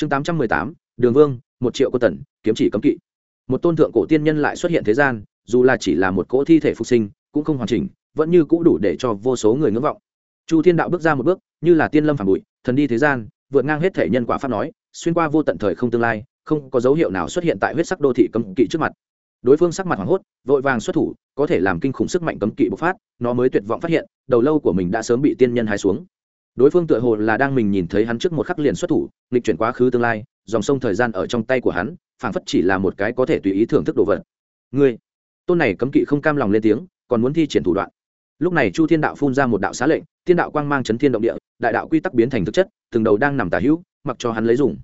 chương tám trăm mười tám, đường vương, một triệu cô tần, kiếm chỉ cấm kỵ. Một tôn thượng cổ tiên nhân lại xuất hiện thế gian, dù là chỉ là một cỗ thi thể phục sinh, cũng không hoàn chỉnh, vẫn như cũ đủ để cho vô số người ngưỡng vọng. Chu thiên đạo bước ra một bước, như là tiên lâm phản bụi, thần đi thế gian, vượt ngang hết thể nhân quả pháp nói, xuyên qua vô tận thời không tương lai, không có dấu hiệu nào xuất hiện tại huyết sắc đô thị cấm kỵ trước mặt. Đối phương sắc mặt hoảng hốt, vội vàng xuất thủ, có thể làm kinh khủng sức mạnh cấm kỵ bộc phát, nó mới tuyệt vọng phát hiện, đầu lâu của mình đã sớm bị tiên nhân hai xuống đối phương tựa hồ là đang mình nhìn thấy hắn trước một khắc liền xuất thủ, nghịch chuyển quá khứ tương lai, dòng sông thời gian ở trong tay của hắn, phảng phất chỉ là một cái có thể tùy ý thưởng thức đồ vật. Ngươi, tôn này cấm kỵ không cam lòng lên tiếng, còn muốn thi triển thủ đoạn. Lúc này chu thiên đạo phun ra một đạo xá lệnh, thiên đạo quang mang chấn thiên động địa, đại đạo quy tắc biến thành thực chất, từng đầu đang nằm tả hữu, mặc cho hắn lấy dùng.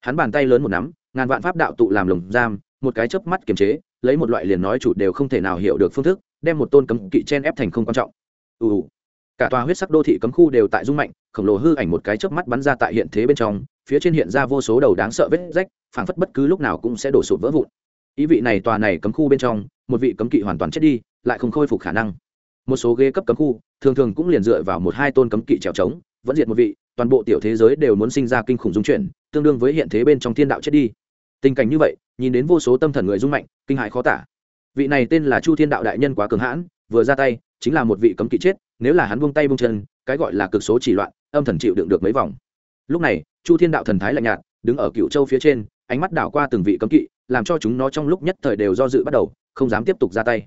Hắn bàn tay lớn một nắm, ngàn vạn pháp đạo tụ làm lồng giam, một cái chớp mắt kiềm chế, lấy một loại liền nói chủ đều không thể nào hiểu được phương thức, đem một tôn cấm kỵ chen ép thành không quan trọng. Ù cả tòa huyết sắc đô thị cấm khu đều tại dung mạnh, khổng lồ hư ảnh một cái chớp mắt bắn ra tại hiện thế bên trong, phía trên hiện ra vô số đầu đáng sợ vết rách, phảng phất bất cứ lúc nào cũng sẽ đổ sụp vỡ vụn. Ý vị này tòa này cấm khu bên trong, một vị cấm kỵ hoàn toàn chết đi, lại không khôi phục khả năng. Một số ghế cấp cấm khu, thường thường cũng liền dựa vào một hai tôn cấm kỵ trèo trống, vẫn diệt một vị, toàn bộ tiểu thế giới đều muốn sinh ra kinh khủng dung chuyển, tương đương với hiện thế bên trong thiên đạo chết đi. Tình cảnh như vậy, nhìn đến vô số tâm thần người dung mạnh, kinh hại khó tả. Vị này tên là chu thiên đạo đại nhân quá cường hãn, vừa ra tay, chính là một vị cấm kỵ chết nếu là hắn buông tay buông chân, cái gọi là cực số chỉ loạn, âm thần chịu đựng được mấy vòng. Lúc này, chu thiên đạo thần thái lạnh nhạt, đứng ở cựu châu phía trên, ánh mắt đảo qua từng vị cấm kỵ, làm cho chúng nó trong lúc nhất thời đều do dự bắt đầu, không dám tiếp tục ra tay.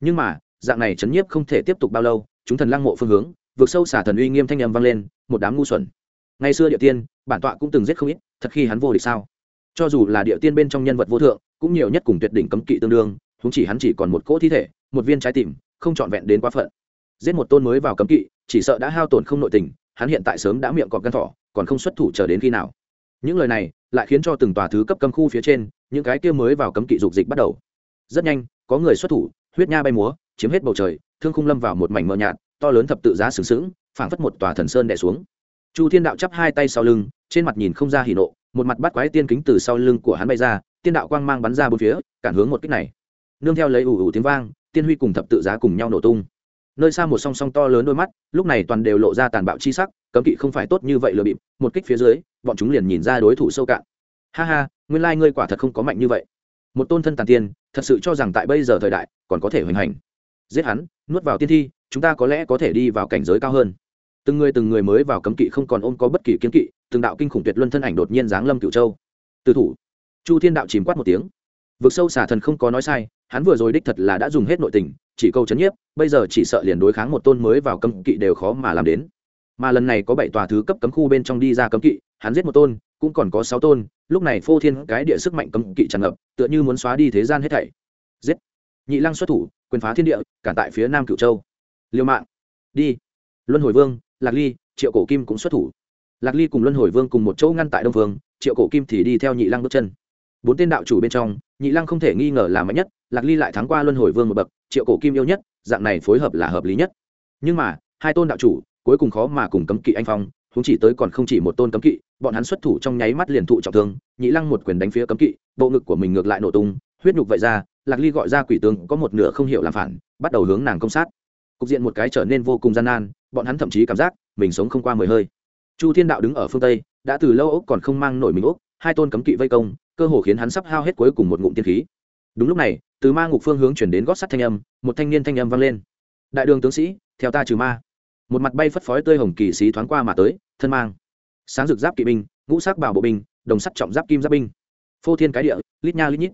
Nhưng mà, dạng này chấn nhiếp không thể tiếp tục bao lâu, chúng thần lăng mộ phương hướng vượt sâu xả thần uy nghiêm thanh âm vang lên, một đám ngu xuẩn. Ngày xưa địa tiên, bản tọa cũng từng giết không ít, thật khi hắn vô địch sao? Cho dù là địa tiên bên trong nhân vật vô thượng, cũng nhiều nhất cùng tuyệt đỉnh cấm kỵ tương đương chúng chỉ hắn chỉ còn một cỗ thi thể, một viên trái tim, không trọn vẹn đến quá phận giết một tôn mới vào cấm kỵ, chỉ sợ đã hao tổn không nội tình, hắn hiện tại sớm đã miệng cọp căn thỏ, còn không xuất thủ chờ đến khi nào. Những lời này lại khiến cho từng tòa thứ cấp cấm khu phía trên, những cái kia mới vào cấm kỵ dục dịch bắt đầu. Rất nhanh, có người xuất thủ, huyết nha bay múa, chiếm hết bầu trời, thương khung lâm vào một mảnh mờ nhạt, to lớn thập tự giá sừng sững, phảng phất một tòa thần sơn đè xuống. Chu thiên đạo chắp hai tay sau lưng, trên mặt nhìn không ra hỉ nộ, một mặt bắt quái tiên kính từ sau lưng của hắn bay ra, tiên đạo quang mang bắn ra bốn phía, cản hướng một kích này. Nương theo lấy ủ ủ tiếng vang, tiên huy cùng thập tự giá cùng nhau nổ tung nơi xa một song song to lớn đôi mắt, lúc này toàn đều lộ ra tàn bạo chi sắc, cấm kỵ không phải tốt như vậy lừa bịp, một kích phía dưới, bọn chúng liền nhìn ra đối thủ sâu cạn. Ha ha, nguyên lai ngươi quả thật không có mạnh như vậy. Một tôn thân tàn tiên, thật sự cho rằng tại bây giờ thời đại, còn có thể hoành hành. Giết hắn, nuốt vào tiên thi, chúng ta có lẽ có thể đi vào cảnh giới cao hơn. Từng người từng người mới vào cấm kỵ không còn ôm có bất kỳ kiến kỵ, từng đạo kinh khủng tuyệt luân thân ảnh đột nhiên giáng lâm cửu châu. Từ thủ. Chu thiên đạo chìm quát một tiếng. Vực sâu xả thần không có nói sai, hắn vừa rồi đích thật là đã dùng hết nội tình chỉ câu chấn nhiếp, bây giờ chỉ sợ liền đối kháng một tôn mới vào cấm kỵ đều khó mà làm đến. Mà lần này có bảy tòa thứ cấp cấm khu bên trong đi ra cấm kỵ, hắn giết một tôn, cũng còn có sáu tôn, lúc này phô thiên cái địa sức mạnh cấm kỵ tràn ngập, tựa như muốn xóa đi thế gian hết thảy. Giết! Nhị lăng xuất thủ, quyền phá thiên địa, cản tại phía nam cửu châu. Liêu mạng! Đi! Luân hồi vương, lạc ly, triệu cổ kim cũng xuất thủ. Lạc ly cùng luân hồi vương cùng một chỗ ngăn tại đông vương triệu cổ kim thì đi theo nhị lăng bước chân. Bốn tên đạo chủ bên trong, nhị lăng không thể nghi ngờ là mạnh nhất, lạc ly lại thắng qua luân hồi vương một bậc triệu cổ kim yêu nhất, dạng này phối hợp là hợp lý nhất. Nhưng mà, hai tôn đạo chủ, cuối cùng khó mà cùng cấm kỵ anh phong chúng chỉ tới còn không chỉ một tôn cấm kỵ, bọn hắn xuất thủ trong nháy mắt liền thụ trọng thương, nhị lăng một quyền đánh phía cấm kỵ, bộ ngực của mình ngược lại nổ tung, huyết nhục vậy ra, lạc ly gọi ra quỷ tướng có một nửa không hiểu làm phản, bắt đầu hướng nàng công sát. Cục diện một cái trở nên vô cùng gian nan, bọn hắn thậm chí cảm giác mình sống không qua mười hơi. Chu thiên đạo đứng ở phương tây, đã từ lâu ốc còn không mang nổi mình ốc, hai tôn cấm kỵ vây công, cơ hồ khiến hắn sắp hao hết cuối cùng một ngụm tiên khí đúng lúc này, từ ma ngục phương hướng chuyển đến gót sắt thanh âm, một thanh niên thanh âm vang lên. Đại đường tướng sĩ, theo ta trừ ma. Một mặt bay phất phói tươi hồng kỳ sĩ thoáng qua mà tới, thân mang. Sáng rực giáp kỵ binh, ngũ sắc bảo bộ binh, đồng sắt trọng giáp kim giáp binh. Phô thiên cái địa, lít nha lít nhít.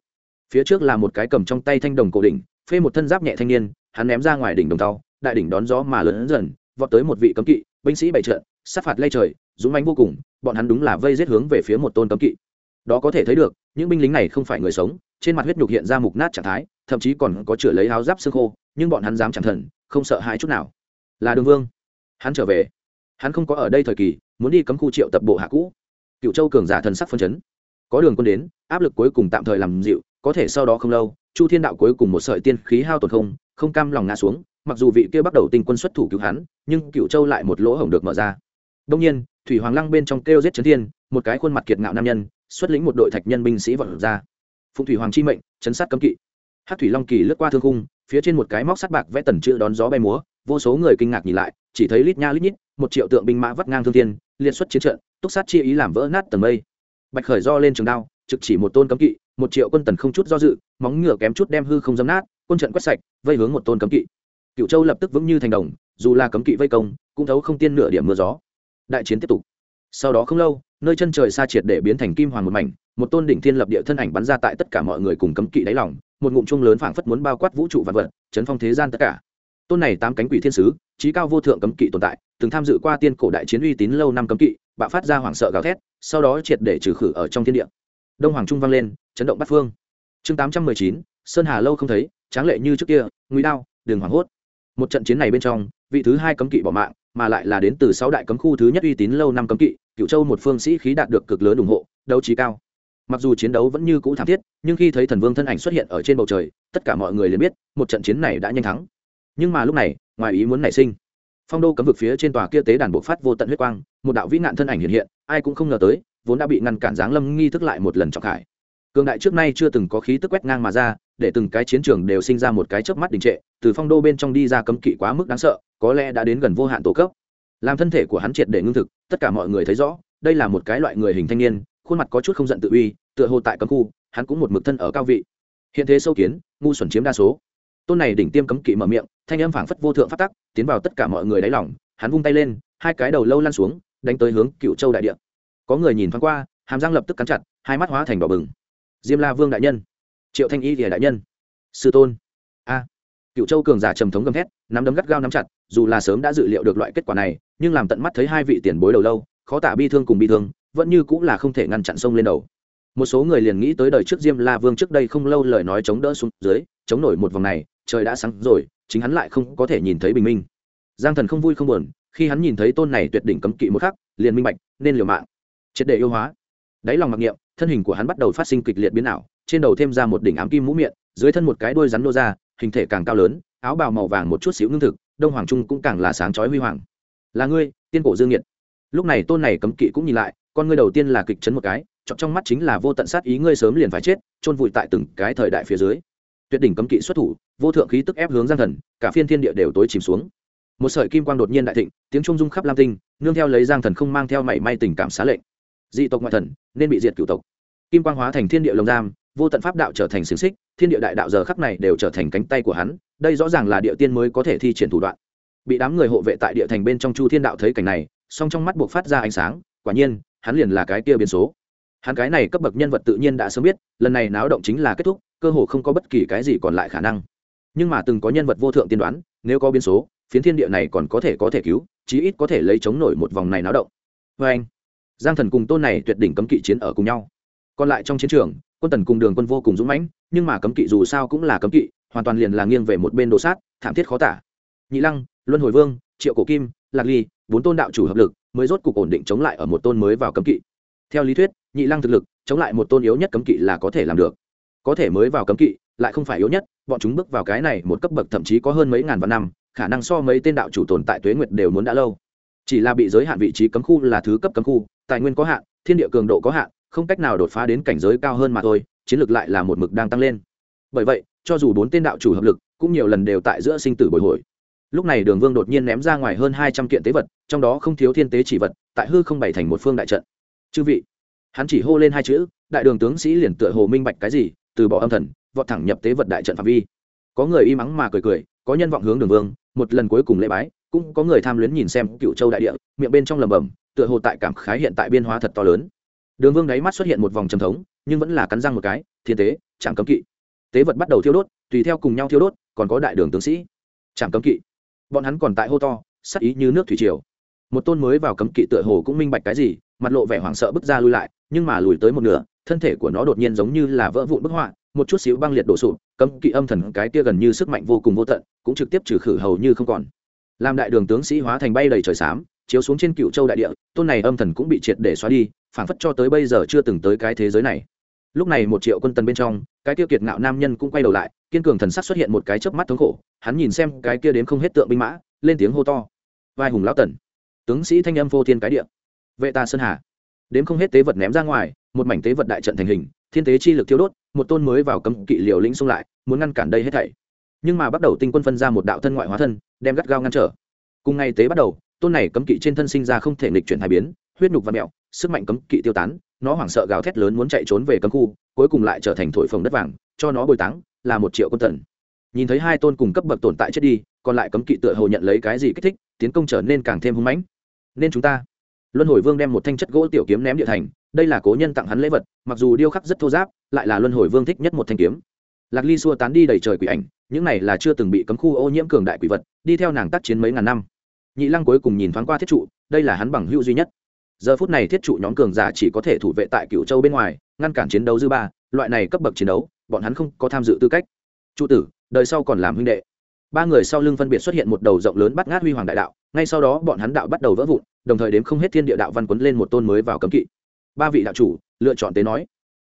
Phía trước là một cái cầm trong tay thanh đồng cổ đỉnh, phê một thân giáp nhẹ thanh niên, hắn ném ra ngoài đỉnh đồng tàu đại đỉnh đón gió mà lớn dần, vọt tới một vị cấm kỵ, binh sĩ bày trợn sát phạt lây trời, dũng mãnh vô cùng, bọn hắn đúng là vây giết hướng về phía một tôn cấm kỵ. Đó có thể thấy được, những binh lính này không phải người sống trên mặt huyết nhục hiện ra mục nát trạng thái, thậm chí còn có chửa lấy áo giáp xương khô, nhưng bọn hắn dám chẳng thần, không sợ hãi chút nào. Là đường vương. Hắn trở về. Hắn không có ở đây thời kỳ, muốn đi cấm khu triệu tập bộ hạ cũ. Cựu châu cường giả thần sắc phân chấn. Có đường quân đến, áp lực cuối cùng tạm thời làm dịu, có thể sau đó không lâu, chu thiên đạo cuối cùng một sợi tiên khí hao tổn không không cam lòng ngã xuống, mặc dù vị kia bắt đầu tinh quân xuất thủ cứu hắn, nhưng cựu châu lại một lỗ hổng được mở ra. Đông nhiên, thủy hoàng lăng bên trong kêu giết trấn thiên, một cái khuôn mặt kiệt ngạo nam nhân, xuất lĩnh một đội thạch nhân binh sĩ vọt ra phụng thủy hoàng chi mệnh, chấn sát cấm kỵ. Hát thủy long kỳ lướt qua thương khung, phía trên một cái móc sắt bạc vẽ tần chữ đón gió bay múa, vô số người kinh ngạc nhìn lại, chỉ thấy lít nha lít nhít, một triệu tượng binh mã vắt ngang thương thiên liên xuất chiến trận, túc sát chi ý làm vỡ nát tầng mây. Bạch khởi do lên trường đao, trực chỉ một tôn cấm kỵ, một triệu quân tần không chút do dự, móng ngựa kém chút đem hư không dấm nát, quân trận quét sạch, vây hướng một tôn cấm kỵ. Cựu châu lập tức vững như thành đồng, dù là cấm kỵ vây công, cũng thấu không tiên nửa điểm mưa gió. Đại chiến tiếp tục. Sau đó không lâu nơi chân trời xa triệt để biến thành kim hoàng một mảnh, một tôn đỉnh thiên lập địa thân ảnh bắn ra tại tất cả mọi người cùng cấm kỵ đáy lòng, một ngụm chung lớn phảng phất muốn bao quát vũ trụ vạn vật, chấn phong thế gian tất cả. Tôn này tám cánh quỷ thiên sứ trí cao vô thượng cấm kỵ tồn tại, từng tham dự qua tiên cổ đại chiến uy tín lâu năm cấm kỵ, bạo phát ra hoảng sợ gào thét, sau đó triệt để trừ khử ở trong thiên địa. Đông hoàng trung vang lên, chấn động bát phương. Chương tám trăm mười chín, sơn hà lâu không thấy, tráng lệ như trước kia, nguy đao đường hoảng hốt. Một trận chiến này bên trong, vị thứ hai cấm kỵ bỏ mạng mà lại là đến từ sáu đại cấm khu thứ nhất uy tín lâu năm cấm kỵ cựu châu một phương sĩ khí đạt được cực lớn ủng hộ, đấu trí cao. Mặc dù chiến đấu vẫn như cũ thảm thiết, nhưng khi thấy thần vương thân ảnh xuất hiện ở trên bầu trời, tất cả mọi người liền biết, một trận chiến này đã nhanh thắng. Nhưng mà lúc này, ngoài ý muốn nảy sinh. Phong đô cấm vực phía trên tòa kia tế đàn bộ phát vô tận huyết quang, một đạo vĩ nạn thân ảnh hiện hiện, ai cũng không ngờ tới, vốn đã bị ngăn cản giáng lâm nghi thức lại một lần trọng khải. Cường đại trước nay chưa từng có khí tức quét ngang mà ra, để từng cái chiến trường đều sinh ra một cái chớp mắt đình trệ, từ phong đô bên trong đi ra cấm kỵ quá mức đáng sợ có lẽ đã đến gần vô hạn tổ cấp. Làm thân thể của hắn triệt để ngưng thực, tất cả mọi người thấy rõ, đây là một cái loại người hình thanh niên, khuôn mặt có chút không giận tự uy, tựa hồ tại cấm khu, hắn cũng một mực thân ở cao vị. Hiện thế sâu kiến, ngu xuẩn chiếm đa số. Tôn này đỉnh tiêm cấm kỵ mở miệng, thanh âm phảng phất vô thượng phát tắc, tiến vào tất cả mọi người đáy lỏng hắn vung tay lên, hai cái đầu lâu lan xuống, đánh tới hướng cựu châu đại địa. Có người nhìn thoáng qua, hàm răng lập tức cắn chặt, hai mắt hóa thành đỏ bừng. Diêm la vương đại nhân. Triệu thanh y rìa đại nhân. Sư tôn. A cựu châu cường giả trầm thống gầm thét, nắm đấm gắt gao nắm chặt, dù là sớm đã dự liệu được loại kết quả này, nhưng làm tận mắt thấy hai vị tiền bối đầu lâu, khó tả bi thương cùng bi thương, vẫn như cũng là không thể ngăn chặn sông lên đầu. Một số người liền nghĩ tới đời trước diêm la vương trước đây không lâu lời nói chống đỡ xuống dưới, chống nổi một vòng này, trời đã sáng rồi, chính hắn lại không có thể nhìn thấy bình minh. Giang thần không vui không buồn, khi hắn nhìn thấy tôn này tuyệt đỉnh cấm kỵ một khắc, liền minh bạch, nên liều mạng. Triệt để yêu hóa. Đáy lòng mặc niệm, thân hình của hắn bắt đầu phát sinh kịch liệt biến ảo, trên đầu thêm ra một đỉnh ám kim mũ miệng, dưới thân một cái đuôi rắn nô ra hình thể càng cao lớn, áo bào màu vàng một chút xíu ngưng thực, đông hoàng trung cũng càng là sáng chói huy hoàng. Là ngươi, tiên cổ dương nhiệt lúc này tôn này cấm kỵ cũng nhìn lại, con ngươi đầu tiên là kịch chấn một cái chọn trong mắt chính là vô tận sát ý ngươi sớm liền phải chết, chôn vùi tại từng cái thời đại phía dưới. Tuyệt đỉnh cấm kỵ xuất thủ, vô thượng khí tức ép hướng giang thần, cả phiên thiên địa đều tối chìm xuống. Một sợi kim quang đột nhiên đại thịnh, tiếng trung dung khắp lam tinh, nương theo lấy giang thần không mang theo mảy may tình cảm xá lệnh. Dị tộc ngoại thần, nên bị diệt cửu tộc. Kim quang hóa thành thiên địa lồng giam vô tận pháp đạo trở thành xiềng xích, thiên địa đại đạo giờ khắc này đều trở thành cánh tay của hắn, đây rõ ràng là địa tiên mới có thể thi triển thủ đoạn. Bị đám người hộ vệ tại địa thành bên trong chu thiên đạo thấy cảnh này, song trong mắt buộc phát ra ánh sáng, quả nhiên, hắn liền là cái kia biến số. Hắn cái này cấp bậc nhân vật tự nhiên đã sớm biết, lần này náo động chính là kết thúc, cơ hồ không có bất kỳ cái gì còn lại khả năng. Nhưng mà từng có nhân vật vô thượng tiên đoán, nếu có biến số, phiến thiên địa này còn có thể có thể cứu, chí ít có thể lấy chống nổi một vòng này náo động. Vê anh, giang thần cùng tôn này tuyệt đỉnh cấm kỵ chiến ở cùng nhau. Còn lại trong chiến trường quân tần cùng đường quân vô cùng dũng mãnh, nhưng mà cấm kỵ dù sao cũng là cấm kỵ, hoàn toàn liền là nghiêng về một bên đồ sát, thảm thiết khó tả. Nhị lăng, luân hồi vương, triệu cổ kim, lạc ly, bốn tôn đạo chủ hợp lực, mới rốt cục ổn định chống lại ở một tôn mới vào cấm kỵ. Theo lý thuyết, nhị lăng thực lực, chống lại một tôn yếu nhất cấm kỵ là có thể làm được. Có thể mới vào cấm kỵ, lại không phải yếu nhất, bọn chúng bước vào cái này một cấp bậc thậm chí có hơn mấy ngàn vạn năm, khả năng so mấy tên đạo chủ tồn tại tuế nguyệt đều muốn đã lâu. Chỉ là bị giới hạn vị trí cấm khu là thứ cấp cấm khu, tài nguyên có hạn, thiên địa cường độ có hạn không cách nào đột phá đến cảnh giới cao hơn mà thôi, chiến lược lại là một mực đang tăng lên. Bởi vậy, cho dù bốn tên đạo chủ hợp lực, cũng nhiều lần đều tại giữa sinh tử bồi hồi. Lúc này đường vương đột nhiên ném ra ngoài hơn hai trăm kiện tế vật, trong đó không thiếu thiên tế chỉ vật, tại hư không bày thành một phương đại trận. Chư vị, hắn chỉ hô lên hai chữ, đại đường tướng sĩ liền tựa hồ minh bạch cái gì, từ bỏ âm thần, vọt thẳng nhập tế vật đại trận phạm vi. Có người im mắng mà cười cười, có nhân vọng hướng đường vương, một lần cuối cùng lễ bái, cũng có người tham luyến nhìn xem cựu châu đại địa, miệng bên trong lầm bầm tựa hồ tại cảm khái hiện tại biên hóa thật to lớn đường vương đáy mắt xuất hiện một vòng trầm thống, nhưng vẫn là cắn răng một cái, thiên tế chẳng cấm kỵ. Tế vật bắt đầu thiêu đốt, tùy theo cùng nhau thiêu đốt, còn có đại đường tướng sĩ. Chẳng cấm kỵ. Bọn hắn còn tại hô to, sắc ý như nước thủy triều. Một tôn mới vào cấm kỵ tựa hồ cũng minh bạch cái gì, mặt lộ vẻ hoảng sợ bước ra lui lại, nhưng mà lùi tới một nửa, thân thể của nó đột nhiên giống như là vỡ vụn bức họa, một chút xíu băng liệt đổ sụp, cấm kỵ âm thần cái kia gần như sức mạnh vô cùng vô tận, cũng trực tiếp trừ khử hầu như không còn. Làm đại đường tướng sĩ hóa thành bay đầy trời xám chiếu xuống trên cựu châu đại địa, tôn này âm thần cũng bị triệt để xóa đi, phảng phất cho tới bây giờ chưa từng tới cái thế giới này. Lúc này một triệu quân tần bên trong, cái tiêu kiệt ngạo nam nhân cũng quay đầu lại, kiên cường thần sắc xuất hiện một cái chớp mắt thống khổ, hắn nhìn xem cái kia đến không hết tượng binh mã, lên tiếng hô to. Vai hùng lão tần, tướng sĩ thanh âm vô thiên cái địa. Vệ ta sơn hà. Đến không hết tế vật ném ra ngoài, một mảnh tế vật đại trận thành hình, thiên tế chi lực thiêu đốt, một tôn mới vào cấm kỵ liều lĩnh xung lại, muốn ngăn cản đây hết thảy. Nhưng mà bắt đầu tinh quân phân ra một đạo thân ngoại hóa thân, đem gắt gao ngăn trở. Cùng ngày tế bắt đầu tôn này cấm kỵ trên thân sinh ra không thể nghịch chuyển hai biến, huyết nhục và mẹo, sức mạnh cấm kỵ tiêu tán, nó hoảng sợ gào thét lớn muốn chạy trốn về cấm khu, cuối cùng lại trở thành thổi phồng đất vàng, cho nó bồi táng, là một triệu quân tần nhìn thấy hai tôn cùng cấp bậc tồn tại chết đi, còn lại cấm kỵ tựa hồ nhận lấy cái gì kích thích, tiến công trở nên càng thêm hung mãnh. Nên chúng ta. Luân hồi vương đem một thanh chất gỗ tiểu kiếm ném địa thành, đây là cố nhân tặng hắn lễ vật, mặc dù điêu khắc rất thô giáp, lại là luân hồi vương thích nhất một thanh kiếm. Lạc ly xua tán đi đầy trời quỷ ảnh, những này là chưa từng bị cấm khu ô nhiễm cường đại quỷ vật, đi theo nàng tác chiến mấy ngàn năm nhị lăng cuối cùng nhìn thoáng qua thiết trụ, đây là hắn bằng hữu duy nhất. Giờ phút này thiết trụ nhóm cường giả chỉ có thể thủ vệ tại cựu châu bên ngoài, ngăn cản chiến đấu dư ba, loại này cấp bậc chiến đấu, bọn hắn không có tham dự tư cách. Trụ tử, đời sau còn làm huynh đệ. Ba người sau lưng phân biệt xuất hiện một đầu rộng lớn bắt ngát huy hoàng đại đạo, ngay sau đó bọn hắn đạo bắt đầu vỡ vụn, đồng thời đếm không hết thiên địa đạo văn quấn lên một tôn mới vào cấm kỵ. Ba vị đạo chủ, lựa chọn tế nói.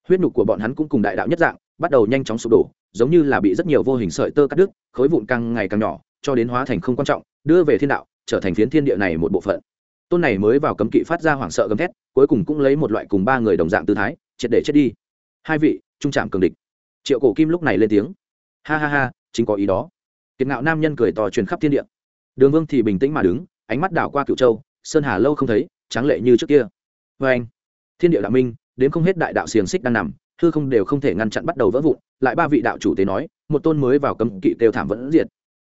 Huyết nhục của bọn hắn cũng cùng đại đạo nhất dạng, bắt đầu nhanh chóng sụp đổ, giống như là bị rất nhiều vô hình sợi tơ cắt đứt, khối vụn càng ngày càng nhỏ, cho đến hóa thành không quan trọng, đưa về thiên đạo trở thành phiến thiên địa này một bộ phận. Tôn này mới vào cấm kỵ phát ra hoảng sợ gầm thét, cuối cùng cũng lấy một loại cùng ba người đồng dạng tư thái, triệt để chết đi. Hai vị, trung trạm cường địch. Triệu cổ kim lúc này lên tiếng. Ha ha ha, chính có ý đó. Kiệt ngạo nam nhân cười to truyền khắp thiên địa. Đường vương thì bình tĩnh mà đứng, ánh mắt đảo qua cựu châu, sơn hà lâu không thấy tráng lệ như trước kia. Vê anh, thiên địa đạo minh, đến không hết đại đạo xiềng xích đang nằm thư không đều không thể ngăn chặn bắt đầu vỡ vụn, lại ba vị đạo chủ tế nói, một tôn mới vào cấm kỵ tiêu thảm vẫn diệt.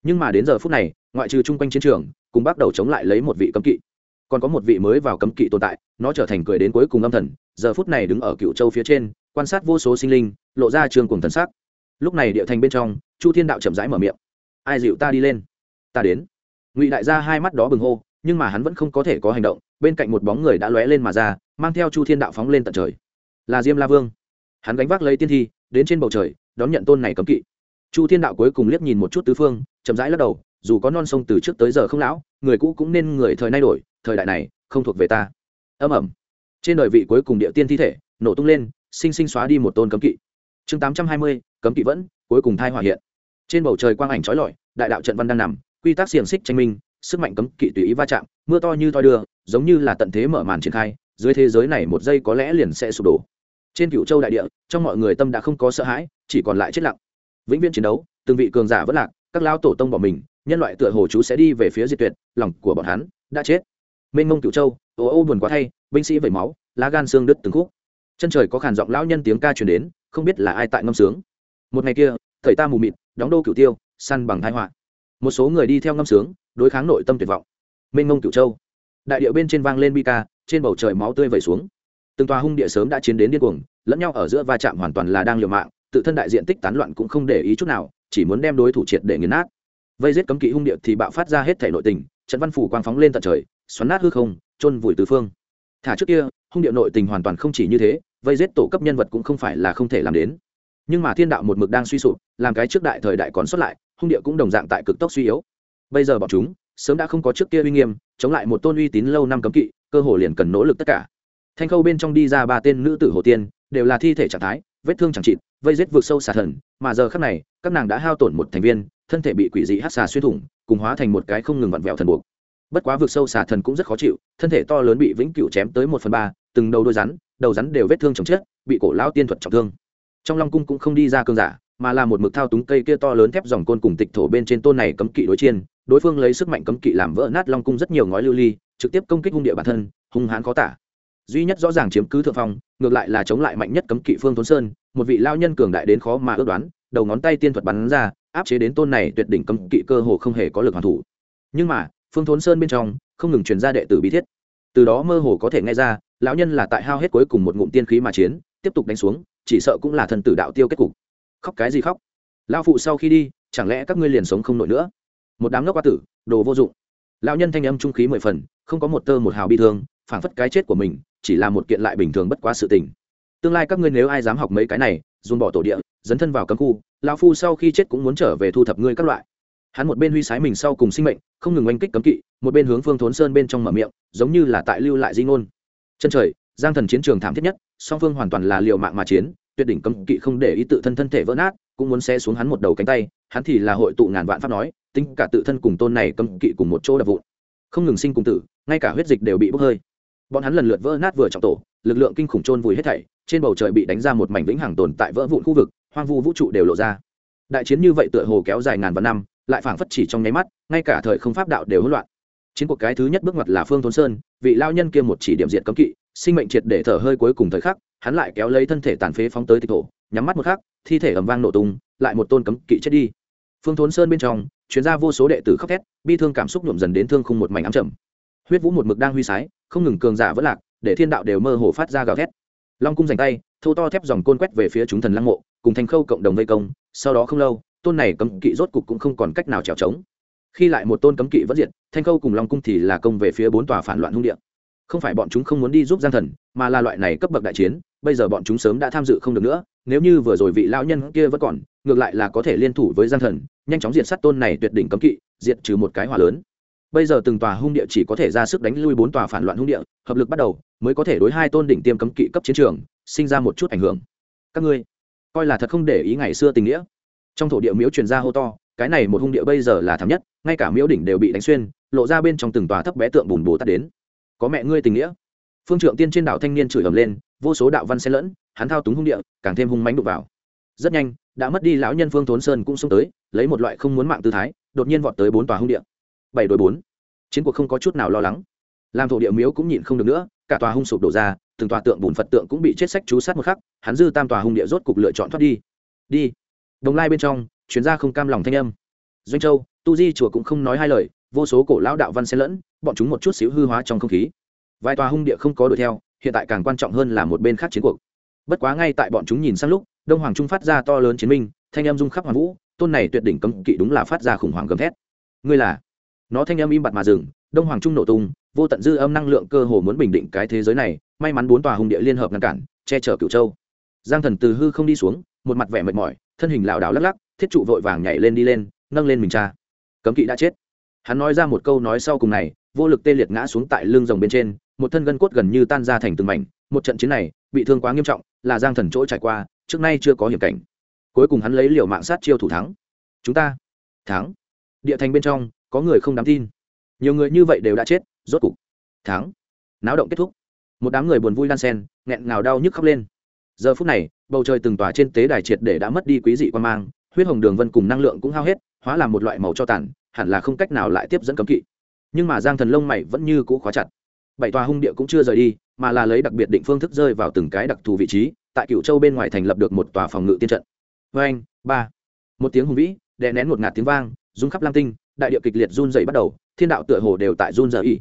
Nhưng mà đến giờ phút này, ngoại trừ chung quanh chiến trường cùng bắt đầu chống lại lấy một vị cấm kỵ. Còn có một vị mới vào cấm kỵ tồn tại, nó trở thành cười đến cuối cùng âm thần, giờ phút này đứng ở cựu châu phía trên, quan sát vô số sinh linh, lộ ra trường cùng thần sắc. Lúc này địa thành bên trong, chu thiên đạo chậm rãi mở miệng. Ai dịu ta đi lên? Ta đến. Ngụy đại gia hai mắt đó bừng hô, nhưng mà hắn vẫn không có thể có hành động, bên cạnh một bóng người đã lóe lên mà ra, mang theo chu thiên đạo phóng lên tận trời. Là diêm la vương. Hắn gánh vác lấy tiên thi, đến trên bầu trời, đón nhận tôn này cấm kỵ. Chu thiên đạo cuối cùng liếc nhìn một chút tứ phương, chậm rãi lắc đầu dù có non sông từ trước tới giờ không lão, người cũ cũng nên người thời nay đổi, thời đại này, không thuộc về ta. Âm ẩm. Trên đời vị cuối cùng địa tiên thi thể, nổ tung lên, sinh sinh xóa đi một tôn cấm kỵ. Chương tám trăm hai mươi, cấm kỵ vẫn, cuối cùng thai hỏa hiện. Trên bầu trời quang ảnh trói lọi, đại đạo trận văn đang nằm, quy tắc xiềng xích tranh minh, sức mạnh cấm kỵ tùy ý va chạm, mưa to như toi đưa, giống như là tận thế mở màn triển khai, dưới thế giới này một giây có lẽ liền sẽ sụp đổ. Trên cựu châu đại địa, trong mọi người tâm đã không có sợ hãi, chỉ còn lại chết lặng. Vĩnh viễn chiến đấu, từng vị cường giả vẫn lạc, các lao tổ tông bỏ mình nhân loại tựa hồ chú sẽ đi về phía diệt tuyệt, lòng của bọn hắn đã chết. Mênh mông cựu châu, ô ô buồn quá thay, binh sĩ vẩy máu, lá gan xương đứt từng khúc. Chân trời có khàn giọng lão nhân tiếng ca truyền đến, không biết là ai tại ngâm sướng. Một ngày kia, thầy ta mù mịt, đóng đô cửu tiêu, săn bằng thái họa. Một số người đi theo ngâm sướng, đối kháng nội tâm tuyệt vọng. Mênh mông cửu châu. Đại điệu bên trên vang lên bi ca, trên bầu trời máu tươi vẩy xuống. Từng tòa hung địa sớm đã chiến đến điên cuồng, lẫn nhau ở giữa va chạm hoàn toàn là đang liều mạng, tự thân đại diện tích tán loạn cũng không để ý chút nào, chỉ muốn đem đối thủ triệt để nghiền nát vây giết cấm kỵ hung địa thì bạo phát ra hết thể nội tình, trận văn phủ quang phóng lên tận trời, xoắn nát hư không, chôn vùi tứ phương. Thả trước kia, hung địa nội tình hoàn toàn không chỉ như thế, vây giết tổ cấp nhân vật cũng không phải là không thể làm đến. Nhưng mà thiên đạo một mực đang suy sụp, làm cái trước đại thời đại còn xuất lại, hung địa cũng đồng dạng tại cực tốc suy yếu. Bây giờ bọn chúng, sớm đã không có trước kia uy nghiêm, chống lại một tôn uy tín lâu năm cấm kỵ, cơ hồ liền cần nỗ lực tất cả. Thanh khâu bên trong đi ra ba tên nữ tử hồ tiên đều là thi thể trạng thái, vết thương chẳng chịt, vây rết vượt sâu xà thần, mà giờ khác này, các nàng đã hao tổn một thành viên, thân thể bị quỷ dị hát xà xuyên thủng, cùng hóa thành một cái không ngừng vặn vẹo thần buộc. Bất quá vượt sâu xà thần cũng rất khó chịu, thân thể to lớn bị vĩnh cửu chém tới một phần ba, từng đầu đôi rắn, đầu rắn đều vết thương chồng chết, bị cổ lão tiên thuật trọng thương. Trong long cung cũng không đi ra cơn giả, mà là một mực thao túng cây kia to lớn thép dòng côn cùng tịch thổ bên trên tôn này cấm kỵ đối chiên, đối phương lấy sức mạnh cấm kỵ làm vỡ nát long cung rất nhiều ngói lưu ly, trực tiếp công kích hung địa bản thân, hung hãn khó tả duy nhất rõ ràng chiếm cứ thượng phong, ngược lại là chống lại mạnh nhất cấm kỵ phương thốn sơn, một vị lao nhân cường đại đến khó mà ước đoán, đầu ngón tay tiên thuật bắn ra, áp chế đến tôn này tuyệt đỉnh cấm kỵ cơ hồ không hề có lực hoàn thủ. Nhưng mà, phương thốn sơn bên trong, không ngừng truyền ra đệ tử bí thiết. Từ đó mơ hồ có thể nghe ra, lão nhân là tại hao hết cuối cùng một ngụm tiên khí mà chiến, tiếp tục đánh xuống, chỉ sợ cũng là thần tử đạo tiêu kết cục. Khóc cái gì khóc? Lao phụ sau khi đi, chẳng lẽ các ngươi liền sống không nổi nữa? Một đám ngốc qua tử, đồ vô dụng. Lão nhân thanh âm trung khí mười phần, không có một tơ một hào bi thương, phảng phất cái chết của mình chỉ là một kiện lại bình thường bất quá sự tình. Tương lai các ngươi nếu ai dám học mấy cái này, dùng bỏ tổ địa, dấn thân vào cấm khu, lão phu sau khi chết cũng muốn trở về thu thập ngươi các loại. Hắn một bên huy sái mình sau cùng sinh mệnh, không ngừng oanh kích cấm kỵ, một bên hướng phương thốn sơn bên trong mở miệng, giống như là tại lưu lại di ngôn. Chân trời, giang thần chiến trường thảm thiết nhất, song phương hoàn toàn là liều mạng mà chiến, tuyệt đỉnh cấm kỵ không để ý tự thân thân thể vỡ nát, cũng muốn xe xuống hắn một đầu cánh tay, hắn thì là hội tụ ngàn vạn pháp nói, tính cả tự thân cùng tôn này cấm kỵ cùng một chỗ đập vụn. Không ngừng sinh cùng tử, ngay cả huyết dịch đều bị bốc hơi bọn hắn lần lượt vỡ nát vừa trọng tổ, lực lượng kinh khủng trôn vùi hết thảy, trên bầu trời bị đánh ra một mảnh vĩnh hằng tồn tại vỡ vụn khu vực, hoang vu vũ trụ đều lộ ra. Đại chiến như vậy tựa hồ kéo dài ngàn vạn năm, lại phảng phất chỉ trong nháy mắt, ngay cả thời không pháp đạo đều hỗn loạn. Chiến cuộc cái thứ nhất bước ngoặt là phương thôn sơn, vị lao nhân kia một chỉ điểm diện cấm kỵ, sinh mệnh triệt để thở hơi cuối cùng thời khắc, hắn lại kéo lấy thân thể tàn phế phóng tới tịch thổ, nhắm mắt một khắc, thi thể ầm vang nổ tung, lại một tôn cấm kỵ chết đi. Phương thốn sơn bên trong, chuyên gia vô số đệ tử khóc thét, bi thương cảm xúc nhuộm dần đến thương khung một mảnh ám trầm. Huyết vũ một mực đang huy sái không ngừng cường giả vẫn lạc, để thiên đạo đều mơ hồ phát ra gào thét. Long cung dành tay thâu to thép dòng côn quét về phía chúng thần lăng mộ, cùng thành khâu cộng đồng vây công, sau đó không lâu, tôn này cấm kỵ rốt cục cũng không còn cách nào trèo trống. Khi lại một tôn cấm kỵ vẫn diệt thanh khâu cùng long cung thì là công về phía bốn tòa phản loạn hung địa. Không phải bọn chúng không muốn đi giúp giang thần, mà là loại này cấp bậc đại chiến, bây giờ bọn chúng sớm đã tham dự không được nữa, nếu như vừa rồi vị lão nhân kia vẫn còn, ngược lại là có thể liên thủ với giang thần, nhanh chóng diệt sát tôn này tuyệt đỉnh cấm kỵ, diệt trừ một cái hỏa lớn bây giờ từng tòa hung địa chỉ có thể ra sức đánh lui bốn tòa phản loạn hung địa, hợp lực bắt đầu, mới có thể đối hai tôn đỉnh tiêm cấm kỵ cấp chiến trường, sinh ra một chút ảnh hưởng. Các ngươi, coi là thật không để ý ngày xưa tình nghĩa. Trong thổ địa miếu truyền ra hô to, cái này một hung địa bây giờ là thảm nhất, ngay cả miếu đỉnh đều bị đánh xuyên, lộ ra bên trong từng tòa thấp bé tượng bùn bồ tát đến. Có mẹ ngươi tình nghĩa. Phương trượng tiên trên đảo thanh niên chửi ầm lên, vô số đạo văn xen lẫn, hắn thao túng hung địa, càng thêm hung mánh đục vào. Rất nhanh, đã mất đi lão nhân phương thốn sơn cũng xông tới, lấy một loại không muốn mạng tư thái, đột nhiên vọt tới bốn tòa hung địa bảy đội bốn. Chiến cuộc không có chút nào lo lắng. Làm thổ địa miếu cũng nhịn không được nữa, cả tòa hung sụp đổ ra, từng tòa tượng bùn phật tượng cũng bị chết sách chú sát một khắc, hắn dư tam tòa hung địa rốt cục lựa chọn thoát đi. Đi. Đồng lai bên trong chuyến ra không cam lòng thanh âm. Doanh châu, tu di chùa cũng không nói hai lời, vô số cổ lão đạo văn xen lẫn, bọn chúng một chút xíu hư hóa trong không khí. Vài tòa hung địa không có đuổi theo, hiện tại càng quan trọng hơn là một bên khác chiến cuộc. Bất quá ngay tại bọn chúng nhìn sang lúc, đông hoàng trung phát ra to lớn chiến minh, thanh âm rung khắp hoàng vũ, tôn này tuyệt đỉnh cấm kỵ đúng là phát ra khủng hoảng gầm thét. Ngươi là? Nó thanh âm im bặt mà dừng, đông hoàng trung nổ tung, vô tận dư âm năng lượng cơ hồ muốn bình định cái thế giới này, may mắn bốn tòa hùng địa liên hợp ngăn cản, che chở cửu châu. Giang thần từ hư không đi xuống, một mặt vẻ mệt mỏi, thân hình lảo đảo lắc lắc, thiết trụ vội vàng nhảy lên đi lên, nâng lên mình cha. Cấm kỵ đã chết. Hắn nói ra một câu nói sau cùng này, vô lực tê liệt ngã xuống tại lưng rồng bên trên, một thân gân cốt gần như tan ra thành từng mảnh, một trận chiến này, bị thương quá nghiêm trọng, là giang thần chỗ trải qua, trước nay chưa có hiểm cảnh. Cuối cùng hắn lấy liều mạng sát chiêu thủ thắng. Chúng ta, thắng. Địa thành bên trong có người không đáng tin. Nhiều người như vậy đều đã chết, rốt cục. Thắng. Náo động kết thúc. Một đám người buồn vui lan sen, nghẹn ngào đau nhức khóc lên. Giờ phút này, bầu trời từng tòa trên tế đài triệt để đã mất đi quý dị quan mang, huyết hồng đường vân cùng năng lượng cũng hao hết, hóa làm một loại màu cho tàn, hẳn là không cách nào lại tiếp dẫn cấm kỵ. Nhưng mà giang thần lông mày vẫn như cũ khóa chặt. Bảy tòa hung địa cũng chưa rời đi, mà là lấy đặc biệt định phương thức rơi vào từng cái đặc thù vị trí, tại cựu châu bên ngoài thành lập được một tòa phòng ngự tiên trận. Vê anh ba. Một tiếng hùng vĩ, đè nén một ngạt tiếng vang, rung khắp lam tinh đại địa kịch liệt run dày bắt đầu, thiên đạo tựa hồ đều tại run dày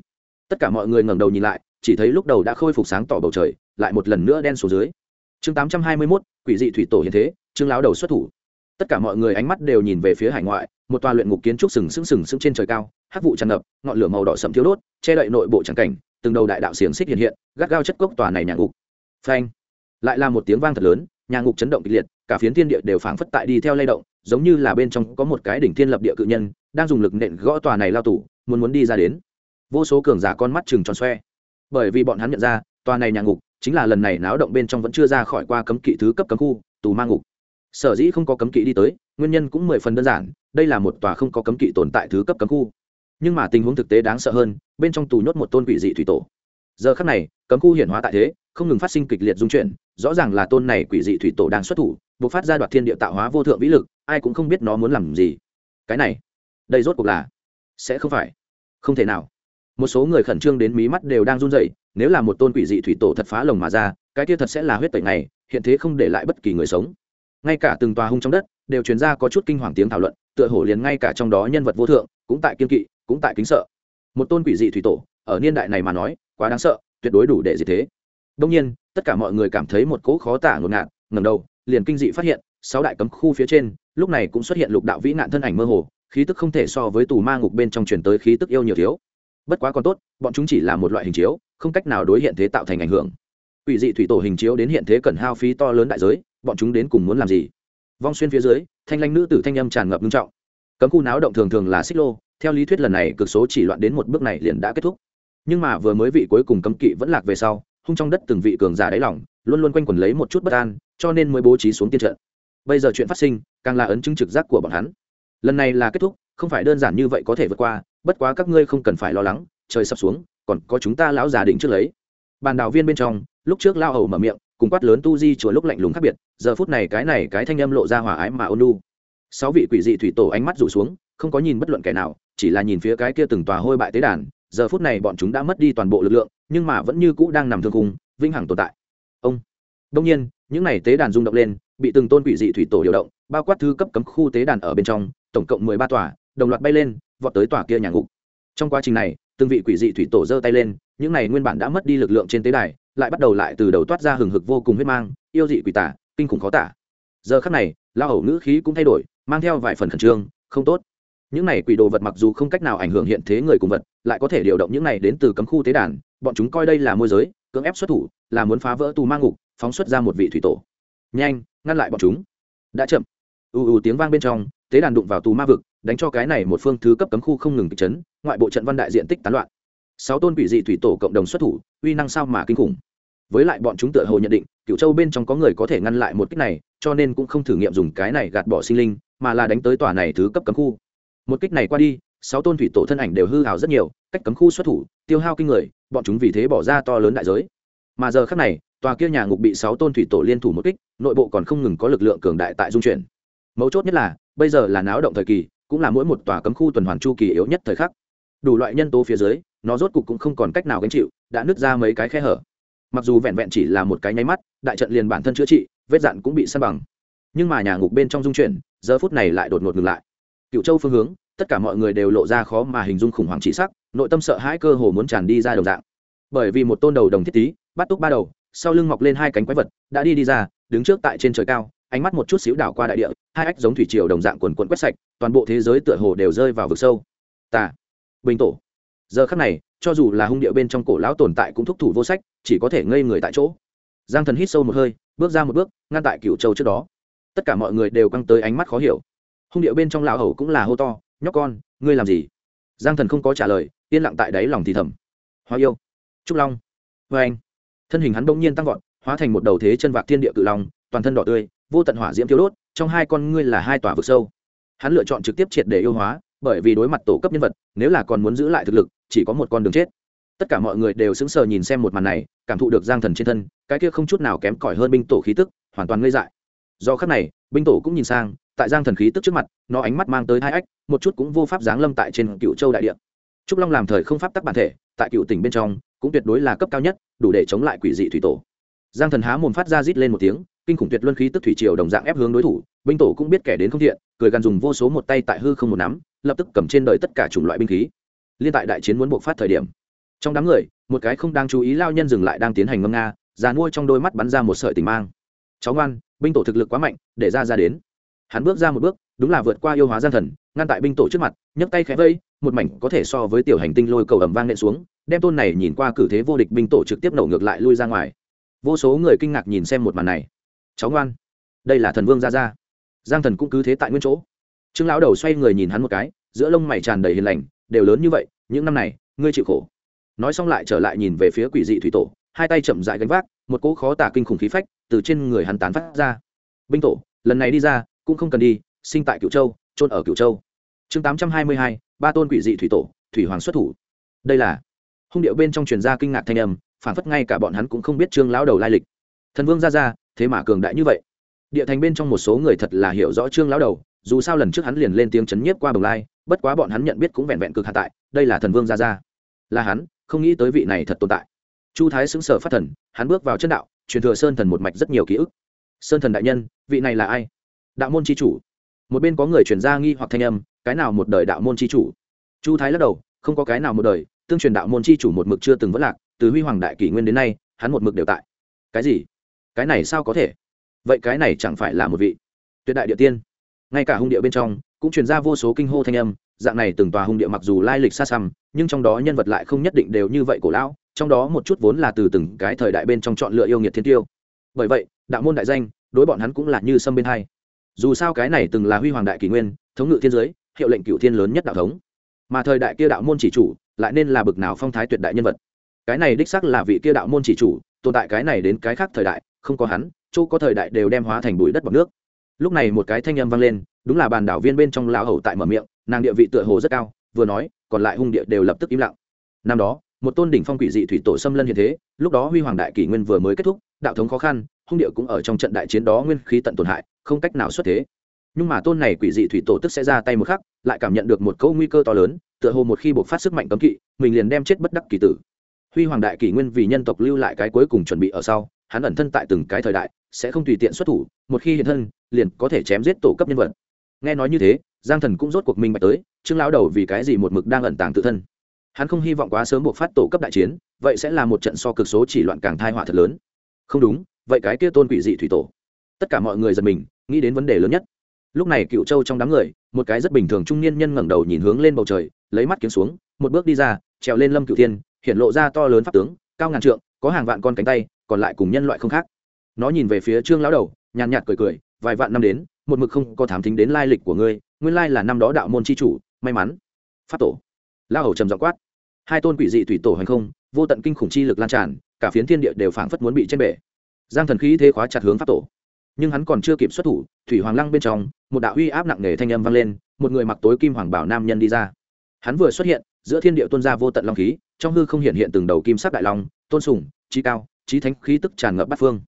tất cả mọi người ngẩng đầu nhìn lại, chỉ thấy lúc đầu đã khôi phục sáng tỏ bầu trời, lại một lần nữa đen xuống dưới. Chương tám trăm hai mươi mốt, quỷ dị thủy tổ hiện thế chương láo đầu xuất thủ. Tất cả mọi người ánh mắt đều nhìn về phía hải ngoại, một tòa luyện ngục kiến trúc sừng sững sừng sững trên trời cao, hắc vụ tràn ngập, ngọn lửa màu đỏ sậm thiếu đốt, che đậy nội bộ tràng cảnh, từng đầu đại đạo xiềng xích hiện hiện, gắt gao chất cốc tòa này nhà ngục. Phanh! Lại là một tiếng vang thật lớn, nhà ngục chấn động kịch liệt, cả phiến thiên địa đều phảng phất tại đi theo lay động giống như là bên trong có một cái đỉnh thiên lập địa cự nhân, đang dùng lực nện gõ tòa này lao tủ muốn muốn đi ra đến. Vô số cường giả con mắt chừng tròn xoe. Bởi vì bọn hắn nhận ra, tòa này nhà ngục chính là lần này náo động bên trong vẫn chưa ra khỏi qua cấm kỵ thứ cấp cấm khu, tù ma ngục. Sở dĩ không có cấm kỵ đi tới, nguyên nhân cũng mười phần đơn giản, đây là một tòa không có cấm kỵ tồn tại thứ cấp cấm khu. Nhưng mà tình huống thực tế đáng sợ hơn, bên trong tù nhốt một tôn quỷ dị thủy tổ. Giờ khắc này, cấm khu hiển hóa tại thế, không ngừng phát sinh kịch liệt dung chuyển, rõ ràng là tôn này quỷ dị thủy tổ đang xuất thủ buộc phát ra đoạt thiên địa tạo hóa vô thượng vĩ lực, ai cũng không biết nó muốn làm gì. Cái này, đây rốt cuộc là, sẽ không phải, không thể nào. Một số người khẩn trương đến mí mắt đều đang run rẩy, nếu là một tôn quỷ dị thủy tổ thật phá lồng mà ra, cái kia thật sẽ là huyết tẩy này hiện thế không để lại bất kỳ người sống. Ngay cả từng tòa hung trong đất, đều truyền ra có chút kinh hoàng tiếng thảo luận, tựa hổ liền ngay cả trong đó nhân vật vô thượng, cũng tại kiên kỵ, cũng tại kính sợ. Một tôn quỷ dị thủy tổ, ở niên đại này mà nói, quá đáng sợ, tuyệt đối đủ để gì thế. Đông nhiên, tất cả mọi người cảm thấy một cỗ khó tả ngột ngạt ngầm đầu liền kinh dị phát hiện, sáu đại cấm khu phía trên, lúc này cũng xuất hiện lục đạo vĩ nạn thân ảnh mơ hồ, khí tức không thể so với tù ma ngục bên trong truyền tới khí tức yêu nhiều thiếu. Bất quá còn tốt, bọn chúng chỉ là một loại hình chiếu, không cách nào đối hiện thế tạo thành ảnh hưởng. Ủy dị thủy tổ hình chiếu đến hiện thế cần hao phí to lớn đại giới, bọn chúng đến cùng muốn làm gì? Vong xuyên phía dưới, thanh lanh nữ tử thanh âm tràn ngập nghiêm trọng. Cấm khu náo động thường thường là xích lô, theo lý thuyết lần này cực số chỉ loạn đến một bước này liền đã kết thúc. Nhưng mà vừa mới vị cuối cùng cấm kỵ vẫn lạc về sau, hung trong đất từng vị cường giả đáy lỏng luôn luôn quanh quẩn lấy một chút bất an, cho nên mới bố trí xuống tiên trận. Bây giờ chuyện phát sinh, càng là ấn chứng trực giác của bọn hắn. Lần này là kết thúc, không phải đơn giản như vậy có thể vượt qua, bất quá các ngươi không cần phải lo lắng, trời sập xuống, còn có chúng ta lão già định trước lấy. Bàn đào viên bên trong, lúc trước lao hầu mở miệng, cùng quát lớn tu di chùa lúc lạnh lùng khác biệt, giờ phút này cái này cái thanh âm lộ ra hòa ái mà ôn lu sáu vị quỷ dị thủy tổ ánh mắt rủ xuống, không có nhìn bất luận kẻ nào, chỉ là nhìn phía cái kia từng tòa hôi bại tế đàn, giờ phút này bọn chúng đã mất đi toàn bộ lực lượng, nhưng mà vẫn như cũ đang nằm thương cùng vĩnh hằng tồn tại đông nhiên, những này tế đàn rung động lên, bị từng tôn quỷ dị thủy tổ điều động, bao quát thứ cấp cấm khu tế đàn ở bên trong, tổng cộng mười ba tòa, đồng loạt bay lên, vọt tới tòa kia nhà ngục. Trong quá trình này, từng vị quỷ dị thủy tổ giơ tay lên, những này nguyên bản đã mất đi lực lượng trên tế đài, lại bắt đầu lại từ đầu toát ra hừng hực vô cùng huyết mang, yêu dị quỷ tả, kinh khủng khó tả. Giờ khắc này lao hầu ngữ khí cũng thay đổi, mang theo vài phần khẩn trương, không tốt. Những này quỷ đồ vật mặc dù không cách nào ảnh hưởng hiện thế người cùng vật, lại có thể điều động những này đến từ cấm khu tế đàn, bọn chúng coi đây là môi giới, cưỡng ép xuất thủ, là muốn phá vỡ tù ma ngục phóng xuất ra một vị thủy tổ. Nhanh, ngăn lại bọn chúng. Đã chậm. Ù ù tiếng vang bên trong, tế đàn đụng vào tù ma vực, đánh cho cái này một phương thứ cấp cấm khu không ngừng kịch chấn, ngoại bộ trận văn đại diện tích tán loạn. Sáu tôn quỷ dị thủy tổ cộng đồng xuất thủ, uy năng sao mà kinh khủng. Với lại bọn chúng tựa hồ nhận định cựu châu bên trong có người có thể ngăn lại một cách này, cho nên cũng không thử nghiệm dùng cái này gạt bỏ sinh linh, mà là đánh tới tòa này thứ cấp cấm khu. Một kích này qua đi, sáu tôn thủy tổ thân ảnh đều hư hào rất nhiều, cách cấm khu xuất thủ, tiêu hao kinh người, bọn chúng vì thế bỏ ra to lớn đại giới. Mà giờ khác này tòa kia nhà ngục bị sáu tôn thủy tổ liên thủ một kích, nội bộ còn không ngừng có lực lượng cường đại tại dung chuyển. Mấu chốt nhất là, bây giờ là náo động thời kỳ, cũng là mỗi một tòa cấm khu tuần hoàn chu kỳ yếu nhất thời khắc. Đủ loại nhân tố phía dưới, nó rốt cục cũng không còn cách nào gánh chịu, đã nứt ra mấy cái khe hở. Mặc dù vẹn vẹn chỉ là một cái nháy mắt, đại trận liền bản thân chữa trị, vết dạn cũng bị săn bằng. Nhưng mà nhà ngục bên trong dung chuyển, giờ phút này lại đột ngột ngừng lại. Cựu châu phương hướng, tất cả mọi người đều lộ ra khó mà hình dung khủng hoảng chỉ sắc, nội tâm sợ hãi cơ hồ muốn tràn đi ra đồng dạng. Bởi vì một tôn đầu đồng thiết tí, bắt túc ba đầu sau lưng mọc lên hai cánh quái vật, đã đi đi ra, đứng trước tại trên trời cao, ánh mắt một chút xíu đảo qua đại địa, hai ách giống thủy triều đồng dạng quần quận quét sạch, toàn bộ thế giới tựa hồ đều rơi vào vực sâu. Tà, bình tổ. Giờ khắc này, cho dù là hung địa bên trong cổ lão tồn tại cũng thúc thủ vô sách, chỉ có thể ngây người tại chỗ. Giang thần hít sâu một hơi, bước ra một bước, ngăn tại cựu châu trước đó. Tất cả mọi người đều căng tới ánh mắt khó hiểu. Hung địa bên trong lão hầu cũng là hô to, nhóc con, ngươi làm gì? Giang thần không có trả lời, yên lặng tại đáy lòng thì thầm. Hoa yêu, trúc long. Vê anh thân hình hắn bỗng nhiên tăng vọt, hóa thành một đầu thế chân vạc thiên địa cự long, toàn thân đỏ tươi, vô tận hỏa diễm thiếu đốt, trong hai con ngươi là hai tòa vực sâu. Hắn lựa chọn trực tiếp triệt để yêu hóa, bởi vì đối mặt tổ cấp nhân vật, nếu là còn muốn giữ lại thực lực, chỉ có một con đường chết. Tất cả mọi người đều sững sờ nhìn xem một màn này, cảm thụ được giang thần trên thân, cái kia không chút nào kém cỏi hơn binh tổ khí tức, hoàn toàn ngây dại. Do khắc này, binh tổ cũng nhìn sang, tại giang thần khí tức trước mặt, nó ánh mắt mang tới hai ách, một chút cũng vô pháp giáng lâm tại trên cựu châu đại địa. Trúc long làm thời không pháp tắc bản thể, tại cựu tỉnh bên trong cũng tuyệt đối là cấp cao nhất, đủ để chống lại quỷ dị thủy tổ. Giang thần há mồm phát ra rít lên một tiếng, kinh khủng tuyệt luân khí tức thủy triều đồng dạng ép hướng đối thủ, binh tổ cũng biết kẻ đến không thiện, cười gằn dùng vô số một tay tại hư không một nắm, lập tức cầm trên đời tất cả chủng loại binh khí. Liên tại đại chiến muốn buộc phát thời điểm, trong đám người, một cái không đang chú ý lao nhân dừng lại đang tiến hành ngâm nga, già nuôi trong đôi mắt bắn ra một sợi tình mang. Cháu ngoan, binh tổ thực lực quá mạnh, để ra ra đến. Hắn bước ra một bước, đúng là vượt qua yêu hóa gian thần, ngăn tại binh tổ trước mặt, nhấc tay khẽ vây, một mảnh có thể so với tiểu hành tinh lôi cầu ầm vang nện xuống đem tôn này nhìn qua cử thế vô địch binh tổ trực tiếp nổ ngược lại lui ra ngoài. Vô số người kinh ngạc nhìn xem một màn này. Cháu ngoan. Đây là thần vương gia gia. Giang thần cũng cứ thế tại nguyên chỗ. Trương lão đầu xoay người nhìn hắn một cái, giữa lông mày tràn đầy hiền lành, đều lớn như vậy, những năm này, ngươi chịu khổ. Nói xong lại trở lại nhìn về phía quỷ dị thủy tổ, hai tay chậm dại gánh vác, một cỗ khó tả kinh khủng khí phách từ trên người hắn tán phát ra. Binh tổ, lần này đi ra, cũng không cần đi, sinh tại cửu châu trôn ở cửu châu. Chương tám trăm hai mươi hai, ba tôn quỷ dị thủy tổ, thủy hoàng xuất thủ. Đây là hung điệu bên trong truyền gia kinh ngạc thanh âm, phản phất ngay cả bọn hắn cũng không biết trương lão đầu lai lịch. Thần vương ra ra, thế mà cường đại như vậy. Địa thành bên trong một số người thật là hiểu rõ trương lão đầu, dù sao lần trước hắn liền lên tiếng chấn nhiếp qua bồng lai, bất quá bọn hắn nhận biết cũng vẹn vẹn cực hạ tại, đây là thần vương ra ra. Là hắn, không nghĩ tới vị này thật tồn tại. Chu thái xứng sở phát thần, hắn bước vào chân đạo, truyền thừa sơn thần một mạch rất nhiều ký ức. Sơn thần đại nhân, vị này là ai? Đạo môn c h i chủ. Một bên có người chuyển ra nghi hoặc thanh âm, cái nào một đời đạo môn c h i chủ? Chu thái lắc đầu, không có cái nào một đời tương truyền đạo môn chi chủ một mực chưa từng vất lạc, từ huy hoàng đại kỷ nguyên đến nay, hắn một mực đều tại. Cái gì? Cái này sao có thể? Vậy cái này chẳng phải là một vị tuyệt đại địa tiên? Ngay cả hung địa bên trong, cũng truyền ra vô số kinh hô thanh âm, dạng này từng tòa hung địa mặc dù lai lịch xa xăm, nhưng trong đó nhân vật lại không nhất định đều như vậy cổ lão, trong đó một chút vốn là từ từng cái thời đại bên trong chọn lựa yêu nghiệt thiên tiêu. Bởi vậy, đạo môn đại danh, đối bọn hắn cũng là như sâm bên hai. Dù sao cái này từng là huy hoàng đại kỷ nguyên, thống ngự thiên giới, hiệu lệnh cựu thiên lớn nhất đạo thống. Mà thời đại kia đạo môn chỉ chủ lại nên là bực nào phong thái tuyệt đại nhân vật. Cái này đích xác là vị kia đạo môn chỉ chủ, tồn tại cái này đến cái khác thời đại, không có hắn, chỗ có thời đại đều đem hóa thành bụi đất bọc nước. Lúc này một cái thanh âm vang lên, đúng là bàn đảo viên bên trong lão hầu tại mở miệng, nàng địa vị tựa hồ rất cao, vừa nói, còn lại hung địa đều lập tức im lặng. Năm đó, một tôn đỉnh phong quỷ dị thủy tổ xâm lân hiện thế, lúc đó huy hoàng đại kỷ nguyên vừa mới kết thúc, đạo thống khó khăn, hung địa cũng ở trong trận đại chiến đó nguyên khí tận tổn hại, không cách nào xuất thế nhưng mà tôn này quỷ dị thủy tổ tức sẽ ra tay một khắc, lại cảm nhận được một câu nguy cơ to lớn, tựa hồ một khi buộc phát sức mạnh cấm kỵ, mình liền đem chết bất đắc kỳ tử. Huy hoàng đại kỷ nguyên vì nhân tộc lưu lại cái cuối cùng chuẩn bị ở sau, hắn ẩn thân tại từng cái thời đại, sẽ không tùy tiện xuất thủ, một khi hiện thân, liền có thể chém giết tổ cấp nhân vật. Nghe nói như thế, giang thần cũng rốt cuộc minh bạch tới, trương lão đầu vì cái gì một mực đang ẩn tàng tự thân. Hắn không hy vọng quá sớm buộc phát tổ cấp đại chiến, vậy sẽ là một trận so cực số chỉ loạn càng thai họa thật lớn. Không đúng, vậy cái kia tôn quỷ dị thủy tổ. Tất cả mọi người giật mình, nghĩ đến vấn đề lớn nhất lúc này cựu châu trong đám người, một cái rất bình thường trung niên nhân ngẩng đầu nhìn hướng lên bầu trời, lấy mắt kiếm xuống, một bước đi ra, trèo lên lâm cựu thiên, hiện lộ ra to lớn pháp tướng, cao ngàn trượng, có hàng vạn con cánh tay, còn lại cùng nhân loại không khác. Nó nhìn về phía trương lão đầu, nhàn nhạt cười cười, vài vạn năm đến, một mực không có thám thính đến lai lịch của ngươi, nguyên lai là năm đó đạo môn c h i chủ, may mắn. Pháp tổ. La hầu trầm dọ quát. Hai tôn quỷ dị thủy tổ hành không, vô tận kinh khủng chi lực lan tràn, cả phiến thiên địa đều phảng phất muốn bị trên bể. Giang thần khí thế khóa chặt hướng pháp tổ. Nhưng hắn còn chưa kịp xuất thủ thủy hoàng lăng bên trong, một đạo uy áp nặng nề thanh âm vang lên, một người mặc tối kim hoàng bảo nam nhân đi ra. Hắn vừa xuất hiện, giữa thiên địa tôn ra vô tận long khí, trong hư không hiện hiện từng đầu kim sắc đại long, tôn sùng trí cao trí thánh khí tức tràn ngập bát phương.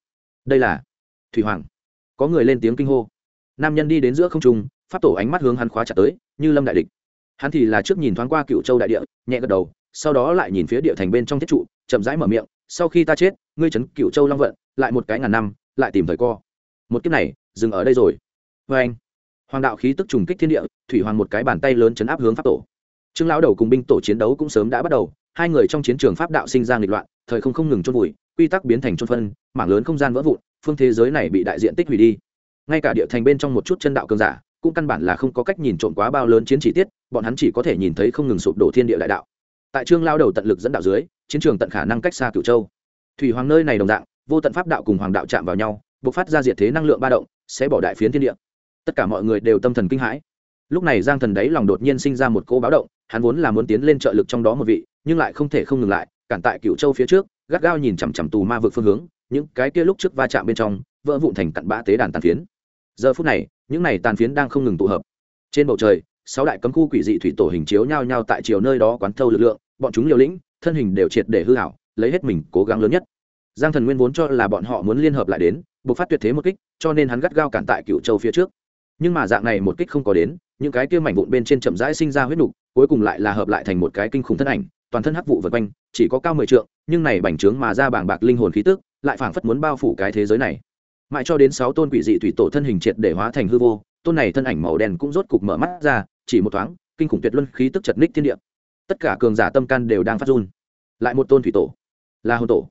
Đây là thủy hoàng. Có người lên tiếng kinh hô. Nam nhân đi đến giữa không trung, pháp tổ ánh mắt hướng hắn khóa chặt tới, như lâm đại địch. Hắn thì là trước nhìn thoáng qua cựu châu đại địa, nhẹ gật đầu, sau đó lại nhìn phía địa thành bên trong thiết trụ, chậm rãi mở miệng, sau khi ta chết, ngươi trấn cựu châu long vận, lại một cái ngàn năm, lại tìm thời co một kiếp này, dừng ở đây rồi. Vê anh, hoàng đạo khí tức trùng kích thiên địa, thủy hoàng một cái bàn tay lớn chấn áp hướng pháp tổ. Trương lão đầu cùng binh tổ chiến đấu cũng sớm đã bắt đầu, hai người trong chiến trường pháp đạo sinh ra nghịch loạn, thời không không ngừng trôn vùi, quy tắc biến thành trôn phân, mảng lớn không gian vỡ vụn, phương thế giới này bị đại diện tích hủy đi. Ngay cả địa thành bên trong một chút chân đạo cường giả, cũng căn bản là không có cách nhìn trộm quá bao lớn chiến chỉ tiết, bọn hắn chỉ có thể nhìn thấy không ngừng sụp đổ thiên địa đại đạo. Tại trương lao đầu tận lực dẫn đạo dưới, chiến trường tận khả năng cách xa cửu châu. Thủy hoàng nơi này đồng dạng, vô tận pháp đạo cùng hoàng đạo chạm vào nhau bộc phát ra diệt thế năng lượng ba động, sẽ bỏ đại phiến thiên địa. Tất cả mọi người đều tâm thần kinh hãi. Lúc này giang thần đấy lòng đột nhiên sinh ra một cô báo động, hắn vốn là muốn tiến lên trợ lực trong đó một vị, nhưng lại không thể không ngừng lại, cản tại cựu châu phía trước, gắt gao nhìn chằm chằm tù ma vực phương hướng, những cái kia lúc trước va chạm bên trong, vỡ vụn thành cặn bã tế đàn tàn phiến. Giờ phút này, những này tàn phiến đang không ngừng tụ hợp. Trên bầu trời, sáu đại cấm khu quỷ dị thủy tổ hình chiếu nhau nhau tại chiều nơi đó quán thâu lực lượng, bọn chúng liều lĩnh, thân hình đều triệt để hư hảo, lấy hết mình cố gắng lớn nhất. Giang thần nguyên vốn cho là bọn họ muốn liên hợp lại đến bộc phát tuyệt thế một kích, cho nên hắn gắt gao cản tại cựu châu phía trước. Nhưng mà dạng này một kích không có đến, những cái kia mảnh vụn bên trên chậm rãi sinh ra huyết nục, cuối cùng lại là hợp lại thành một cái kinh khủng thân ảnh, toàn thân hắc vụ vượt quanh, chỉ có cao mười trượng, nhưng này bành trướng mà ra bảng bạc linh hồn khí tức, lại phảng phất muốn bao phủ cái thế giới này. Mãi cho đến sáu tôn quỷ dị thủy tổ thân hình triệt để hóa thành hư vô, tôn này thân ảnh màu đen cũng rốt cục mở mắt ra, chỉ một thoáng, kinh khủng tuyệt luân khí tức chật ních thiên địa. Tất cả cường giả tâm can đều đang phát run. Lại một tôn thủy tổ. Là hồn tổ.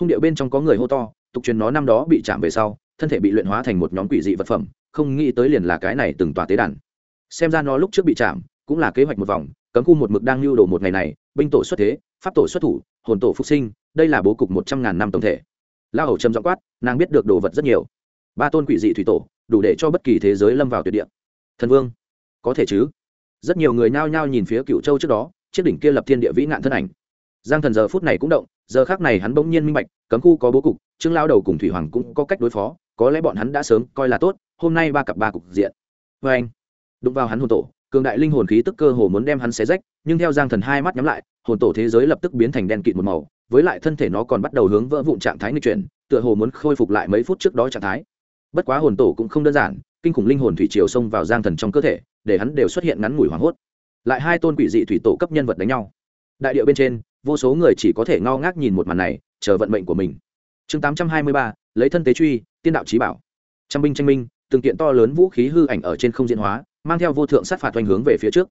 Hung điệu bên trong có người hô to tục truyền nó năm đó bị chạm về sau, thân thể bị luyện hóa thành một nhóm quỷ dị vật phẩm, không nghĩ tới liền là cái này từng tòa tế đàn. Xem ra nó lúc trước bị chạm, cũng là kế hoạch một vòng, cấm khu một mực đang lưu đồ một ngày này, binh tổ xuất thế, pháp tổ xuất thủ, hồn tổ phục sinh, đây là bố cục một trăm ngàn năm tổng thể. La hầu trầm giọng quát, nàng biết được đồ vật rất nhiều. Ba tôn quỷ dị thủy tổ, đủ để cho bất kỳ thế giới lâm vào tuyệt địa. Thần vương, có thể chứ? Rất nhiều người nhao nhao nhìn phía cựu châu trước đó, chiếc đỉnh kia lập thiên địa vĩ nạn thân ảnh giang thần giờ phút này cũng động, giờ khác này hắn bỗng nhiên minh bạch, cấm khu có bố cục, trương lao đầu cùng thủy hoàng cũng có cách đối phó, có lẽ bọn hắn đã sớm coi là tốt, hôm nay ba cặp ba cục diện. Vê anh, đụng vào hắn hồn tổ, cường đại linh hồn khí tức cơ hồ muốn đem hắn xé rách, nhưng theo giang thần hai mắt nhắm lại, hồn tổ thế giới lập tức biến thành đen kịt một màu, với lại thân thể nó còn bắt đầu hướng vỡ vụn trạng thái nghịch chuyển, tựa hồ muốn khôi phục lại mấy phút trước đó trạng thái. Bất quá hồn tổ cũng không đơn giản, kinh khủng linh hồn thủy triều xông vào giang thần trong cơ thể, để hắn đều xuất hiện ngắn ngủi hoảng hốt. Lại hai tôn quỷ dị thủy tổ cấp nhân vật đánh nhau. Đại điệu bên trên vô số người chỉ có thể ngao ngác nhìn một màn này, chờ vận mệnh của mình. Chương tám trăm hai mươi ba, lấy thân tế truy, tiên đạo trí bảo. Trăm binh tranh minh, từng kiện to lớn vũ khí hư ảnh ở trên không diễn hóa, mang theo vô thượng sát phạt hoành hướng về phía trước.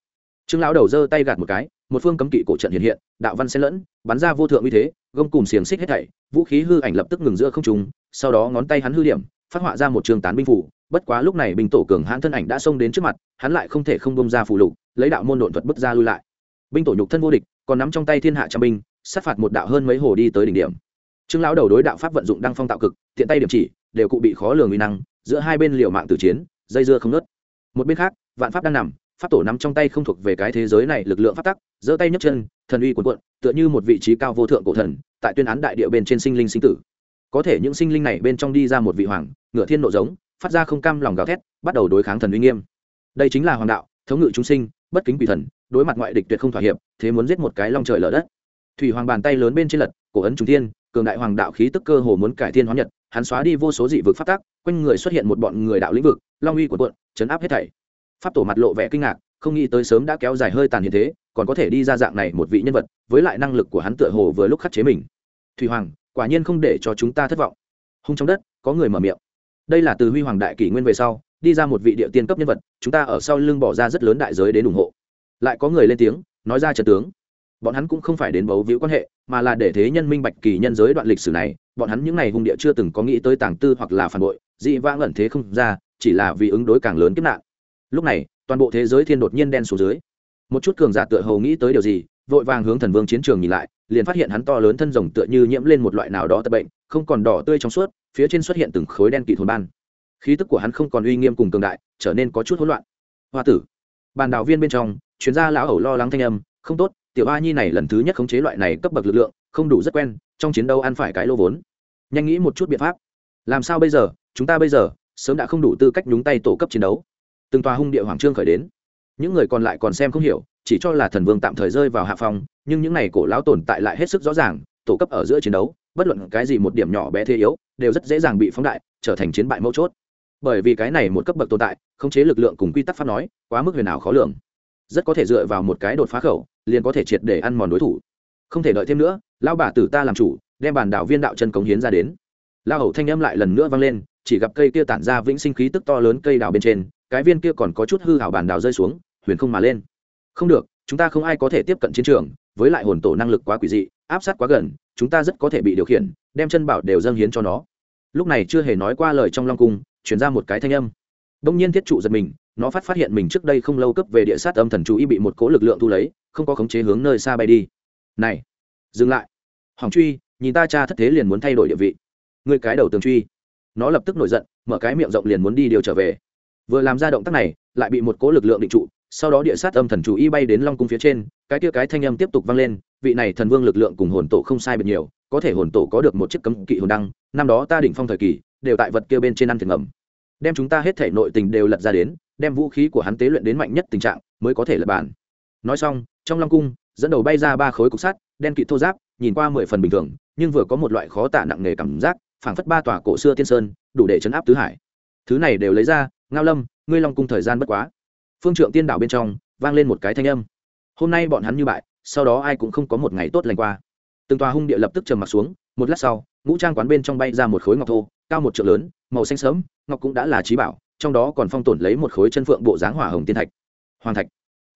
Trương lão đầu giơ tay gạt một cái, một phương cấm kỵ cổ trận hiện hiện, đạo văn xen lẫn, bắn ra vô thượng uy thế, gông cùng xiềng xích hết thảy, vũ khí hư ảnh lập tức ngừng giữa không trung, sau đó ngón tay hắn hư điểm, phát họa ra một trường tán binh phủ, bất quá lúc này binh tổ cường hãn thân ảnh đã xông đến trước mặt, hắn lại không thể không bông ra phù lục, lấy đạo môn độn thuật bức ra lui lại. Binh tổ nhục thân vô địch còn nắm trong tay thiên hạ trăm binh, sát phạt một đạo hơn mấy hồ đi tới đỉnh điểm. Trương lão đầu đối đạo pháp vận dụng đăng phong tạo cực, tiện tay điểm chỉ, đều cụ bị khó lường uy năng, giữa hai bên liều mạng tử chiến, dây dưa không nớt một bên khác, vạn pháp đang nằm, pháp tổ nắm trong tay không thuộc về cái thế giới này lực lượng pháp tắc, giơ tay nhấc chân, thần uy cuộn cuộn, tựa như một vị trí cao vô thượng cổ thần, tại tuyên án đại địa bên trên sinh linh sinh tử. Có thể những sinh linh này bên trong đi ra một vị hoàng, ngựa thiên nộ giống, phát ra không cam lòng gào thét, bắt đầu đối kháng thần uy nghiêm. Đây chính là hoàng đạo, thống ngự chúng sinh, bất kính quỷ thần đối mặt ngoại địch tuyệt không thỏa hiệp, thế muốn giết một cái long trời lở đất. Thủy hoàng bàn tay lớn bên trên lật, cổ ấn trung thiên, cường đại hoàng đạo khí tức cơ hồ muốn cải thiên hóa nhật, hắn xóa đi vô số dị vực phát tác quanh người xuất hiện một bọn người đạo lĩnh vực, long uy của quận chấn áp hết thảy. Pháp tổ mặt lộ vẻ kinh ngạc, không nghĩ tới sớm đã kéo dài hơi tàn hiện thế, còn có thể đi ra dạng này một vị nhân vật, với lại năng lực của hắn tựa hồ vừa lúc khắc chế mình. Thủy hoàng, quả nhiên không để cho chúng ta thất vọng. Hung trong đất, có người mở miệng. Đây là từ huy hoàng đại kỷ nguyên về sau, đi ra một vị địa tiên cấp nhân vật, chúng ta ở sau lưng bỏ ra rất lớn đại giới đến ủng hộ lại có người lên tiếng, nói ra trận tướng. Bọn hắn cũng không phải đến bấu víu quan hệ, mà là để thế nhân minh bạch kỳ nhân giới đoạn lịch sử này. Bọn hắn những n à y hung địa chưa từng có nghĩ tới tàng tư hoặc là phản bội, dị vãng ẩn thế không ra, chỉ là vì ứng đối càng lớn kiếp nạn. Lúc này, toàn bộ thế giới thiên đột nhiên đen xuống dưới. Một chút cường giả tựa hầu nghĩ tới điều gì, vội vàng hướng thần vương chiến trường nhìn lại, liền phát hiện hắn to lớn thân rồng tựa như nhiễm lên một loại nào đó tật bệnh, không còn đỏ tươi trong suốt, phía trên xuất hiện từng khối đen kỵ thôn ban. Khí tức của hắn không còn uy nghiêm cùng cường đại, trở nên có chút hỗn loạn. Hoa tử, bàn đạo viên bên trong chuyên gia lão ẩu lo lắng thanh âm, không tốt, tiểu a nhi này lần thứ nhất khống chế loại này cấp bậc lực lượng, không đủ rất quen, trong chiến đấu ăn phải cái lô vốn. Nhanh nghĩ một chút biện pháp. Làm sao bây giờ? Chúng ta bây giờ, sớm đã không đủ tư cách nhúng tay tổ cấp chiến đấu. Từng tòa hung địa hoàng trương khởi đến. Những người còn lại còn xem không hiểu, chỉ cho là thần vương tạm thời rơi vào hạ phòng nhưng những n à y cổ lão tồn tại lại hết sức rõ ràng, tổ cấp ở giữa chiến đấu, bất luận cái gì một điểm nhỏ bé thế yếu, đều rất dễ dàng bị phóng đại, trở thành chiến bại mấu chốt. Bởi vì cái này một cấp bậc tồn tại, khống chế lực lượng cùng quy tắc pháp nói, quá mức huyền ảo khó lường rất có thể dựa vào một cái đột phá khẩu, liền có thể triệt để ăn mòn đối thủ. Không thể đợi thêm nữa lao bà tử ta làm chủ, đem bản đạo viên đạo chân cống hiến ra đến. Lao hầu thanh âm lại lần nữa vang lên, chỉ gặp cây kia tản ra vĩnh sinh khí tức to lớn cây đào bên trên, cái viên kia còn có chút hư hảo bản đào rơi xuống, huyền không mà lên. Không được, chúng ta không ai có thể tiếp cận chiến trường, với lại hồn tổ năng lực quá quỷ dị, áp sát quá gần, chúng ta rất có thể bị điều khiển, đem chân bảo đều dâng hiến cho nó. Lúc này chưa hề nói qua lời trong long cung chuyển ra một cái thanh âm đông nhiên thiết trụ giật mình, nó phát phát hiện mình trước đây không lâu cấp về địa sát âm thần chú ý bị một cố lực lượng thu lấy, không có khống chế hướng nơi xa bay đi. Này, dừng lại. Hoàng truy, nhìn ta cha thất thế liền muốn thay đổi địa vị. Người cái đầu tường truy. Nó lập tức nổi giận, mở cái miệng rộng liền muốn đi điều trở về. Vừa làm ra động tác này, lại bị một cố lực lượng định trụ, sau đó địa sát âm thần chú y bay đến long cung phía trên, cái kia cái thanh âm tiếp tục vang lên, vị này thần vương lực lượng cùng hồn tổ không sai biệt nhiều, có thể hồn tổ có được một chiếc cấm kỵ hồn đăng, năm đó ta đỉnh phong thời kỳ, đều tại vật kia bên trên ăn thiệt ngầm đem chúng ta hết thể nội tình đều lật ra đến, đem vũ khí của hắn tế luyện đến mạnh nhất tình trạng, mới có thể lật bàn. Nói xong, trong long cung, dẫn đầu bay ra ba khối cục sắt, đen kịt thô giáp, nhìn qua mười phần bình thường, nhưng vừa có một loại khó tả nặng nề cảm giác, phảng phất ba tòa cổ xưa tiên sơn, đủ để chấn áp tứ hải. Thứ này đều lấy ra, ngao lâm, ngươi long cung thời gian bất quá. Phương trượng tiên đảo bên trong, vang lên một cái thanh âm. Hôm nay bọn hắn như bại, sau đó ai cũng không có một ngày tốt lành qua. Từng tòa hung địa lập tức trầm mặt xuống, một lát sau, ngũ trang quán bên trong bay ra một khối ngọc thô, cao một trượng lớn màu xanh sớm, ngọc cũng đã là trí bảo, trong đó còn phong tổn lấy một khối chân phượng bộ dáng hỏa hồng tiên thạch. Hoàng thạch.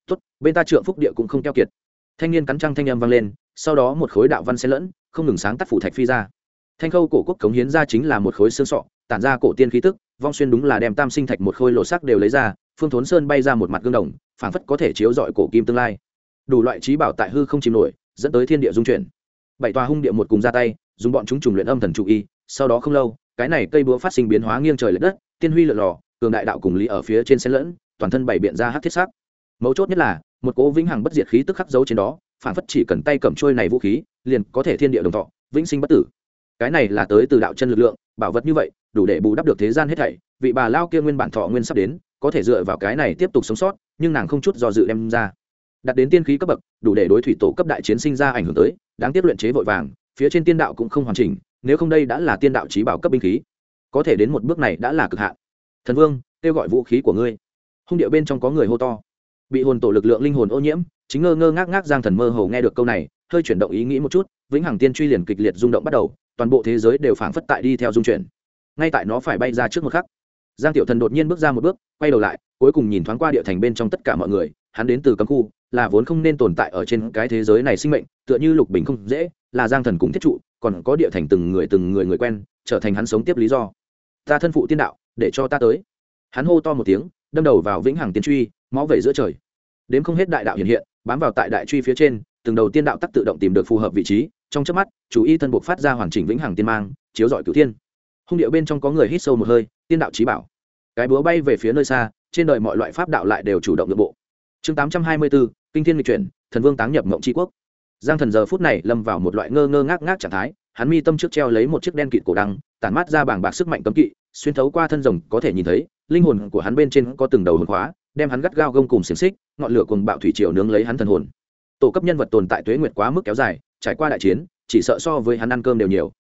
Tốt, bên ta trượng phúc địa cũng không keo kiệt. Thanh niên cắn trăng thanh âm vang lên, sau đó một khối đạo văn xen lẫn, không ngừng sáng tác phủ thạch phi ra. Thanh khâu cổ quốc cống hiến ra chính là một khối xương sọ, tản ra cổ tiên khí tức, vong xuyên đúng là đem tam sinh thạch một khối lộ sắc đều lấy ra, phương thốn sơn bay ra một mặt gương đồng, phảng phất có thể chiếu dọi cổ kim tương lai. Đủ loại trí bảo tại hư không chìm nổi, dẫn tới thiên địa dung chuyển. Bảy tòa hung địa một cùng ra tay, dùng bọn chúng trùng luyện âm thần chủ y, sau đó không lâu cái này cây búa phát sinh biến hóa nghiêng trời lệch đất, tiên huy lượn lò cường đại đạo cùng lý ở phía trên xen lẫn, toàn thân bảy biện ra hát thiết sắc. Mấu chốt nhất là, một cố vĩnh hằng bất diệt khí tức khắc dấu trên đó, phản phất chỉ cần tay cầm trôi này vũ khí, liền có thể thiên địa đồng thọ, vĩnh sinh bất tử. Cái này là tới từ đạo chân lực lượng, bảo vật như vậy, đủ để bù đắp được thế gian hết thảy, vị bà lao kia nguyên bản thọ nguyên sắp đến, có thể dựa vào cái này tiếp tục sống sót, nhưng nàng không chút do dự đem ra. Đặt đến tiên khí cấp bậc, đủ để đối thủy tổ cấp đại chiến sinh ra ảnh hưởng tới, đáng tiếc luyện chế vội vàng, phía trên tiên đạo cũng không hoàn chỉnh nếu không đây đã là tiên đạo trí bảo cấp binh khí, có thể đến một bước này đã là cực hạn. Thần vương, kêu gọi vũ khí của ngươi. Hung điệu bên trong có người hô to. Bị hồn tổ lực lượng linh hồn ô nhiễm, chính ngơ ngơ ngác ngác giang thần mơ hồ nghe được câu này, hơi chuyển động ý nghĩ một chút, vĩnh hằng tiên truy liền kịch liệt rung động bắt đầu, toàn bộ thế giới đều phảng phất tại đi theo dung chuyển. Ngay tại nó phải bay ra trước một khắc, giang tiểu thần đột nhiên bước ra một bước, quay đầu lại, cuối cùng nhìn thoáng qua địa thành bên trong tất cả mọi người, hắn đến từ cấm khu, là vốn không nên tồn tại ở trên cái thế giới này sinh mệnh, tựa như lục bình không dễ, là giang thần cùng thiết trụ còn có địa thành từng người từng người người quen, trở thành hắn sống tiếp lý do. Ta thân phụ tiên đạo, để cho ta tới. Hắn hô to một tiếng, đâm đầu vào vĩnh hằng tiên truy, máu vẩy giữa trời. Đến không hết đại đạo hiện hiện, bám vào tại đại truy phía trên, từng đầu tiên đạo tắc tự động tìm được phù hợp vị trí, trong chớp mắt, chú y thân buộc phát ra hoàn chỉnh vĩnh hằng tiên mang, chiếu rọi cửu tiên hung điệu bên trong có người hít sâu một hơi, tiên đạo trí bảo. Cái búa bay về phía nơi xa, trên đời mọi loại pháp đạo lại đều chủ động nội bộ. Chương tám trăm hai mươi bốn, kinh thiên lịch chuyển, thần vương táng nhập mộng tri quốc giang thần giờ phút này lâm vào một loại ngơ ngơ ngác ngác trạng thái, hắn mi tâm trước treo lấy một chiếc đen kịt cổ đăng, tản mát ra bảng bạc sức mạnh cấm kỵ, xuyên thấu qua thân rồng, có thể nhìn thấy, linh hồn của hắn bên trên có từng đầu hồn khóa, đem hắn gắt gao gông cùng xiềng xích, ngọn lửa cùng bạo thủy triều nướng lấy hắn thần hồn. Tổ cấp nhân vật tồn tại tuế nguyệt quá mức kéo dài, trải qua đại chiến, chỉ sợ so với hắn ăn cơm đều nhiều.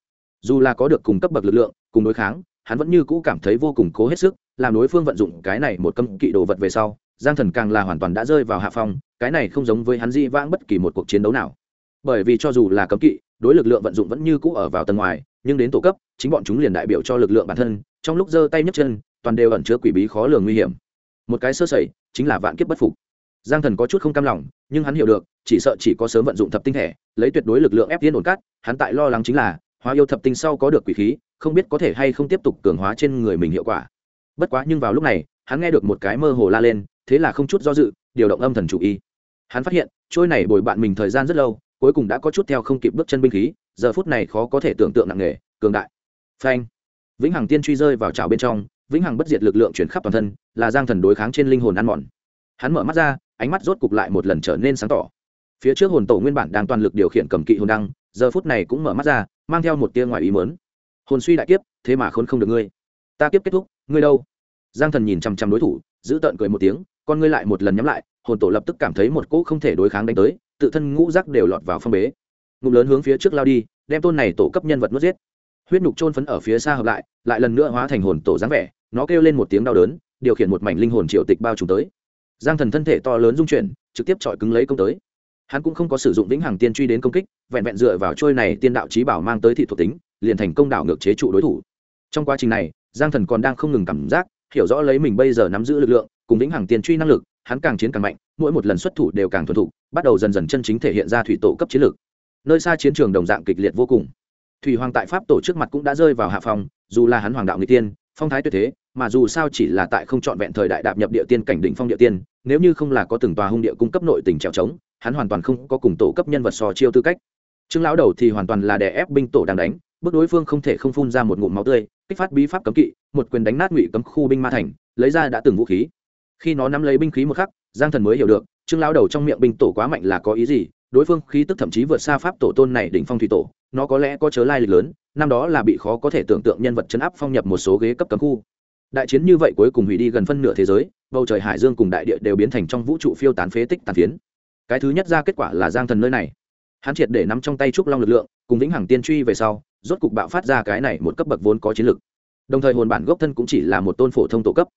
Dù là có được cùng cấp bậc lực lượng, cùng đối kháng, hắn vẫn như cũ cảm thấy vô cùng cố hết sức, làm đối phương vận dụng cái này một cấm kỵ đồ vật về sau, giang thần càng là hoàn toàn đã rơi vào hạ phong, cái này không giống với hắn di vãng bất kỳ một cuộc chiến đấu nào bởi vì cho dù là cấm kỵ, đối lực lượng vận dụng vẫn như cũ ở vào tầng ngoài, nhưng đến tổ cấp, chính bọn chúng liền đại biểu cho lực lượng bản thân, trong lúc giơ tay nhấc chân, toàn đều ẩn chứa quỷ bí khó lường nguy hiểm. Một cái sơ sẩy, chính là vạn kiếp bất phục. Giang thần có chút không cam lòng, nhưng hắn hiểu được, chỉ sợ chỉ có sớm vận dụng thập tinh thể, lấy tuyệt đối lực lượng ép tiên ổn cát, hắn tại lo lắng chính là, hóa yêu thập tinh sau có được quỷ khí, không biết có thể hay không tiếp tục cường hóa trên người mình hiệu quả. Bất quá nhưng vào lúc này, hắn nghe được một cái mơ hồ la lên, thế là không chút do dự, điều động âm thần chủ y. Hắn phát hiện, trôi này bồi bạn mình thời gian rất lâu cuối cùng đã có chút theo không kịp bước chân binh khí, giờ phút này khó có thể tưởng tượng nặng nề, cường đại. Phanh. Vĩnh hằng tiên truy rơi vào trào bên trong, vĩnh hằng bất diệt lực lượng chuyển khắp toàn thân, là giang thần đối kháng trên linh hồn ăn mòn. Hắn mở mắt ra, ánh mắt rốt cục lại một lần trở nên sáng tỏ. Phía trước hồn tổ nguyên bản đang toàn lực điều khiển cầm kỵ hồn đăng, giờ phút này cũng mở mắt ra, mang theo một tia ngoài ý mớn hồn suy đại kiếp, thế mà khốn không được ngươi. Ta kiếp kết thúc, ngươi đâu? Giang thần nhìn chằm chằm đối thủ, giữ tợn cười một tiếng, con ngươi lại một lần nhắm lại, hồn tổ lập tức cảm thấy một cỗ không thể đối kháng đánh tới tự thân ngũ rắc đều lọt vào phong bế. Ngụm lớn hướng phía trước lao đi, đem tôn này tổ cấp nhân vật nuốt giết. Huyết nhục trôn phấn ở phía xa hợp lại lại lần nữa hóa thành hồn tổ dáng vẻ, nó kêu lên một tiếng đau đớn, điều khiển một mảnh linh hồn triệu tịch bao trùm tới. Giang thần thân thể to lớn dung chuyển, trực tiếp chọi cứng lấy công tới. Hắn cũng không có sử dụng vĩnh hằng tiên truy đến công kích, vẹn vẹn dựa vào trôi này tiên đạo trí bảo mang tới thị thuộc tính, liền thành công đảo ngược chế trụ đối thủ. Trong quá trình này, giang thần còn đang không ngừng cảm giác, hiểu rõ lấy mình bây giờ nắm giữ lực lượng, cùng vĩnh hằng tiên truy năng lực hắn càng chiến càng mạnh, mỗi một lần xuất thủ đều càng thuần thục, bắt đầu dần dần chân chính thể hiện ra thủy tổ cấp chiến lược. Nơi xa chiến trường đồng dạng kịch liệt vô cùng. Thủy hoàng tại pháp tổ trước mặt cũng đã rơi vào hạ phòng dù là hắn hoàng đạo người tiên, phong thái tuyệt thế, mà dù sao chỉ là tại không trọn vẹn thời đại đạp nhập địa tiên cảnh đỉnh phong địa tiên, nếu như không là có từng tòa hung địa cung cấp nội tình trèo trống, hắn hoàn toàn không có cùng tổ cấp nhân vật so chiêu tư cách. Trương lão đầu thì hoàn toàn là đè ép binh tổ đang đánh, bước đối phương không thể không phun ra một ngụm máu tươi, kích phát bí pháp cấm kỵ, một quyền đánh nát ngụy cấm khu binh ma thành, lấy ra đã từng vũ khí khi nó nắm lấy binh khí một khắc, giang thần mới hiểu được, trương lao đầu trong miệng binh tổ quá mạnh là có ý gì, đối phương khí tức thậm chí vượt xa pháp tổ tôn này đỉnh phong thủy tổ, nó có lẽ có chớ lai lịch lớn, năm đó là bị khó có thể tưởng tượng nhân vật chấn áp phong nhập một số ghế cấp cấm khu. Đại chiến như vậy cuối cùng hủy đi gần phân nửa thế giới, bầu trời hải dương cùng đại địa đều biến thành trong vũ trụ phiêu tán phế tích tàn phiến. Cái thứ nhất ra kết quả là giang thần nơi này. Hắn triệt để nắm trong tay trúc long lực lượng, cùng vĩnh hằng tiên truy về sau, rốt cục bạo phát ra cái này một cấp bậc vốn có chiến lực. Đồng thời hồn bản gốc thân cũng chỉ là một tôn phổ thông tổ cấp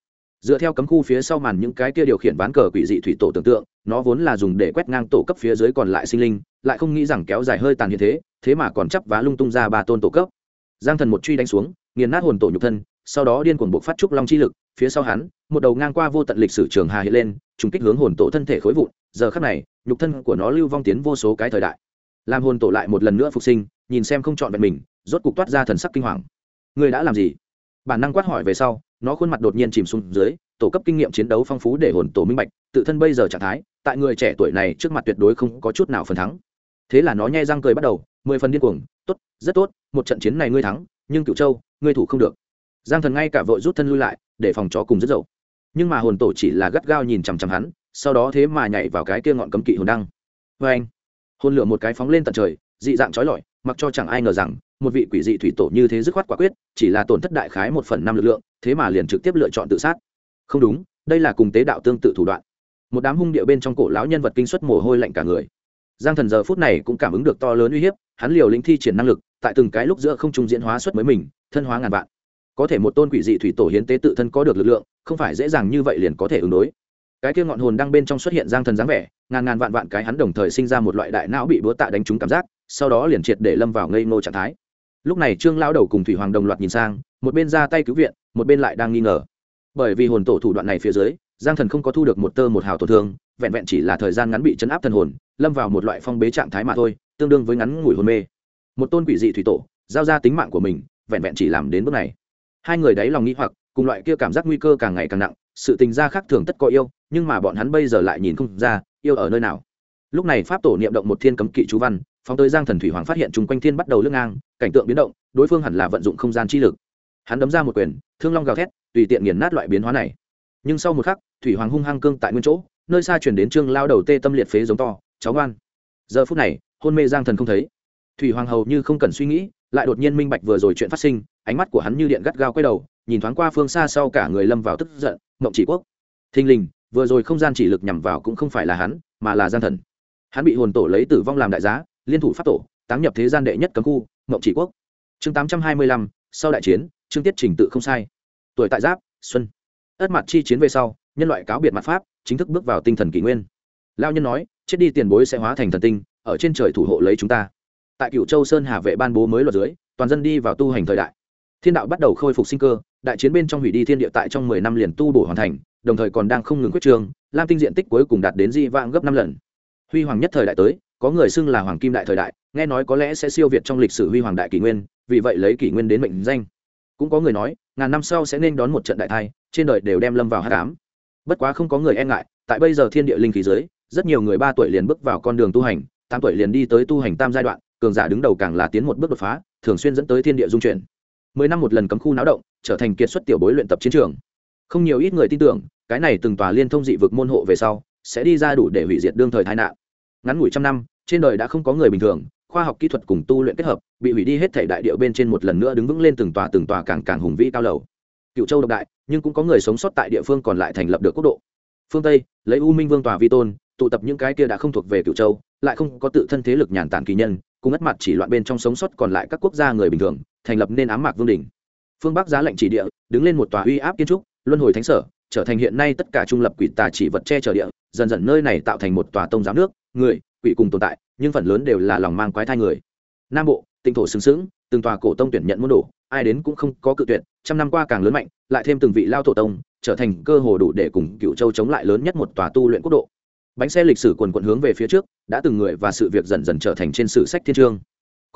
dựa theo cấm khu phía sau màn những cái kia điều khiển ván cờ quỷ dị thủy tổ tưởng tượng, nó vốn là dùng để quét ngang tổ cấp phía dưới còn lại sinh linh, lại không nghĩ rằng kéo dài hơi tàn hiện thế thế mà còn chấp vá lung tung ra ba tôn tổ cấp. Giang thần một truy đánh xuống, nghiền nát hồn tổ nhục thân, sau đó điên cuồng buộc phát trúc long chi lực, phía sau hắn, một đầu ngang qua vô tận lịch sử trường hà hiện lên, trùng kích hướng hồn tổ thân thể khối vụn, giờ khắc này, nhục thân của nó lưu vong tiến vô số cái thời đại. Làm hồn tổ lại một lần nữa phục sinh, nhìn xem không chọn vẹn mình, rốt cục toát ra thần sắc kinh hoàng. Người đã làm gì? Bản năng quát hỏi về sau, nó khuôn mặt đột nhiên chìm xuống dưới, tổ cấp kinh nghiệm chiến đấu phong phú để hồn tổ minh bạch, tự thân bây giờ trạng thái, tại người trẻ tuổi này trước mặt tuyệt đối không có chút nào phần thắng. Thế là nó nhai răng cười bắt đầu, mười phần điên cuồng, tốt, rất tốt, một trận chiến này ngươi thắng, nhưng cựu châu, ngươi thủ không được. Giang thần ngay cả vội rút thân lui lại, để phòng chó cùng rất dậu. Nhưng mà hồn tổ chỉ là gắt gao nhìn chằm chằm hắn, sau đó thế mà nhảy vào cái kia ngọn cấm kỵ hồn đăng. Vê anh hồn lửa một cái phóng lên tận trời, dị dạng trói lọi, mặc cho chẳng ai ngờ rằng một vị quỷ dị thủy tổ như thế dứt khoát quả quyết, chỉ là tổn thất đại khái một phần năm lực lượng, thế mà liền trực tiếp lựa chọn tự sát. Không đúng, đây là cùng tế đạo tương tự thủ đoạn. Một đám hung địa bên trong cổ lão nhân vật kinh xuất mồ hôi lạnh cả người. Giang thần giờ phút này cũng cảm ứng được to lớn uy hiếp, hắn liều lĩnh thi triển năng lực, tại từng cái lúc giữa không trung diễn hóa xuất mới mình, thân hóa ngàn vạn. Có thể một tôn quỷ dị thủy tổ hiến tế tự thân có được lực lượng, không phải dễ dàng như vậy liền có thể ứng đối. Cái kia ngọn hồn đang bên trong xuất hiện giang thần dáng vẻ, ngàn ngàn vạn vạn cái hắn đồng thời sinh ra một loại đại não bị búa tạ đánh trúng cảm giác, sau đó liền triệt để lâm vào ngây ngô trạng thái lúc này trương lao đầu cùng thủy hoàng đồng loạt nhìn sang, một bên ra tay cứu viện, một bên lại đang nghi ngờ. Bởi vì hồn tổ thủ đoạn này phía dưới, giang thần không có thu được một tơ một hào tổn thương, vẹn vẹn chỉ là thời gian ngắn bị chấn áp thần hồn, lâm vào một loại phong bế trạng thái mà thôi, tương đương với ngắn ngủi hôn mê. Một tôn quỷ dị thủy tổ, giao ra tính mạng của mình, vẹn vẹn chỉ làm đến bước này. Hai người đáy lòng nghĩ hoặc, cùng loại kia cảm giác nguy cơ càng ngày càng nặng, sự tình gia khác thường tất có yêu, nhưng mà bọn hắn bây giờ lại nhìn không ra, yêu ở nơi nào. Lúc này pháp tổ niệm động một thiên cấm kỵ chú văn phóng tới giang thần thủy hoàng phát hiện chung quanh thiên bắt đầu lưng ngang, cảnh tượng biến động, đối phương hẳn là vận dụng không gian chi lực. Hắn đấm ra một quyền, thương long gào thét, tùy tiện nghiền nát loại biến hóa này. Nhưng sau một khắc, thủy hoàng hung hăng cương tại nguyên chỗ, nơi xa chuyển đến trương lao đầu tê tâm liệt phế giống to, cháu ngoan. Giờ phút này, hôn mê giang thần không thấy. Thủy hoàng hầu như không cần suy nghĩ, lại đột nhiên minh bạch vừa rồi chuyện phát sinh, ánh mắt của hắn như điện gắt gao quay đầu, nhìn thoáng qua phương xa sau cả người lâm vào tức giận, mộng chỉ quốc. Thình lình, vừa rồi không gian chỉ lực nhằm vào cũng không phải là hắn, mà là Giang thần. Hắn bị hồn tổ lấy tử vong làm đại giá liên thủ pháp tổ, táng nhập thế gian đệ nhất cấm khu mộng chỉ quốc. Chương tám trăm hai mươi lăm, sau đại chiến, chương tiết trình tự không sai. Tuổi tại giáp, xuân. Ất mặt chi chiến về sau, nhân loại cáo biệt mặt pháp, chính thức bước vào tinh thần kỷ nguyên. Lao nhân nói, chết đi tiền bối sẽ hóa thành thần tinh, ở trên trời thủ hộ lấy chúng ta. Tại cựu châu sơn hà vệ ban bố mới luật dưới, toàn dân đi vào tu hành thời đại. Thiên đạo bắt đầu khôi phục sinh cơ, đại chiến bên trong hủy đi thiên địa tại trong mười năm liền tu bổ hoàn thành, đồng thời còn đang không ngừng quyết trường, lam tinh diện tích cuối cùng đạt đến di vang gấp năm lần huy hoàng nhất thời đại tới, có người xưng là hoàng kim đại thời đại, nghe nói có lẽ sẽ siêu việt trong lịch sử huy hoàng đại kỷ nguyên, vì vậy lấy kỷ nguyên đến mệnh danh. Cũng có người nói, ngàn năm sau sẽ nên đón một trận đại thai, trên đời đều đem lâm vào hát cám bất quá không có người e ngại, tại bây giờ thiên địa linh khí giới rất nhiều người ba tuổi liền bước vào con đường tu hành, tám tuổi liền đi tới tu hành tam giai đoạn, cường giả đứng đầu càng là tiến một bước đột phá, thường xuyên dẫn tới thiên địa dung chuyển. Mười năm một lần cấm khu náo động, trở thành kiệt xuất tiểu bối luyện tập chiến trường. Không nhiều ít người tin tưởng, cái này từng tòa liên thông dị vực môn hộ về sau sẽ đi ra đủ để hủy diệt đương thời tai nạn. Ngắn ngủi trăm năm, trên đời đã không có người bình thường, khoa học kỹ thuật cùng tu luyện kết hợp, bị hủy đi hết thể đại điệu bên trên một lần nữa đứng vững lên từng tòa từng tòa càng càng hùng vĩ cao lầu. Cựu châu độc đại, nhưng cũng có người sống sót tại địa phương còn lại thành lập được quốc độ. Phương tây, lấy u minh vương tòa vi tôn, tụ tập những cái kia đã không thuộc về cựu châu, lại không có tự thân thế lực nhàn tản kỳ nhân, cùng ất mặt chỉ loạn bên trong sống sót còn lại các quốc gia người bình thường, thành lập nên ám mạc vương đình phương bắc giá lệnh chỉ địa, đứng lên một tòa uy áp kiến trúc, luân hồi thánh sở trở thành hiện nay tất cả trung lập quỷ tà chỉ vật che chở địa, dần dần nơi này tạo thành một tòa tông giáo nước, người, quỷ cùng tồn tại, nhưng phần lớn đều là lòng mang quái thai người. Nam bộ tinh thổ xứng xứng từng tòa cổ tông tuyển nhận môn đồ, ai đến cũng không có cự tuyệt, trăm năm qua càng lớn mạnh, lại thêm từng vị lao tổ tông, trở thành cơ hồ đủ để cùng cựu châu chống lại lớn nhất một tòa tu luyện quốc độ. Bánh xe lịch sử quần quận hướng về phía trước, đã từng người và sự việc dần dần trở thành trên sử sách thiên trương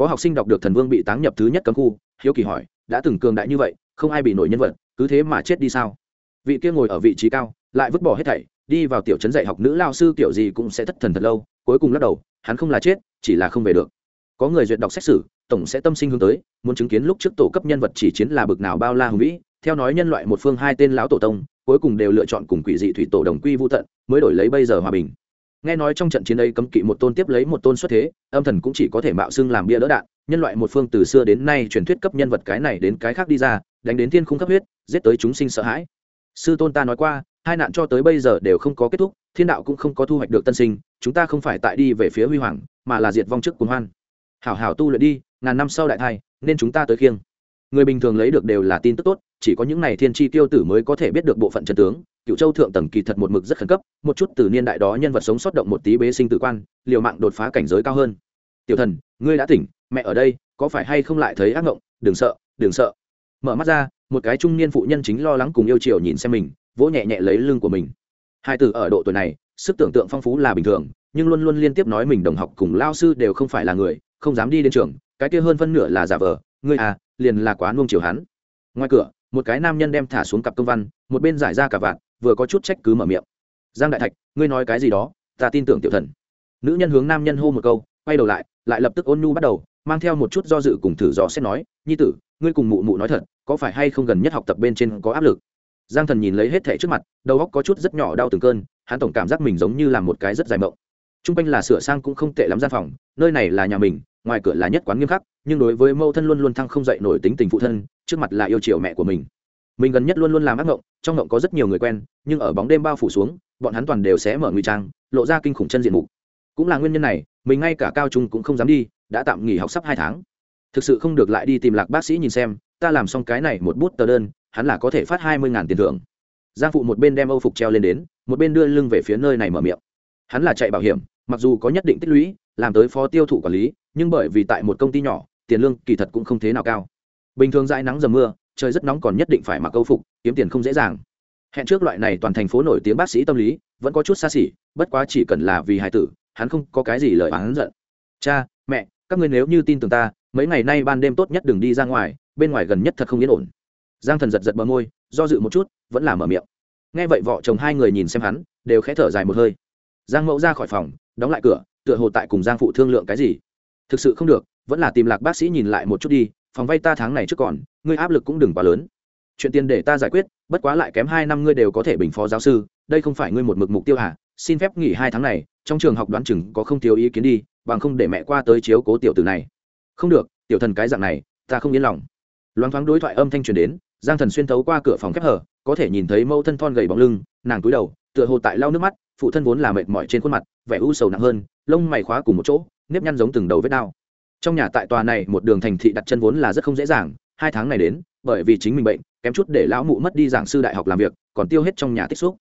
có học sinh đọc được thần vương bị táng nhập thứ nhất cấm khu, hiếu kỳ hỏi, đã từng cường đại như vậy, không ai bị nổi nhân vật, cứ thế mà chết đi sao? Vị kia ngồi ở vị trí cao, lại vứt bỏ hết thảy, đi vào tiểu trấn dạy học nữ lao sư kiểu gì cũng sẽ thất thần thật lâu, cuối cùng lắc đầu, hắn không là chết, chỉ là không về được. Có người duyệt đọc xét xử tổng sẽ tâm sinh hướng tới, muốn chứng kiến lúc trước tổ cấp nhân vật chỉ chiến là bực nào bao la hùng vĩ, theo nói nhân loại một phương hai tên lão tổ tông, cuối cùng đều lựa chọn cùng quỷ dị thủy tổ đồng quy vô tận, mới đổi lấy bây giờ hòa bình. Nghe nói trong trận chiến ấy cấm kỵ một tôn tiếp lấy một tôn xuất thế, âm thần cũng chỉ có thể mạo xưng làm bia đỡ đạn, nhân loại một phương từ xưa đến nay truyền thuyết cấp nhân vật cái này đến cái khác đi ra, đánh đến thiên khung cấp huyết, giết tới chúng sinh sợ hãi sư tôn ta nói qua, hai nạn cho tới bây giờ đều không có kết thúc, thiên đạo cũng không có thu hoạch được tân sinh, chúng ta không phải tại đi về phía huy hoàng, mà là diệt vong trước cùng hoan. Hảo hảo tu luyện đi, ngàn năm sau đại thai, nên chúng ta tới khiêng. Người bình thường lấy được đều là tin tức tốt, chỉ có những này thiên tri tiêu tử mới có thể biết được bộ phận chân tướng. Cựu châu thượng tầng kỳ thật một mực rất khẩn cấp, một chút từ niên đại đó nhân vật sống sót động một tí bế sinh tử quan, liều mạng đột phá cảnh giới cao hơn. Tiểu thần, ngươi đã tỉnh, mẹ ở đây, có phải hay không lại thấy ác ngộng? Đừng sợ đừng sợ. Mở mắt ra một cái trung niên phụ nhân chính lo lắng cùng yêu chiều nhìn xem mình, vỗ nhẹ nhẹ lấy lưng của mình. Hai từ ở độ tuổi này, sức tưởng tượng phong phú là bình thường, nhưng luôn luôn liên tiếp nói mình đồng học cùng lao sư đều không phải là người, không dám đi đến trường, cái kia hơn phân nửa là giả vờ, ngươi à liền là quá nuông chiều hắn. Ngoài cửa, một cái nam nhân đem thả xuống cặp công văn, một bên giải ra cả vạn vừa có chút trách cứ mở miệng. Giang đại thạch, ngươi nói cái gì đó, ta tin tưởng tiểu thần. Nữ nhân hướng nam nhân hô một câu, quay đầu lại lại lập tức ôn nhu bắt đầu, mang theo một chút do dự cùng thử dò xét nói, nhi tử ngươi cùng mụ mụ nói thật, có phải hay không gần nhất học tập bên trên có áp lực? Giang thần nhìn lấy hết thẻ trước mặt, đầu óc có chút rất nhỏ đau từng cơn, hắn tổng cảm giác mình giống như là một cái rất dài mộng. T r u n g quanh là sửa sang cũng không tệ lắm gian phòng, nơi này là nhà mình, ngoài cửa là nhất quán nghiêm khắc, nhưng đối với mâu thân luôn luôn thăng không dậy nổi tính tình phụ thân, trước mặt là yêu chiều mẹ của mình. Mình gần nhất luôn luôn làm ác ngộng trong ngộng có rất nhiều người quen, nhưng ở bóng đêm bao phủ xuống, bọn hắn toàn đều sẽ mở nguy trang, lộ ra kinh khủng chân diện mục. Cũng là nguyên nhân này, mình ngay cả cao trung cũng không dám đi, đã tạm nghỉ học sắp hai tháng thực sự không được lại đi tìm lạc bác sĩ nhìn xem, ta làm xong cái này một bút tờ đơn, hắn là có thể phát hai mươi tiền thưởng. Giang phụ một bên đem âu phục treo lên đến, một bên đưa lưng về phía nơi này mở miệng. Hắn là chạy bảo hiểm, mặc dù có nhất định tích lũy, làm tới phó tiêu thụ quản lý, nhưng bởi vì tại một công ty nhỏ, tiền lương kỳ thật cũng không thế nào cao. Bình thường dãi nắng dầm mưa, trời rất nóng còn nhất định phải mặc âu phục, kiếm tiền không dễ dàng. Hẹn trước loại này toàn thành phố nổi tiếng bác sĩ tâm lý, vẫn có chút xa xỉ, bất quá chỉ cần là vì hài tử, hắn không có cái gì lời oán giận. Cha, mẹ, các ngươi nếu như tin tưởng ta mấy ngày nay ban đêm tốt nhất đừng đi ra ngoài, bên ngoài gần nhất thật không yên ổn. Giang thần giật giật bờ môi, do dự một chút, vẫn là mở miệng. Nghe vậy vợ chồng hai người nhìn xem hắn, đều khẽ thở dài một hơi. Giang mẫu ra khỏi phòng, đóng lại cửa, tựa hồ tại cùng giang phụ thương lượng cái gì. Thực sự không được, vẫn là tìm lạc bác sĩ nhìn lại một chút đi, phòng vay ta tháng này trước còn, ngươi áp lực cũng đừng quá lớn. Chuyện tiền để ta giải quyết, bất quá lại kém hai năm ngươi đều có thể bình phó giáo sư, đây không phải ngươi một mực mục tiêu à? Xin phép nghỉ hai tháng này, trong trường học đoán chừng có không thiếu ý kiến đi, bằng không để mẹ qua tới chiếu cố tiểu tử này không được, tiểu thần cái dạng này, ta không yên lòng. Loáng thoáng đối thoại âm thanh truyền đến, giang thần xuyên thấu qua cửa phòng khép hở, có thể nhìn thấy mẫu thân thon gầy bóng lưng, nàng cúi đầu, tựa hồ tại lau nước mắt, phụ thân vốn là mệt mỏi trên khuôn mặt, vẻ u sầu nặng hơn, lông mày khóa cùng một chỗ, nếp nhăn giống từng đầu vết đao trong nhà tại tòa này một đường thành thị đặt chân vốn là rất không dễ dàng, hai tháng này đến, bởi vì chính mình bệnh, kém chút để lão mụ mất đi giảng sư đại học làm việc, còn tiêu hết trong nhà tích xúc.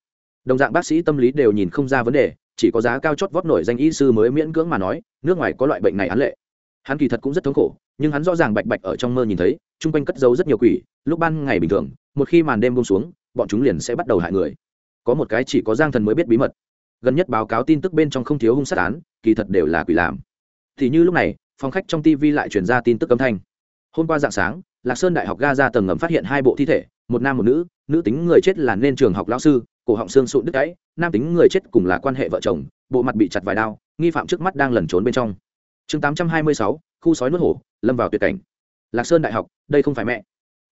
Đồng dạng bác sĩ tâm lý đều nhìn không ra vấn đề, chỉ có giá cao chót vót nổi danh y sư mới miễn cưỡng mà nói, nước ngoài có loại bệnh này án lệ hắn kỳ thật cũng rất thống khổ, nhưng hắn rõ ràng bạch bạch ở trong mơ nhìn thấy, chung quanh cất giấu rất nhiều quỷ, lúc ban ngày bình thường, một khi màn đêm bông xuống, bọn chúng liền sẽ bắt đầu hại người. Có một cái chỉ có giang thần mới biết bí mật. Gần nhất báo cáo tin tức bên trong không thiếu hung sát án, kỳ thật đều là quỷ làm. Thì như lúc này, phòng khách trong tv lại chuyển ra tin tức âm thanh. Hôm qua dạng sáng, lạc sơn đại học ga ra tầng ngầm phát hiện hai bộ thi thể, một nam một nữ nữ tính người chết là nên trường học lao sư, cổ họng xương sụn đứt gãy, nam tính người chết cùng là quan hệ vợ chồng, bộ mặt bị chặt vài đao, nghi phạm trước mắt đang lẩn trốn bên trong chương tám trăm hai mươi sáu, khu sói nuốt hổ, lâm vào tuyệt cảnh. Lạc sơn đại học, đây không phải mẹ.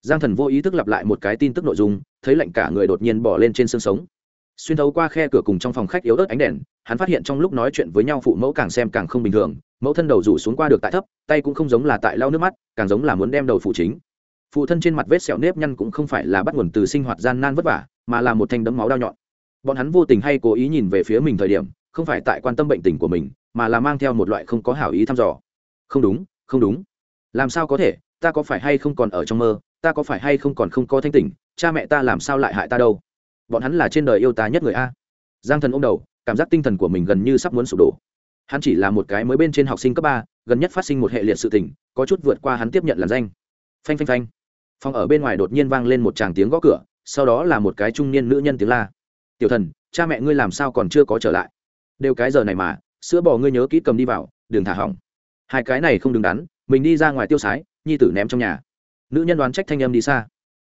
Giang thần vô ý thức lặp lại một cái tin tức nội dung, thấy lạnh cả người đột nhiên bỏ lên trên xương sống. Xuyên thấu qua khe cửa cùng trong phòng khách yếu ớt ánh đèn, hắn phát hiện trong lúc nói chuyện với nhau phụ mẫu càng xem càng không bình thường, mẫu thân đầu rủ xuống qua được tại thấp, tay cũng không giống là tại lau nước mắt, càng giống là muốn đem đầu phụ chính. Phụ thân trên mặt vết sẹo nếp nhăn cũng không phải là bắt nguồn từ sinh hoạt gian nan vất vả, mà là một thanh đấm máu đau nhọn. Bọn hắn vô tình hay cố ý nhìn về phía mình thời điểm, không phải tại quan tâm bệnh tình của mình mà là mang theo một loại không có hảo ý thăm dò. Không đúng không đúng. Làm sao có thể? Ta có phải hay không còn ở trong mơ? Ta có phải hay không còn không có thanh tỉnh? Cha mẹ ta làm sao lại hại ta đâu? Bọn hắn là trên đời yêu ta nhất người a. Giang thần ô m đầu, cảm giác tinh thần của mình gần như sắp muốn sụp đổ. Hắn chỉ là một cái mới bên trên học sinh cấp ba, gần nhất phát sinh một hệ liệt sự tình, có chút vượt qua hắn tiếp nhận làn danh. Phanh phanh phanh. Phòng ở bên ngoài đột nhiên vang lên một tràng tiếng gõ cửa, sau đó là một cái trung niên nữ nhân tiếng la. Tiểu thần, cha mẹ ngươi làm sao còn chưa có trở lại? Đều cái giờ này mà sữa bò ngươi nhớ kỹ cầm đi vào, đừng thả hỏng. Hai cái này không đứng đắn, mình đi ra ngoài tiêu sái, nhi tử ném trong nhà. Nữ nhân đoán trách thanh âm đi xa.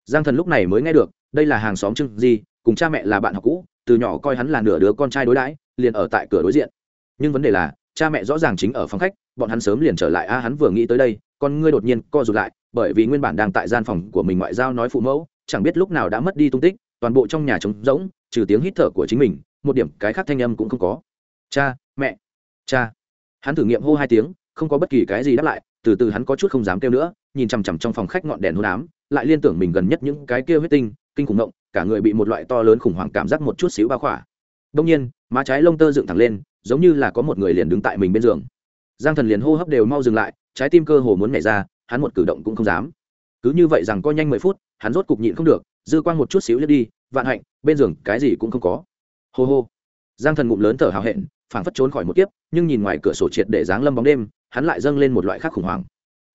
Giang thần lúc này mới nghe được, đây là hàng xóm trưng gì cùng cha mẹ là bạn học cũ, từ nhỏ coi hắn là nửa đứa con trai đối đãi, liền ở tại cửa đối diện. Nhưng vấn đề là, cha mẹ rõ ràng chính ở phòng khách, bọn hắn sớm liền trở lại, a, hắn vừa nghĩ tới đây, con ngươi đột nhiên co rụt lại, bởi vì nguyên bản đang tại gian phòng của mình ngoại giao nói phụ mẫu, chẳng biết lúc nào đã mất đi tung tích, toàn bộ trong nhà trống rỗng, trừ tiếng hít thở của chính mình, một điểm cái khác thanh âm cũng không có. Cha mẹ, cha. Hắn thử nghiệm hô hai tiếng, không có bất kỳ cái gì đáp lại, từ từ hắn có chút không dám kêu nữa, nhìn chằm chằm trong phòng khách ngọn đèn hôn ám, lại liên tưởng mình gần nhất những cái kia huyết tinh, kinh khủng động cả người bị một loại to lớn khủng hoảng cảm giác một chút xíu bao khỏa. Đông nhiên, má trái lông tơ dựng thẳng lên, giống như là có một người liền đứng tại mình bên giường. Giang thần liền hô hấp đều mau dừng lại, trái tim cơ hồ muốn nhảy ra, hắn một cử động cũng không dám. Cứ như vậy rằng coi nhanh mười phút, hắn rốt cục nhịn không được, dư quang một chút xíu lướt đi, vạn hạnh, bên giường cái gì cũng không có. Hô hô. Giang thần ngụm lớn thở hào hẹn phảng phất trốn khỏi một kiếp, nhưng nhìn ngoài cửa sổ triệt để dáng lâm bóng đêm, hắn lại dâng lên một loại khác khủng hoảng.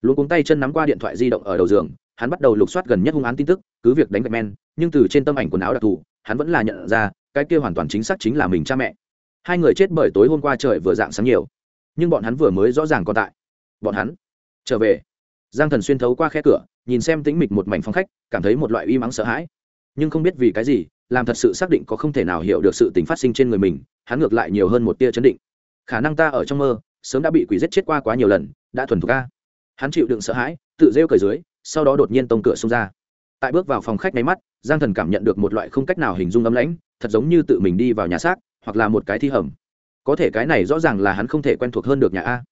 Luôn cuống tay chân nắm qua điện thoại di động ở đầu giường, hắn bắt đầu lục soát gần nhất hung án tin tức, cứ việc đánh gạch men, nhưng từ trên tâm ảnh quần áo đặc thù, hắn vẫn là nhận ra, cái kia hoàn toàn chính xác chính là mình cha mẹ. Hai người chết bởi tối hôm qua trời vừa dạng sáng nhiều, nhưng bọn hắn vừa mới rõ ràng còn tại. Bọn hắn trở về. Giang thần xuyên thấu qua khe cửa, nhìn xem tĩnh mịch một mảnh phong khách, cảm thấy một loại uy mắng sợ hãi. Nhưng không biết vì cái gì làm thật sự xác định có không thể nào hiểu được sự tình phát sinh trên người mình, hắn ngược lại nhiều hơn một tia chấn định. Khả năng ta ở trong mơ, sớm đã bị quỷ giết chết qua quá nhiều lần, đã thuần thục ca hắn chịu đựng sợ hãi, tự rêu cởi dưới, sau đó đột nhiên tông cửa xông ra. Tại bước vào phòng khách máy mắt, giang thần cảm nhận được một loại không cách nào hình dung ấm lãnh, thật giống như tự mình đi vào nhà xác, hoặc là một cái thi hầm. Có thể cái này rõ ràng là hắn không thể quen thuộc hơn được nhà a.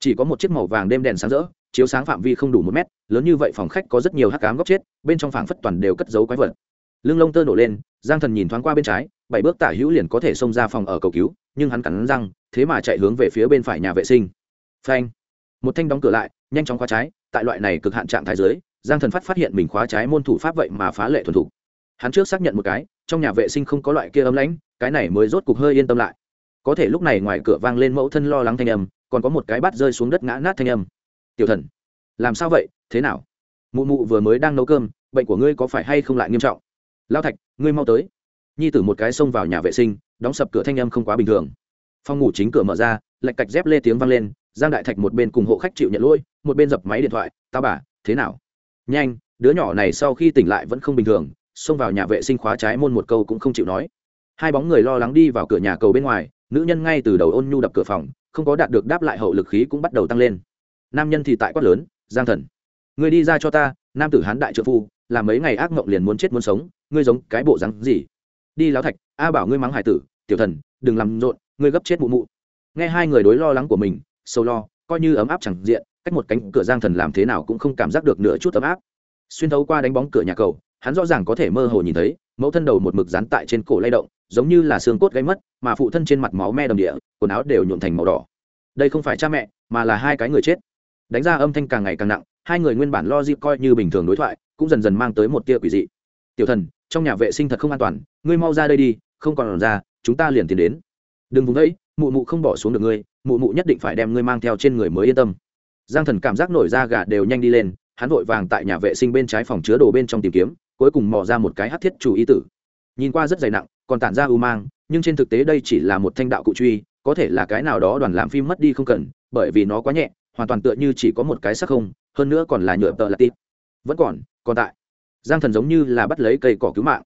Chỉ có một chiếc màu vàng đêm đèn sáng rỡ, chiếu sáng phạm vi không đủ một mét, lớn như vậy phòng khách có rất nhiều hắc cám góc chết, bên trong phảng phất toàn đều cất giấu quái vật lưng lông tơ nổ lên giang thần nhìn thoáng qua bên trái bảy bước tả hữu liền có thể xông ra phòng ở cầu cứu nhưng hắn cắn răng thế mà chạy hướng về phía bên phải nhà vệ sinh. Phanh. Một thanh đóng cửa lại nhanh chóng khóa trái tại loại này cực hạn trạng thái giới giang thần phát phát hiện mình khóa trái môn thủ pháp vậy mà phá lệ thuần thủ, hắn trước xác nhận một cái trong nhà vệ sinh không có loại kia ấm lãnh cái này mới rốt cục hơi yên tâm lại. Có thể lúc này ngoài cửa vang lên mẫu thân lo lắng thanh âm còn có một cái bát rơi xuống đất ngã nát thanh âm. Tiểu thần làm sao vậy? Thế nào? Mụ mụ vừa mới đang nấu cơm bệnh của ngươi có phải hay không lại nghiêm trọng? Lao thạch, ngươi mau tới. Nhi tử một cái xông vào nhà vệ sinh, đóng sập cửa thanh âm không quá bình thường. Phòng ngủ chính cửa mở ra, lạch cạch dép lê tiếng vang lên, giang đại thạch một bên cùng hộ khách chịu nhận lỗi, một bên dập máy điện thoại, tao bà, thế nào? Nhanh, đứa nhỏ này sau khi tỉnh lại vẫn không bình thường, xông vào nhà vệ sinh khóa trái môn một câu cũng không chịu nói. Hai bóng người lo lắng đi vào cửa nhà cầu bên ngoài, nữ nhân ngay từ đầu ôn nhu đập cửa phòng, không có đạt được đáp lại hậu lực khí cũng bắt đầu tăng lên. Nam nhân thì tại quát lớn, giang thần người đi ra cho ta, nam tử hán đại trợ phu làm mấy ngày ác mộng liền muốn chết muốn sống ngươi giống cái bộ rắn gì? Đi láo thạch, a bảo ngươi mắng hải tử, tiểu thần, đừng làm rộn, ngươi gấp chết mụ mụ. Nghe hai người đối lo lắng của mình sâu lo, coi như ấm áp chẳng diện, cách một cánh cửa giang thần làm thế nào cũng không cảm giác được nửa chút ấm áp. Xuyên thấu qua đánh bóng cửa nhà cầu, hắn rõ ràng có thể mơ hồ nhìn thấy, mẫu thân đầu một mực dán tại trên cổ lay động, giống như là xương cốt gáy mất, mà phụ thân trên mặt máu me đầm địa, quần áo đều nhuộn thành màu đỏ. Đây không phải cha mẹ, mà là hai cái người chết. Đánh ra âm thanh càng ngày càng nặng, hai người nguyên bản lo dịp coi như bình thường đối thoại, cũng dần dần mang tới một tia quỷ dị. Tiểu thần trong nhà vệ sinh thật không an toàn, ngươi mau ra đây đi, không còn ra, chúng ta liền tiến đến. Đừng vùng đấy mụ mụ không bỏ xuống được ngươi, mụ mụ nhất định phải đem ngươi mang theo trên người mới yên tâm. Giang thần cảm giác nổi da gà đều nhanh đi lên, hắn vội vàng tại nhà vệ sinh bên trái phòng chứa đồ bên trong tìm kiếm, cuối cùng mò ra một cái hát thiết chủ ý tử. Nhìn qua rất dày nặng, còn tản ra u mang, nhưng trên thực tế đây chỉ là một thanh đạo cụ truy, có thể là cái nào đó đoàn làm phim mất đi không cần, bởi vì nó quá nhẹ, hoàn toàn tựa như chỉ có một cái sắc không, hơn nữa còn là nhựa tợ là tít vẫn còn còn tại giang thần giống như là bắt lấy cây cỏ cứu mạng.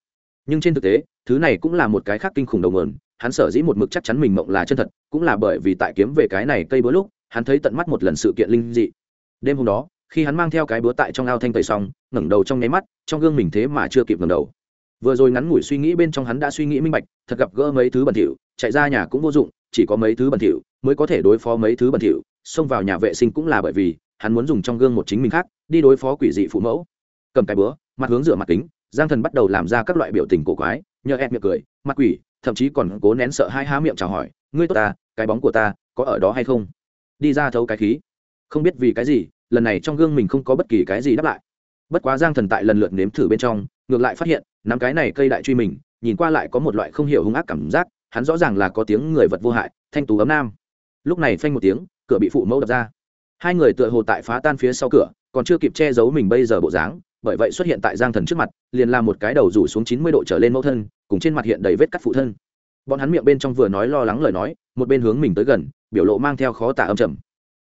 Nhưng trên thực tế, thứ này cũng là một cái khác kinh khủng đầu mườn hắn sở dĩ một mực chắc chắn mình mộng là chân thật, cũng là bởi vì tại kiếm về cái này cây búa lúc, hắn thấy tận mắt một lần sự kiện linh dị. Đêm hôm đó, khi hắn mang theo cái búa tại trong ao thanh tẩy xong, ngẩng đầu trong nháy mắt, trong gương mình thế mà chưa kịp ngẩng đầu. Vừa rồi ngắn ngủi suy nghĩ bên trong hắn đã suy nghĩ minh bạch, thật gặp gỡ mấy thứ bẩn thỉu, chạy ra nhà cũng vô dụng, chỉ có mấy thứ bẩn thỉu mới có thể đối phó mấy thứ bẩn thỉu, xông vào nhà vệ sinh cũng là bởi vì, hắn muốn dùng trong gương một chính mình khác, đi đối phó quỷ dị phụ mẫu cầm cái búa, mặt hướng rửa mặt kính, giang thần bắt đầu làm ra các loại biểu tình cổ quái, nhờ ép miệng cười, mặt quỷ, thậm chí còn cố nén sợ hai há miệng chào hỏi, ngươi tốt ta, cái bóng của ta có ở đó hay không? Đi ra thấu cái khí. Không biết vì cái gì, lần này trong gương mình không có bất kỳ cái gì đáp lại. Bất quá giang thần tại lần lượt nếm thử bên trong, ngược lại phát hiện, nắm cái này cây đại truy mình, nhìn qua lại có một loại không hiểu hung ác cảm giác, hắn rõ ràng là có tiếng người vật vô hại, thanh tú ấm nam. Lúc này phanh một tiếng, cửa bị phụ mẫu đập ra. Hai người tựa hồ tại phá tan phía sau cửa, còn chưa kịp che giấu mình bây giờ bộ dáng bởi vậy xuất hiện tại giang thần trước mặt, liền làm một cái đầu rủ xuống chín mươi độ trở lên mẫu thân, cùng trên mặt hiện đầy vết cắt phụ thân. Bọn hắn miệng bên trong vừa nói lo lắng lời nói, một bên hướng mình tới gần, biểu lộ mang theo khó tả âm trầm.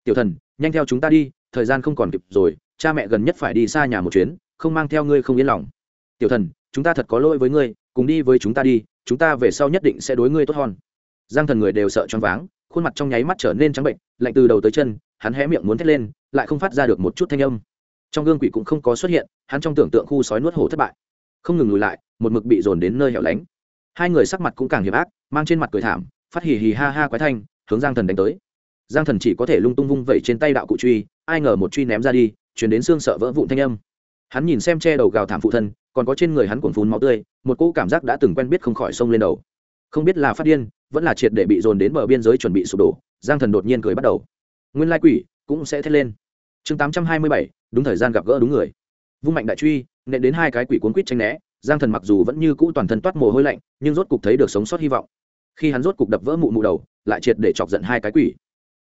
Tiểu thần, nhanh theo chúng ta đi, thời gian không còn kịp rồi, cha mẹ gần nhất phải đi xa nhà một chuyến, không mang theo ngươi không yên lòng. Tiểu thần, chúng ta thật có lỗi với ngươi, cùng đi với chúng ta đi, chúng ta về sau nhất định sẽ đối ngươi tốt hơn. Giang thần người đều sợ choáng váng, khuôn mặt trong nháy mắt trở nên trắng bệnh, lạnh từ đầu tới chân, hắn hé miệng muốn thét lên, lại không phát ra được một chút thanh âm trong gương quỷ cũng không có xuất hiện, hắn trong tưởng tượng khu sói nuốt hổ thất bại. Không ngừng lùi lại, một mực bị dồn đến nơi hẻo lánh. Hai người sắc mặt cũng càng hiểm ác, mang trên mặt cười thảm, phát hì hì ha ha quái thanh, hướng giang thần đánh tới. Giang thần chỉ có thể lung tung vung vẩy trên tay đạo cụ truy, ai ngờ một truy ném ra đi, chuyển đến xương sợ vỡ vụn thanh âm. Hắn nhìn xem che đầu gào thảm phụ thân, còn có trên người hắn cuồng phun máu tươi, một cỗ cảm giác đã từng quen biết không khỏi sông lên đầu. Không biết là phát điên, vẫn là triệt để bị dồn đến bờ biên giới chuẩn bị sụp đổ, giang thần đột nhiên cười bắt đầu. Nguyên lai quỷ cũng sẽ thét lên chương tám trăm hai mươi bảy, đúng thời gian gặp gỡ đúng người. Vung mạnh đại truy, nện đến hai cái quỷ cuốn quýt tranh né, giang thần mặc dù vẫn như cũ toàn thân toát mồ hôi lạnh, nhưng rốt cục thấy được sống sót hy vọng. Khi hắn rốt cục đập vỡ mụ mụ đầu, lại triệt để chọc giận hai cái quỷ.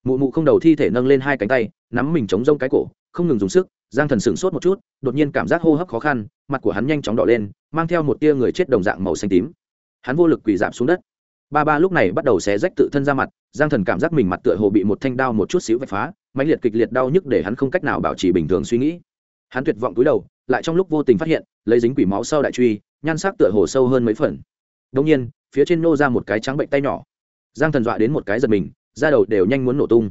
Mụ mụ không đầu thi thể nâng lên hai cánh tay, nắm mình chống rông cái cổ, không ngừng dùng sức, giang thần sửng sốt một chút, đột nhiên cảm giác hô hấp khó khăn, mặt của hắn nhanh chóng đỏ lên, mang theo một tia người chết đồng dạng màu xanh tím. Hắn vô lực quỳ giảm xuống đất. Ba ba lúc này bắt đầu xé rách tự thân ra mặt, giang thần cảm giác mình mặt tựa hồ bị một thanh đao một chút xíu vạch phá mãnh liệt kịch liệt đau nhức để hắn không cách nào bảo trì bình thường suy nghĩ. Hắn tuyệt vọng túi đầu, lại trong lúc vô tình phát hiện, lấy dính quỷ máu sau đại truy, nhan sắc tựa hồ sâu hơn mấy phần. Đông nhiên, phía trên nô ra một cái trắng bệnh tay nhỏ. Giang thần dọa đến một cái giật mình, da đầu đều nhanh muốn nổ tung.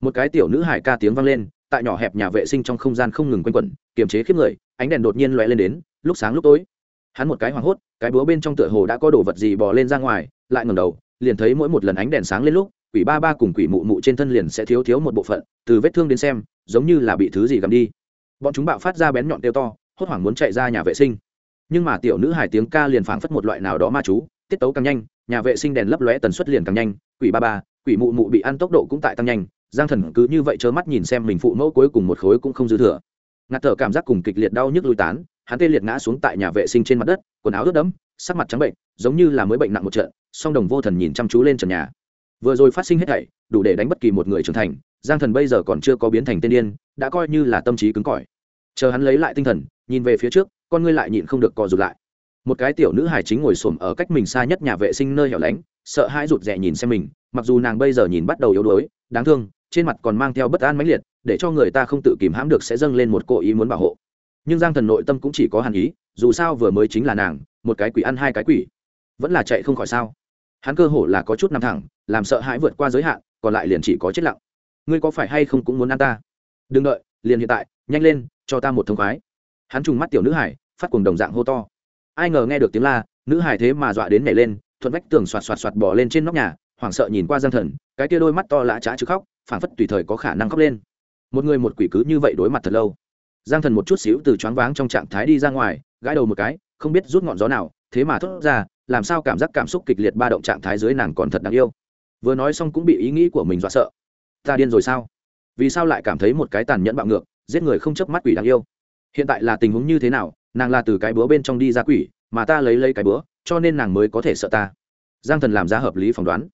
Một cái tiểu nữ hải ca tiếng vang lên, tại nhỏ hẹp nhà vệ sinh trong không gian không ngừng quanh quẩn, kiềm chế khiếp người, ánh đèn đột nhiên lóe lên đến, lúc sáng lúc tối. Hắn một cái hoảng hốt, cái búa bên trong tựa hồ đã có đồ vật gì bò lên ra ngoài, lại ngẩng đầu, liền thấy mỗi một lần ánh đèn sáng lên lúc quỷ ba ba cùng quỷ mụ mụ trên thân liền sẽ thiếu thiếu một bộ phận, từ vết thương đến xem, giống như là bị thứ gì gặm đi. Bọn chúng bạo phát ra bén nhọn tiêu to, hốt hoảng muốn chạy ra nhà vệ sinh. Nhưng mà tiểu nữ hải tiếng ca liền phảng phất một loại nào đó ma chú, tiết tấu càng nhanh, nhà vệ sinh đèn lấp lóe tần suất liền càng nhanh, quỷ ba ba, quỷ mụ mụ bị ăn tốc độ cũng tại tăng nhanh, giang thần cứ như vậy trơ mắt nhìn xem mình phụ mẫu cuối cùng một khối cũng không dư thừa. Ngạt thở cảm giác cùng kịch liệt đau nhức lui tán, hắn tê liệt ngã xuống tại nhà vệ sinh trên mặt đất, quần áo ướt đẫm, sắc mặt trắng bệnh, giống như là mới bệnh nặng một trận, song đồng vô thần nhìn chăm chú lên trần nhà vừa rồi phát sinh hết thảy, đủ để đánh bất kỳ một người trưởng thành, giang thần bây giờ còn chưa có biến thành tên điên, đã coi như là tâm trí cứng cỏi. Chờ hắn lấy lại tinh thần, nhìn về phía trước, con ngươi lại nhịn không được co rụt lại. Một cái tiểu nữ hài chính ngồi xổm ở cách mình xa nhất nhà vệ sinh nơi hẻo lánh, sợ hãi rụt rè nhìn xem mình, mặc dù nàng bây giờ nhìn bắt đầu yếu đuối, đáng thương, trên mặt còn mang theo bất an mãnh liệt, để cho người ta không tự kìm hãm được sẽ dâng lên một cỗ ý muốn bảo hộ. Nhưng giang thần nội tâm cũng chỉ có hàn ý, dù sao vừa mới chính là nàng, một cái quỷ ăn hai cái quỷ. Vẫn là chạy không khỏi sao? Hắn cơ hồ là có chút nằm thẳng, làm sợ hãi vượt qua giới hạn, còn lại liền chỉ có chết lặng. Ngươi có phải hay không cũng muốn ăn ta? Đừng đợi, liền hiện tại, nhanh lên, cho ta một thông khoái. Hắn trùng mắt tiểu nữ hải, phát cùng đồng dạng hô to. Ai ngờ nghe được tiếng la, nữ hải thế mà dọa đến nhảy lên, thuận vách tường xoạt xoạt xoạt bỏ lên trên nóc nhà, hoảng sợ nhìn qua giang thần, cái kia đôi mắt to lạ trá chứ khóc, phảng phất tùy thời có khả năng khóc lên. Một người một quỷ cứ như vậy đối mặt thật lâu. Giang thần một chút xíu từ choáng váng trong trạng thái đi ra ngoài, gãi đầu một cái, không biết rút ngọn gió nào, thế mà thốt ra làm sao cảm giác cảm xúc kịch liệt ba động trạng thái dưới nàng còn thật đáng yêu. Vừa nói xong cũng bị ý nghĩ của mình dọa sợ. Ta điên rồi sao? Vì sao lại cảm thấy một cái tàn nhẫn bạo ngược, giết người không chớp mắt quỷ đáng yêu? Hiện tại là tình huống như thế nào, nàng là từ cái búa bên trong đi ra quỷ, mà ta lấy lấy cái búa cho nên nàng mới có thể sợ ta. Giang thần làm ra hợp lý phỏng đoán.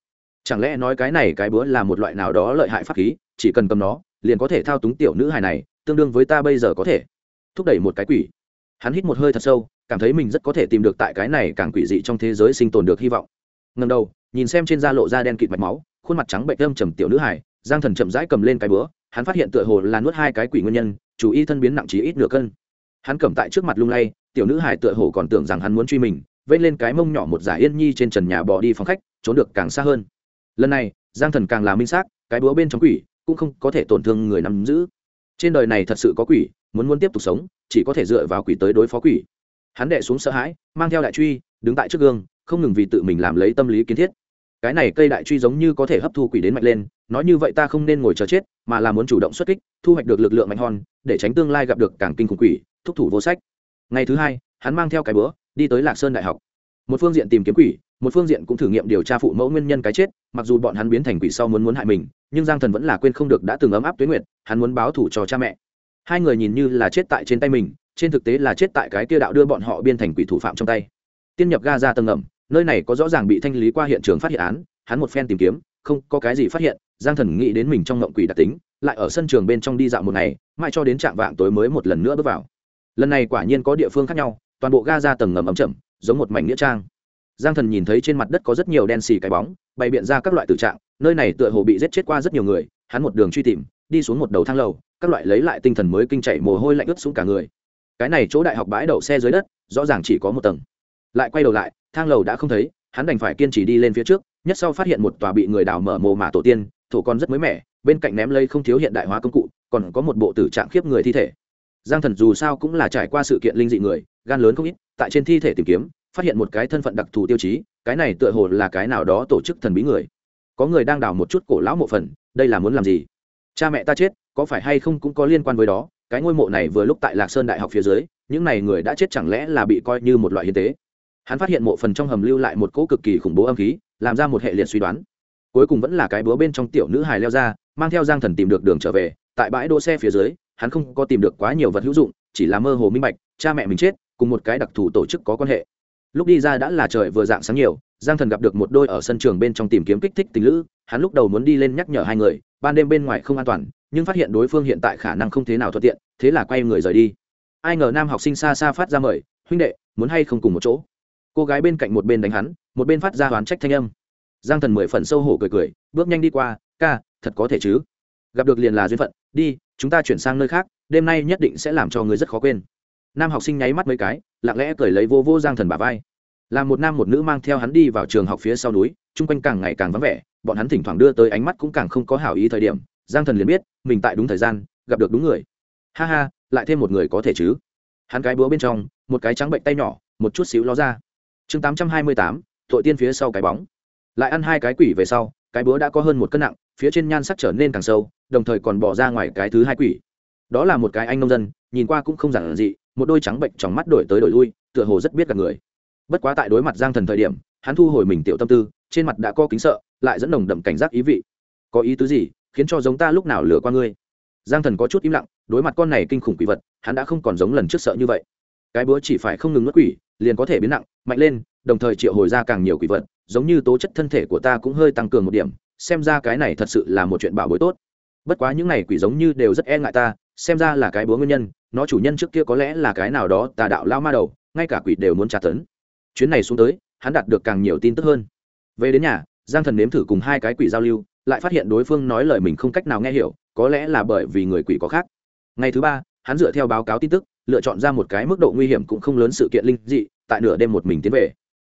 Chẳng lẽ nói cái này cái búa là một loại nào đó lợi hại pháp khí, chỉ cần cầm nó, liền có thể thao túng tiểu nữ hài này, tương đương với ta bây giờ có thể. Thúc đẩy một cái quỷ. Hắn hít một hơi thật sâu cảm thấy mình rất có thể tìm được tại cái này càng quỷ dị trong thế giới sinh tồn được hy vọng. Ngần đầu, nhìn xem trên da lộ da đen kịt mạch máu, khuôn mặt trắng bệnh âm trầm tiểu nữ hải giang thần chậm rãi cầm lên cái búa, hắn phát hiện tựa hồ là nuốt hai cái quỷ nguyên nhân chủ y thân biến nặng chỉ ít nửa cân. Hắn cầm tại trước mặt lung lay, tiểu nữ hải tựa hồ còn tưởng rằng hắn muốn truy mình vây lên cái mông nhỏ một giải yên nhi trên trần nhà bỏ đi phòng khách, trốn được càng xa hơn. Lần này, giang thần càng là minh xác, cái búa bên trong quỷ cũng không có thể tổn thương người nắm giữ. Trên đời này thật sự có quỷ, muốn muốn tiếp tục sống, chỉ có thể dựa vào quỷ tới đối phó quỷ hắn đệ xuống sợ hãi, mang theo đại truy, đứng tại trước gương, không ngừng vì tự mình làm lấy tâm lý kiến thiết. Cái này cây đại truy giống như có thể hấp thu quỷ đến mạnh lên, nói như vậy ta không nên ngồi chờ chết, mà là muốn chủ động xuất kích, thu hoạch được lực lượng mạnh hòn để tránh tương lai gặp được càng kinh khủng quỷ, thúc thủ vô sách. Ngày thứ hai, hắn mang theo cái bữa, đi tới lạc sơn đại học. Một phương diện tìm kiếm quỷ, một phương diện cũng thử nghiệm điều tra phụ mẫu nguyên nhân cái chết, mặc dù bọn hắn biến thành quỷ sau muốn muốn hại mình, nhưng giang thần vẫn là quên không được đã từng ấm áp tuyến nguyệt, hắn muốn báo thủ cho cha mẹ. Hai người nhìn như là chết tại trên tay mình trên thực tế là chết tại cái kia đạo đưa bọn họ biên thành quỷ thủ phạm trong tay. Tiên nhập ga ra tầng ngầm, nơi này có rõ ràng bị thanh lý qua hiện trường phát hiện án, hắn một phen tìm kiếm, không có cái gì phát hiện, giang thần nghĩ đến mình trong ngộng quỷ đặc tính, lại ở sân trường bên trong đi dạo một ngày, mãi cho đến trạm vạng tối mới một lần nữa bước vào. Lần này quả nhiên có địa phương khác nhau, toàn bộ ga ra tầng ngầm ấm chậm, giống một mảnh nghĩa trang. Giang thần nhìn thấy trên mặt đất có rất nhiều đen xì cái bóng, bày biện ra các loại tử trạng, nơi này tựa hồ bị giết chết qua rất nhiều người, hắn một đường truy tìm, đi xuống một đầu thang lầu, các loại lấy lại tinh thần mới kinh chạy mồ hôi lạnh ướt xuống cả người cái này chỗ đại học bãi đậu xe dưới đất, rõ ràng chỉ có một tầng. Lại quay đầu lại, thang lầu đã không thấy, hắn đành phải kiên trì đi lên phía trước, nhất sau phát hiện một tòa bị người đào mở mồ mả tổ tiên, thổ con rất mới mẻ, bên cạnh ném lây không thiếu hiện đại hóa công cụ, còn có một bộ tử trạng khiếp người thi thể. Giang thần dù sao cũng là trải qua sự kiện linh dị người, gan lớn không ít, tại trên thi thể tìm kiếm, phát hiện một cái thân phận đặc thù tiêu chí, cái này tựa hồ là cái nào đó tổ chức thần bí người. Có người đang đào một chút cổ lão mộ phần, đây là muốn làm gì? Cha mẹ ta chết, có phải hay không cũng có liên quan với đó? Cái ngôi mộ này vừa lúc tại lạc sơn đại học phía dưới, những này người đã chết chẳng lẽ là bị coi như một loại hiến tế? Hắn phát hiện mộ phần trong hầm lưu lại một cỗ cực kỳ khủng bố âm khí, làm ra một hệ liệt suy đoán. Cuối cùng vẫn là cái búa bên trong tiểu nữ hài leo ra, mang theo giang thần tìm được đường trở về. Tại bãi đỗ xe phía dưới, hắn không có tìm được quá nhiều vật hữu dụng, chỉ là mơ hồ minh bạch, cha mẹ mình chết, cùng một cái đặc thù tổ chức có quan hệ. Lúc đi ra đã là trời vừa dạng sáng nhiều, giang thần gặp được một đôi ở sân trường bên trong tìm kiếm kích thích tình lữ. Hắn lúc đầu muốn đi lên nhắc nhở hai người, ban đêm bên ngoài không an toàn nhưng phát hiện đối phương hiện tại khả năng không thế nào thuận tiện, thế là quay người rời đi. Ai ngờ nam học sinh xa xa phát ra mời, huynh đệ, muốn hay không cùng một chỗ? Cô gái bên cạnh một bên đánh hắn, một bên phát ra oán trách thanh âm. Giang thần mười phần sâu hổ cười cười, bước nhanh đi qua, ca, thật có thể chứ? Gặp được liền là duyên phận, đi, chúng ta chuyển sang nơi khác, đêm nay nhất định sẽ làm cho người rất khó quên. Nam học sinh nháy mắt mấy cái, lặng lẽ cười lấy vô vô giang thần bà vai. Là một nam một nữ mang theo hắn đi vào trường học phía sau núi, chung quanh càng ngày càng vắng vẻ, bọn hắn thỉnh thoảng đưa tới ánh mắt cũng càng không có hảo ý thời điểm giang thần liền biết, mình tại đúng thời gian, gặp được đúng người. Ha ha, lại thêm một người có thể chứ? Hắn cái búa bên trong, một cái trắng bệnh tay nhỏ, một chút xíu ló ra. Chương tám trăm hai mươi tám, tội tiên phía sau cái bóng. Lại ăn hai cái quỷ về sau, cái búa đã có hơn một cân nặng, phía trên nhan sắc trở nên càng sâu, đồng thời còn bỏ ra ngoài cái thứ hai quỷ. Đó là một cái anh nông dân, nhìn qua cũng không giản dị, một đôi trắng bệnh trong mắt đổi tới đổi lui, tựa hồ rất biết cả người. Bất quá tại đối mặt giang thần thời điểm, hắn thu hồi mình tiểu tâm tư, trên mặt đã có kính sợ, lại dẫn đồng đậm cảnh giác ý vị. Có ý tứ gì? Khiến cho giống ta lúc nào lừa qua ngươi. Giang thần có chút im lặng, đối mặt con này kinh khủng quỷ vật, hắn đã không còn giống lần trước sợ như vậy. Cái búa chỉ phải không ngừng nuốt quỷ, liền có thể biến nặng, mạnh lên, đồng thời triệu hồi ra càng nhiều quỷ vật, giống như tố chất thân thể của ta cũng hơi tăng cường một điểm, xem ra cái này thật sự là một chuyện bảo bối tốt. Bất quá những này quỷ giống như đều rất e ngại ta, xem ra là cái búa nguyên nhân, nó chủ nhân trước kia có lẽ là cái nào đó tà đạo lao ma đầu, ngay cả quỷ đều muốn tra tấn. Chuyến này xuống tới, hắn đạt được càng nhiều tin tức hơn. Về đến nhà, giang thần nếm thử cùng hai cái quỷ giao lưu lại phát hiện đối phương nói lời mình không cách nào nghe hiểu, có lẽ là bởi vì người quỷ có khác. Ngày thứ ba, hắn dựa theo báo cáo tin tức, lựa chọn ra một cái mức độ nguy hiểm cũng không lớn sự kiện linh dị, tại nửa đêm một mình tiến về.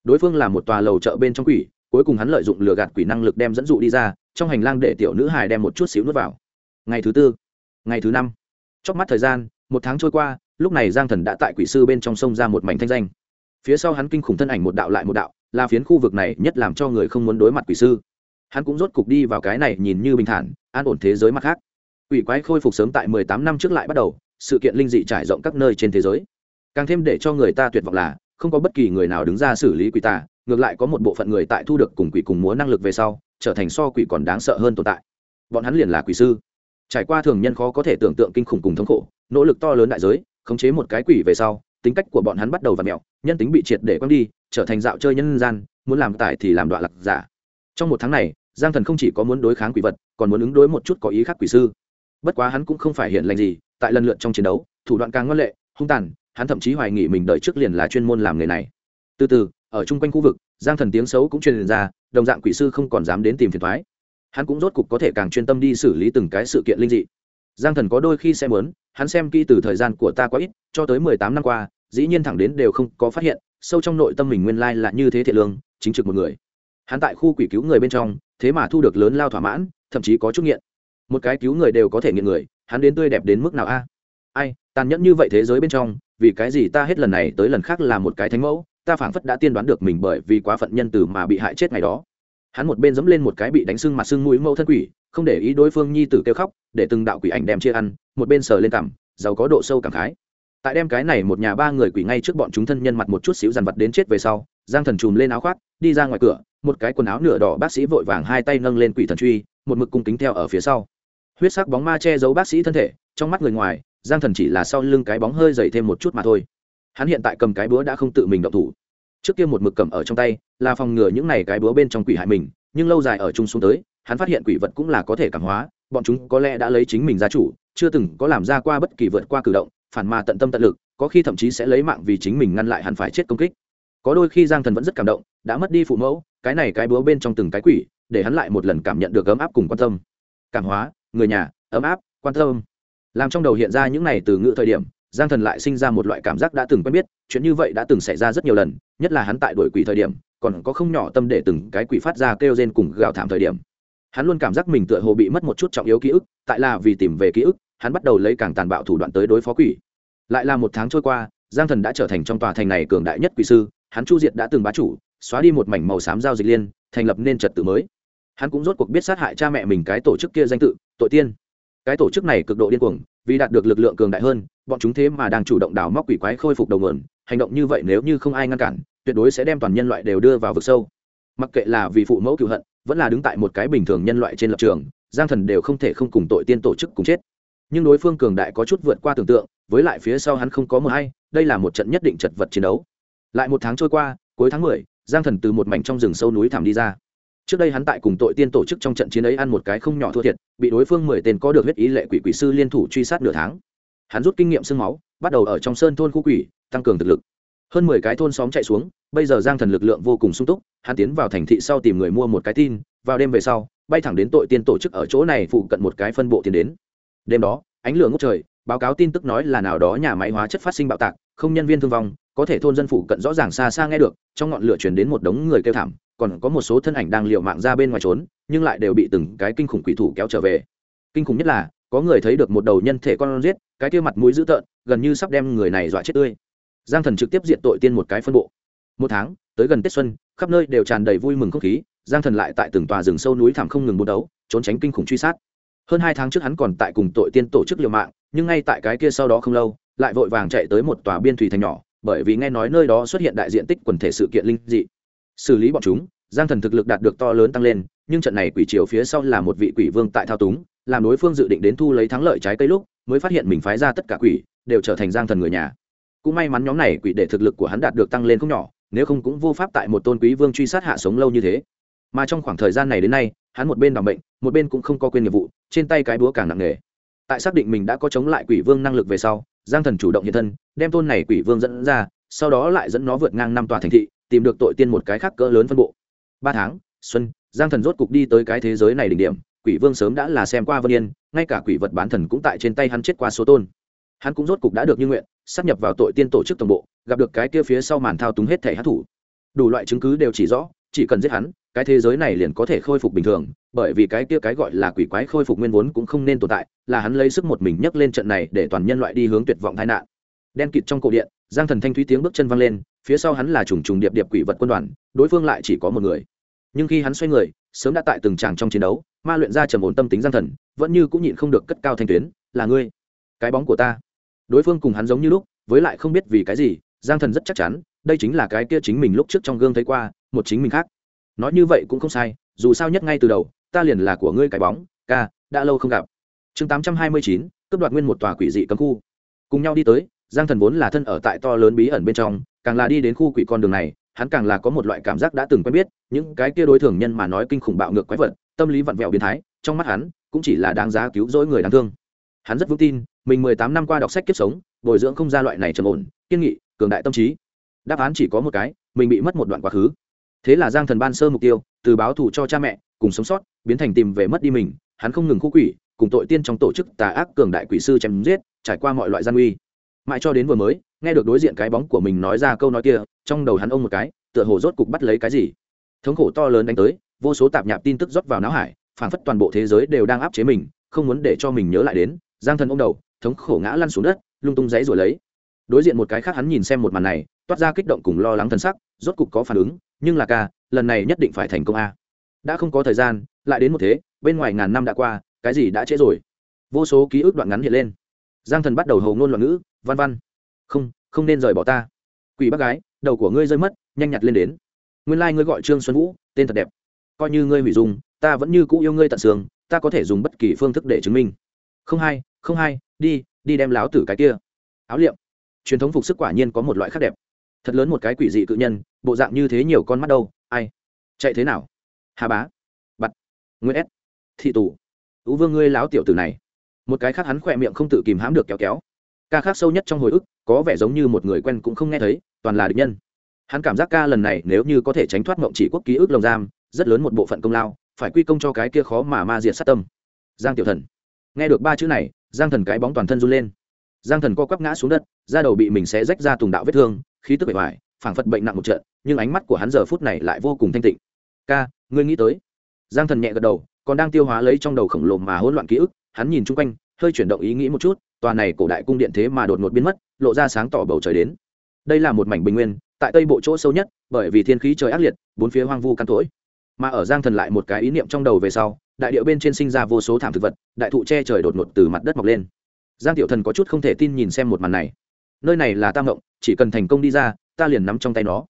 Đối phương là một tòa lầu chợ bên trong quỷ, cuối cùng hắn lợi dụng lừa gạt quỷ năng lực đem dẫn dụ đi ra, trong hành lang để tiểu nữ hài đem một chút xíu nước vào. Ngày thứ tư, ngày thứ năm chóc mắt thời gian, một tháng trôi qua, lúc này giang thần đã tại quỷ sư bên trong sông ra một mảnh thanh danh. Phía sau hắn kinh khủng thân ảnh một đạo lại một đạo, là phiến khu vực này nhất làm cho người không muốn đối mặt quỷ sư hắn cũng rốt cục đi vào cái này nhìn như bình thản, an ổn thế giới mặt khác. Quỷ quái khôi phục sớm tại mười tám năm trước lại bắt đầu, sự kiện linh dị trải rộng các nơi trên thế giới. Càng thêm để cho người ta tuyệt vọng là, không có bất kỳ người nào đứng ra xử lý quỷ tà, ngược lại có một bộ phận người tại thu được cùng quỷ cùng múa năng lực về sau, trở thành so quỷ còn đáng sợ hơn tồn tại. Bọn hắn liền là quỷ sư. Trải qua thường nhân khó có thể tưởng tượng kinh khủng cùng thống khổ, nỗ lực to lớn đại giới, khống chế một cái quỷ về sau, tính cách của bọn hắn bắt đầu và mẹo, nhân tính bị triệt để quăng đi, trở thành dạo chơi nhân gian, muốn làm tài thì làm đoạn lạc giả. Trong một tháng này giang thần không chỉ có muốn đối kháng quỷ vật, còn muốn ứng đối một chút có ý khác quỷ sư. Bất quá hắn cũng không phải hiện lành gì, tại lần lượt trong chiến đấu, thủ đoạn càng ngân lệ, hung tàn, hắn thậm chí hoài nghỉ mình đợi trước liền là chuyên môn làm nghề này. Từ từ, ở chung quanh khu vực, giang thần tiếng xấu cũng truyền ra, đồng dạng quỷ sư không còn dám đến tìm phiền thoái hắn cũng rốt cục có thể càng chuyên tâm đi xử lý từng cái sự kiện linh dị. Giang thần có đôi khi xem muốn, hắn xem kỹ từ thời gian của ta quá ít, cho tới mười tám năm qua, dĩ nhiên thẳng đến đều không có phát hiện, sâu trong nội tâm mình nguyên lai là như thế thiện lương, chính trực một người hắn tại khu quỷ cứu người bên trong, thế mà thu được lớn lao thỏa mãn, thậm chí có chút nghiện. Một cái cứu người đều có thể nghiện người, hắn đến tươi đẹp đến mức nào a? Ai, tàn nhẫn như vậy thế giới bên trong, vì cái gì ta hết lần này tới lần khác là một cái thánh mẫu, ta phảng phất đã tiên đoán được mình bởi vì quá phận nhân từ mà bị hại chết ngày đó. Hắn một bên dẫm lên một cái bị đánh sưng mặt sưng mũi mẫu thân quỷ, không để ý đối phương nhi tử kêu khóc, để từng đạo quỷ ảnh đem chia ăn, một bên sờ lên cằm, giàu có độ sâu cảm khái. Tại đem cái này một nhà ba người quỷ ngay trước bọn chúng thân nhân mặt một chút xíu dằn vặt đến chết về sau, giang thần chùm lên áo khoác đi ra ngoài cửa, một cái quần áo nửa đỏ bác sĩ vội vàng hai tay nâng lên quỷ thần truy, một mực cung kính theo ở phía sau. Huyết sắc bóng ma che giấu bác sĩ thân thể, trong mắt người ngoài, giang thần chỉ là sau lưng cái bóng hơi dày thêm một chút mà thôi. Hắn hiện tại cầm cái búa đã không tự mình động thủ. Trước kia một mực cầm ở trong tay, là phòng ngừa những này cái búa bên trong quỷ hại mình, nhưng lâu dài ở chung xuống tới, hắn phát hiện quỷ vật cũng là có thể cảm hóa, bọn chúng có lẽ đã lấy chính mình ra chủ, chưa từng có làm ra qua bất kỳ vượt qua cử động, phản mà tận tâm tận lực, có khi thậm chí sẽ lấy mạng vì chính mình ngăn lại hắn phải chết công kích có đôi khi giang thần vẫn rất cảm động, đã mất đi phụ mẫu, cái này cái búa bên trong từng cái quỷ, để hắn lại một lần cảm nhận được ấm áp cùng quan tâm. Cảm hóa, người nhà, ấm áp, quan tâm. Làm trong đầu hiện ra những này từ ngữ thời điểm, giang thần lại sinh ra một loại cảm giác đã từng quen biết, chuyện như vậy đã từng xảy ra rất nhiều lần, nhất là hắn tại đuổi quỷ thời điểm, còn có không nhỏ tâm để từng cái quỷ phát ra kêu rên cùng gào thảm thời điểm. Hắn luôn cảm giác mình tựa hồ bị mất một chút trọng yếu ký ức, tại là vì tìm về ký ức, hắn bắt đầu lấy càng tàn bạo thủ đoạn tới đối phó quỷ. Lại là một tháng trôi qua, giang thần đã trở thành trong tòa thành này cường đại nhất quỷ sư hắn chu diệt đã từng bá chủ, xóa đi một mảnh màu xám giao dịch liên, thành lập nên trật tự mới. Hắn cũng rốt cuộc biết sát hại cha mẹ mình cái tổ chức kia danh tự, tội tiên. Cái tổ chức này cực độ điên cuồng, vì đạt được lực lượng cường đại hơn, bọn chúng thế mà đang chủ động đào móc quỷ quái khôi phục đầu nguồn, hành động như vậy nếu như không ai ngăn cản, tuyệt đối sẽ đem toàn nhân loại đều đưa vào vực sâu. Mặc kệ là vì phụ mẫu cựu hận, vẫn là đứng tại một cái bình thường nhân loại trên lập trường, giang thần đều không thể không cùng tội tiên tổ chức cùng chết. Nhưng đối phương cường đại có chút vượt qua tưởng tượng, với lại phía sau hắn không có mờ hay, đây là một trận nhất định chật vật chiến đấu lại một tháng trôi qua, cuối tháng mười, giang thần từ một mảnh trong rừng sâu núi thảm đi ra. Trước đây hắn tại cùng tội tiên tổ chức trong trận chiến ấy ăn một cái không nhỏ thua thiệt, bị đối phương mười tên có được huyết ý lệ quỷ quỷ sư liên thủ truy sát nửa tháng. Hắn rút kinh nghiệm sương máu, bắt đầu ở trong sơn thôn khu quỷ, tăng cường thực lực. Hơn mười cái thôn xóm chạy xuống, bây giờ giang thần lực lượng vô cùng sung túc, hắn tiến vào thành thị sau tìm người mua một cái tin, vào đêm về sau, bay thẳng đến tội tiên tổ chức ở chỗ này phụ cận một cái phân bộ tiến đến. Đêm đó, ánh lửa ngốc trời, báo cáo tin tức nói là nào đó nhà máy hóa chất phát sinh bạo tạc, không nhân viên thương vong có thể thôn dân phụ cận rõ ràng xa xa nghe được, trong ngọn lửa chuyển đến một đống người kêu thảm, còn có một số thân ảnh đang l mạng ra bên ngoài trốn, nhưng lại đều bị từng cái kinh khủng quỷ thủ kéo trở về. Kinh khủng nhất là, có người thấy được một đầu nhân thể con giết, cái kia mặt mũi dữ tợn, gần như sắp đem người này dọa chết tươi. Giang thần trực tiếp diện tội tiên một cái phân bộ. Một tháng, tới gần tết xuân, khắp nơi đều tràn đầy vui mừng không khí, giang thần lại tại từng tòa rừng sâu núi thảm không ngừng bút đấu, trốn tránh kinh khủng truy sát. Hơn hai tháng trước hắn còn tại cùng tội tiên tổ chức liều mạng, nhưng ngay tại cái kia sau đó không lâu, lại vội vàng chạy tới một tòa biên thủy thành nhỏ bởi vì nghe nói nơi đó xuất hiện đại diện tích quần thể sự kiện linh dị. Xử lý bọn chúng, giang thần thực lực đạt được to lớn tăng lên, nhưng trận này quỷ triều phía sau là một vị quỷ vương tại thao túng, làm đối phương dự định đến thu lấy thắng lợi trái cây lúc, mới phát hiện mình phái ra tất cả quỷ đều trở thành giang thần người nhà. Cũng may mắn nhóm này quỷ để thực lực của hắn đạt được tăng lên không nhỏ, nếu không cũng vô pháp tại một tôn quý vương truy sát hạ sống lâu như thế. Mà trong khoảng thời gian này đến nay, hắn một bên đ ò n bệnh, một bên cũng không có quên nghiệp vụ, trên tay cái búa càng nặng nề tại xác định mình đã có chống lại quỷ vương năng lực về sau, giang thần chủ động hiện thân, đem tôn này quỷ vương dẫn ra, sau đó lại dẫn nó vượt ngang năm tòa thành thị, tìm được tội tiên một cái khác cỡ lớn phân bộ. Ba tháng, xuân, giang thần rốt cục đi tới cái thế giới này đỉnh điểm, quỷ vương sớm đã là xem qua vân yên, ngay cả quỷ vật bán thần cũng tại trên tay hắn chết qua số tôn. Hắn cũng rốt cục đã được như nguyện sắp nhập vào tội tiên tổ chức tổng bộ, gặp được cái kia phía sau màn thao túng hết thể hát thủ. Đủ loại chứng cứ đều chỉ rõ, chỉ cần giết hắn cái thế giới này liền có thể khôi phục bình thường, bởi vì cái kia cái gọi là quỷ quái khôi phục nguyên vốn cũng không nên tồn tại, là hắn lấy sức một mình nhấc lên trận này để toàn nhân loại đi hướng tuyệt vọng tai nạn. Đen kịt trong cổ điện, giang thần thanh thúy tiếng bước chân văng lên, phía sau hắn là trùng trùng điệp điệp quỷ vật quân đoàn, đối phương lại chỉ có một người. Nhưng khi hắn xoay người, sớm đã tại từng tràng trong chiến đấu, ma luyện ra trầm ổn tâm tính giang thần, vẫn như cũng nhịn không được cất cao thanh tuyến, là ngươi, cái bóng của ta. Đối phương cùng hắn giống như lúc, với lại không biết vì cái gì, giang thần rất chắc chắn, đây chính là cái kia chính mình lúc trước trong gương thấy qua, một chính mình khác nói như vậy cũng không sai, dù sao nhất ngay từ đầu, ta liền là của ngươi cái bóng, ca, đã lâu không gặp. Chương tám trăm hai mươi chín, cướp đoạt nguyên một tòa quỷ dị cấm khu. Cùng nhau đi tới, giang thần vốn là thân ở tại to lớn bí ẩn bên trong, càng là đi đến khu quỷ con đường này, hắn càng là có một loại cảm giác đã từng quen biết, những cái kia đối thường nhân mà nói kinh khủng bạo ngược quái vật, tâm lý vặn vẹo biến thái, trong mắt hắn, cũng chỉ là đáng giá cứu rỗi người đáng thương. Hắn rất vững tin, mình mười tám năm qua đọc sách kiếp sống, bồi dưỡng không ra loại này trầm ổn, kiên nghị, cường đại tâm trí. Đáp án chỉ có một cái, mình bị mất một đoạn quá khứ thế là giang thần ban sơ mục tiêu, từ báo thù cho cha mẹ, cùng sống sót, biến thành tìm về mất đi mình. Hắn không ngừng khu quỷ, cùng tội tiên trong tổ chức tà ác cường đại quỷ sư chém giết, trải qua mọi loại gian uy mãi cho đến vừa mới, nghe được đối diện cái bóng của mình nói ra câu nói kia, trong đầu hắn ông một cái, tựa hồ rốt cục bắt lấy cái gì. Thống khổ to lớn đánh tới, vô số tạp nhạp tin tức rót vào não hải, phảng phất toàn bộ thế giới đều đang áp chế mình, không muốn để cho mình nhớ lại đến, giang thần ông đầu, thống khổ ngã lăn xuống đất, lung tung giấy rồi lấy. Đối diện một cái khác hắn nhìn xem một màn này, toát ra kích động cùng lo lắng thân sắc, rốt cục có phản ứng nhưng là ca, lần này nhất định phải thành công a. Đã không có thời gian, lại đến một thế, bên ngoài ngàn năm đã qua, cái gì đã trễ rồi? Vô số ký ức đoạn ngắn hiện lên. Giang thần bắt đầu hầu ngôn loạn ngữ, văn văn. Không không nên rời bỏ ta. Quỷ bác gái, đầu của ngươi rơi mất, nhanh nhặt lên đến. Nguyên lai、like、ngươi gọi trương xuân vũ, tên thật đẹp. Coi như ngươi hủy dùng ta vẫn như cũ yêu ngươi tận xương, ta có thể dùng bất kỳ phương thức để chứng minh. Không hai không hai, đi đi đem láo tử cái kia. Áo liệm. Truyền thống phục sức quả nhiên có một loại khác đẹp. Thật lớn một cái quỷ dị cự nhân bộ dạng như thế nhiều con mắt đâu, ai? Chạy thế nào? Hà bá. Bặt. Nguyễn s. Thị tù. Ú vương ngươi láo tiểu tử này. Một cái khác hắn khỏe miệng không tự kìm hãm được kéo kéo. Ca khác sâu nhất trong hồi ức, có vẻ giống như một người quen cũng không nghe thấy, toàn là địch nhân. Hắn cảm giác ca lần này nếu như có thể tránh thoát mộng chỉ quốc ký ức lồng giam, rất lớn một bộ phận công lao, phải quy công cho cái kia khó mà ma diệt sát tâm. Giang tiểu thần. Nghe được ba chữ này, giang thần cái bóng toàn thân run lên. Giang thần co quắp ngã xuống đất, da đầu bị mình xé rách ra tùng đạo vết thương, khí tức bể hoài phảng phật bệnh nặng một trận, nhưng ánh mắt của hắn giờ phút này lại vô cùng thanh tịnh. Ca, ngươi nghĩ tới. Giang thần nhẹ gật đầu, còn đang tiêu hóa lấy trong đầu khổng lồ mà hỗn loạn ký ức, hắn nhìn chung quanh, hơi chuyển động ý nghĩ một chút, tòa này cổ đại cung điện thế mà đột ngột biến mất, lộ ra sáng tỏ bầu trời đến. Đây là một mảnh bình nguyên, tại tây bộ chỗ sâu nhất, bởi vì thiên khí trời ác liệt, bốn phía hoang vu căn tối mà ở giang thần lại một cái ý niệm trong đầu về sau, đại điệu bên trên sinh ra vô số thảm thực vật, đại thụ che trời đột ngột từ mặt đất mọc lên. Giang tiểu thần có chút không thể tin nhìn xem một màn này nơi này là tam ngộng chỉ cần thành công đi ra, ta liền nắm trong tay nó.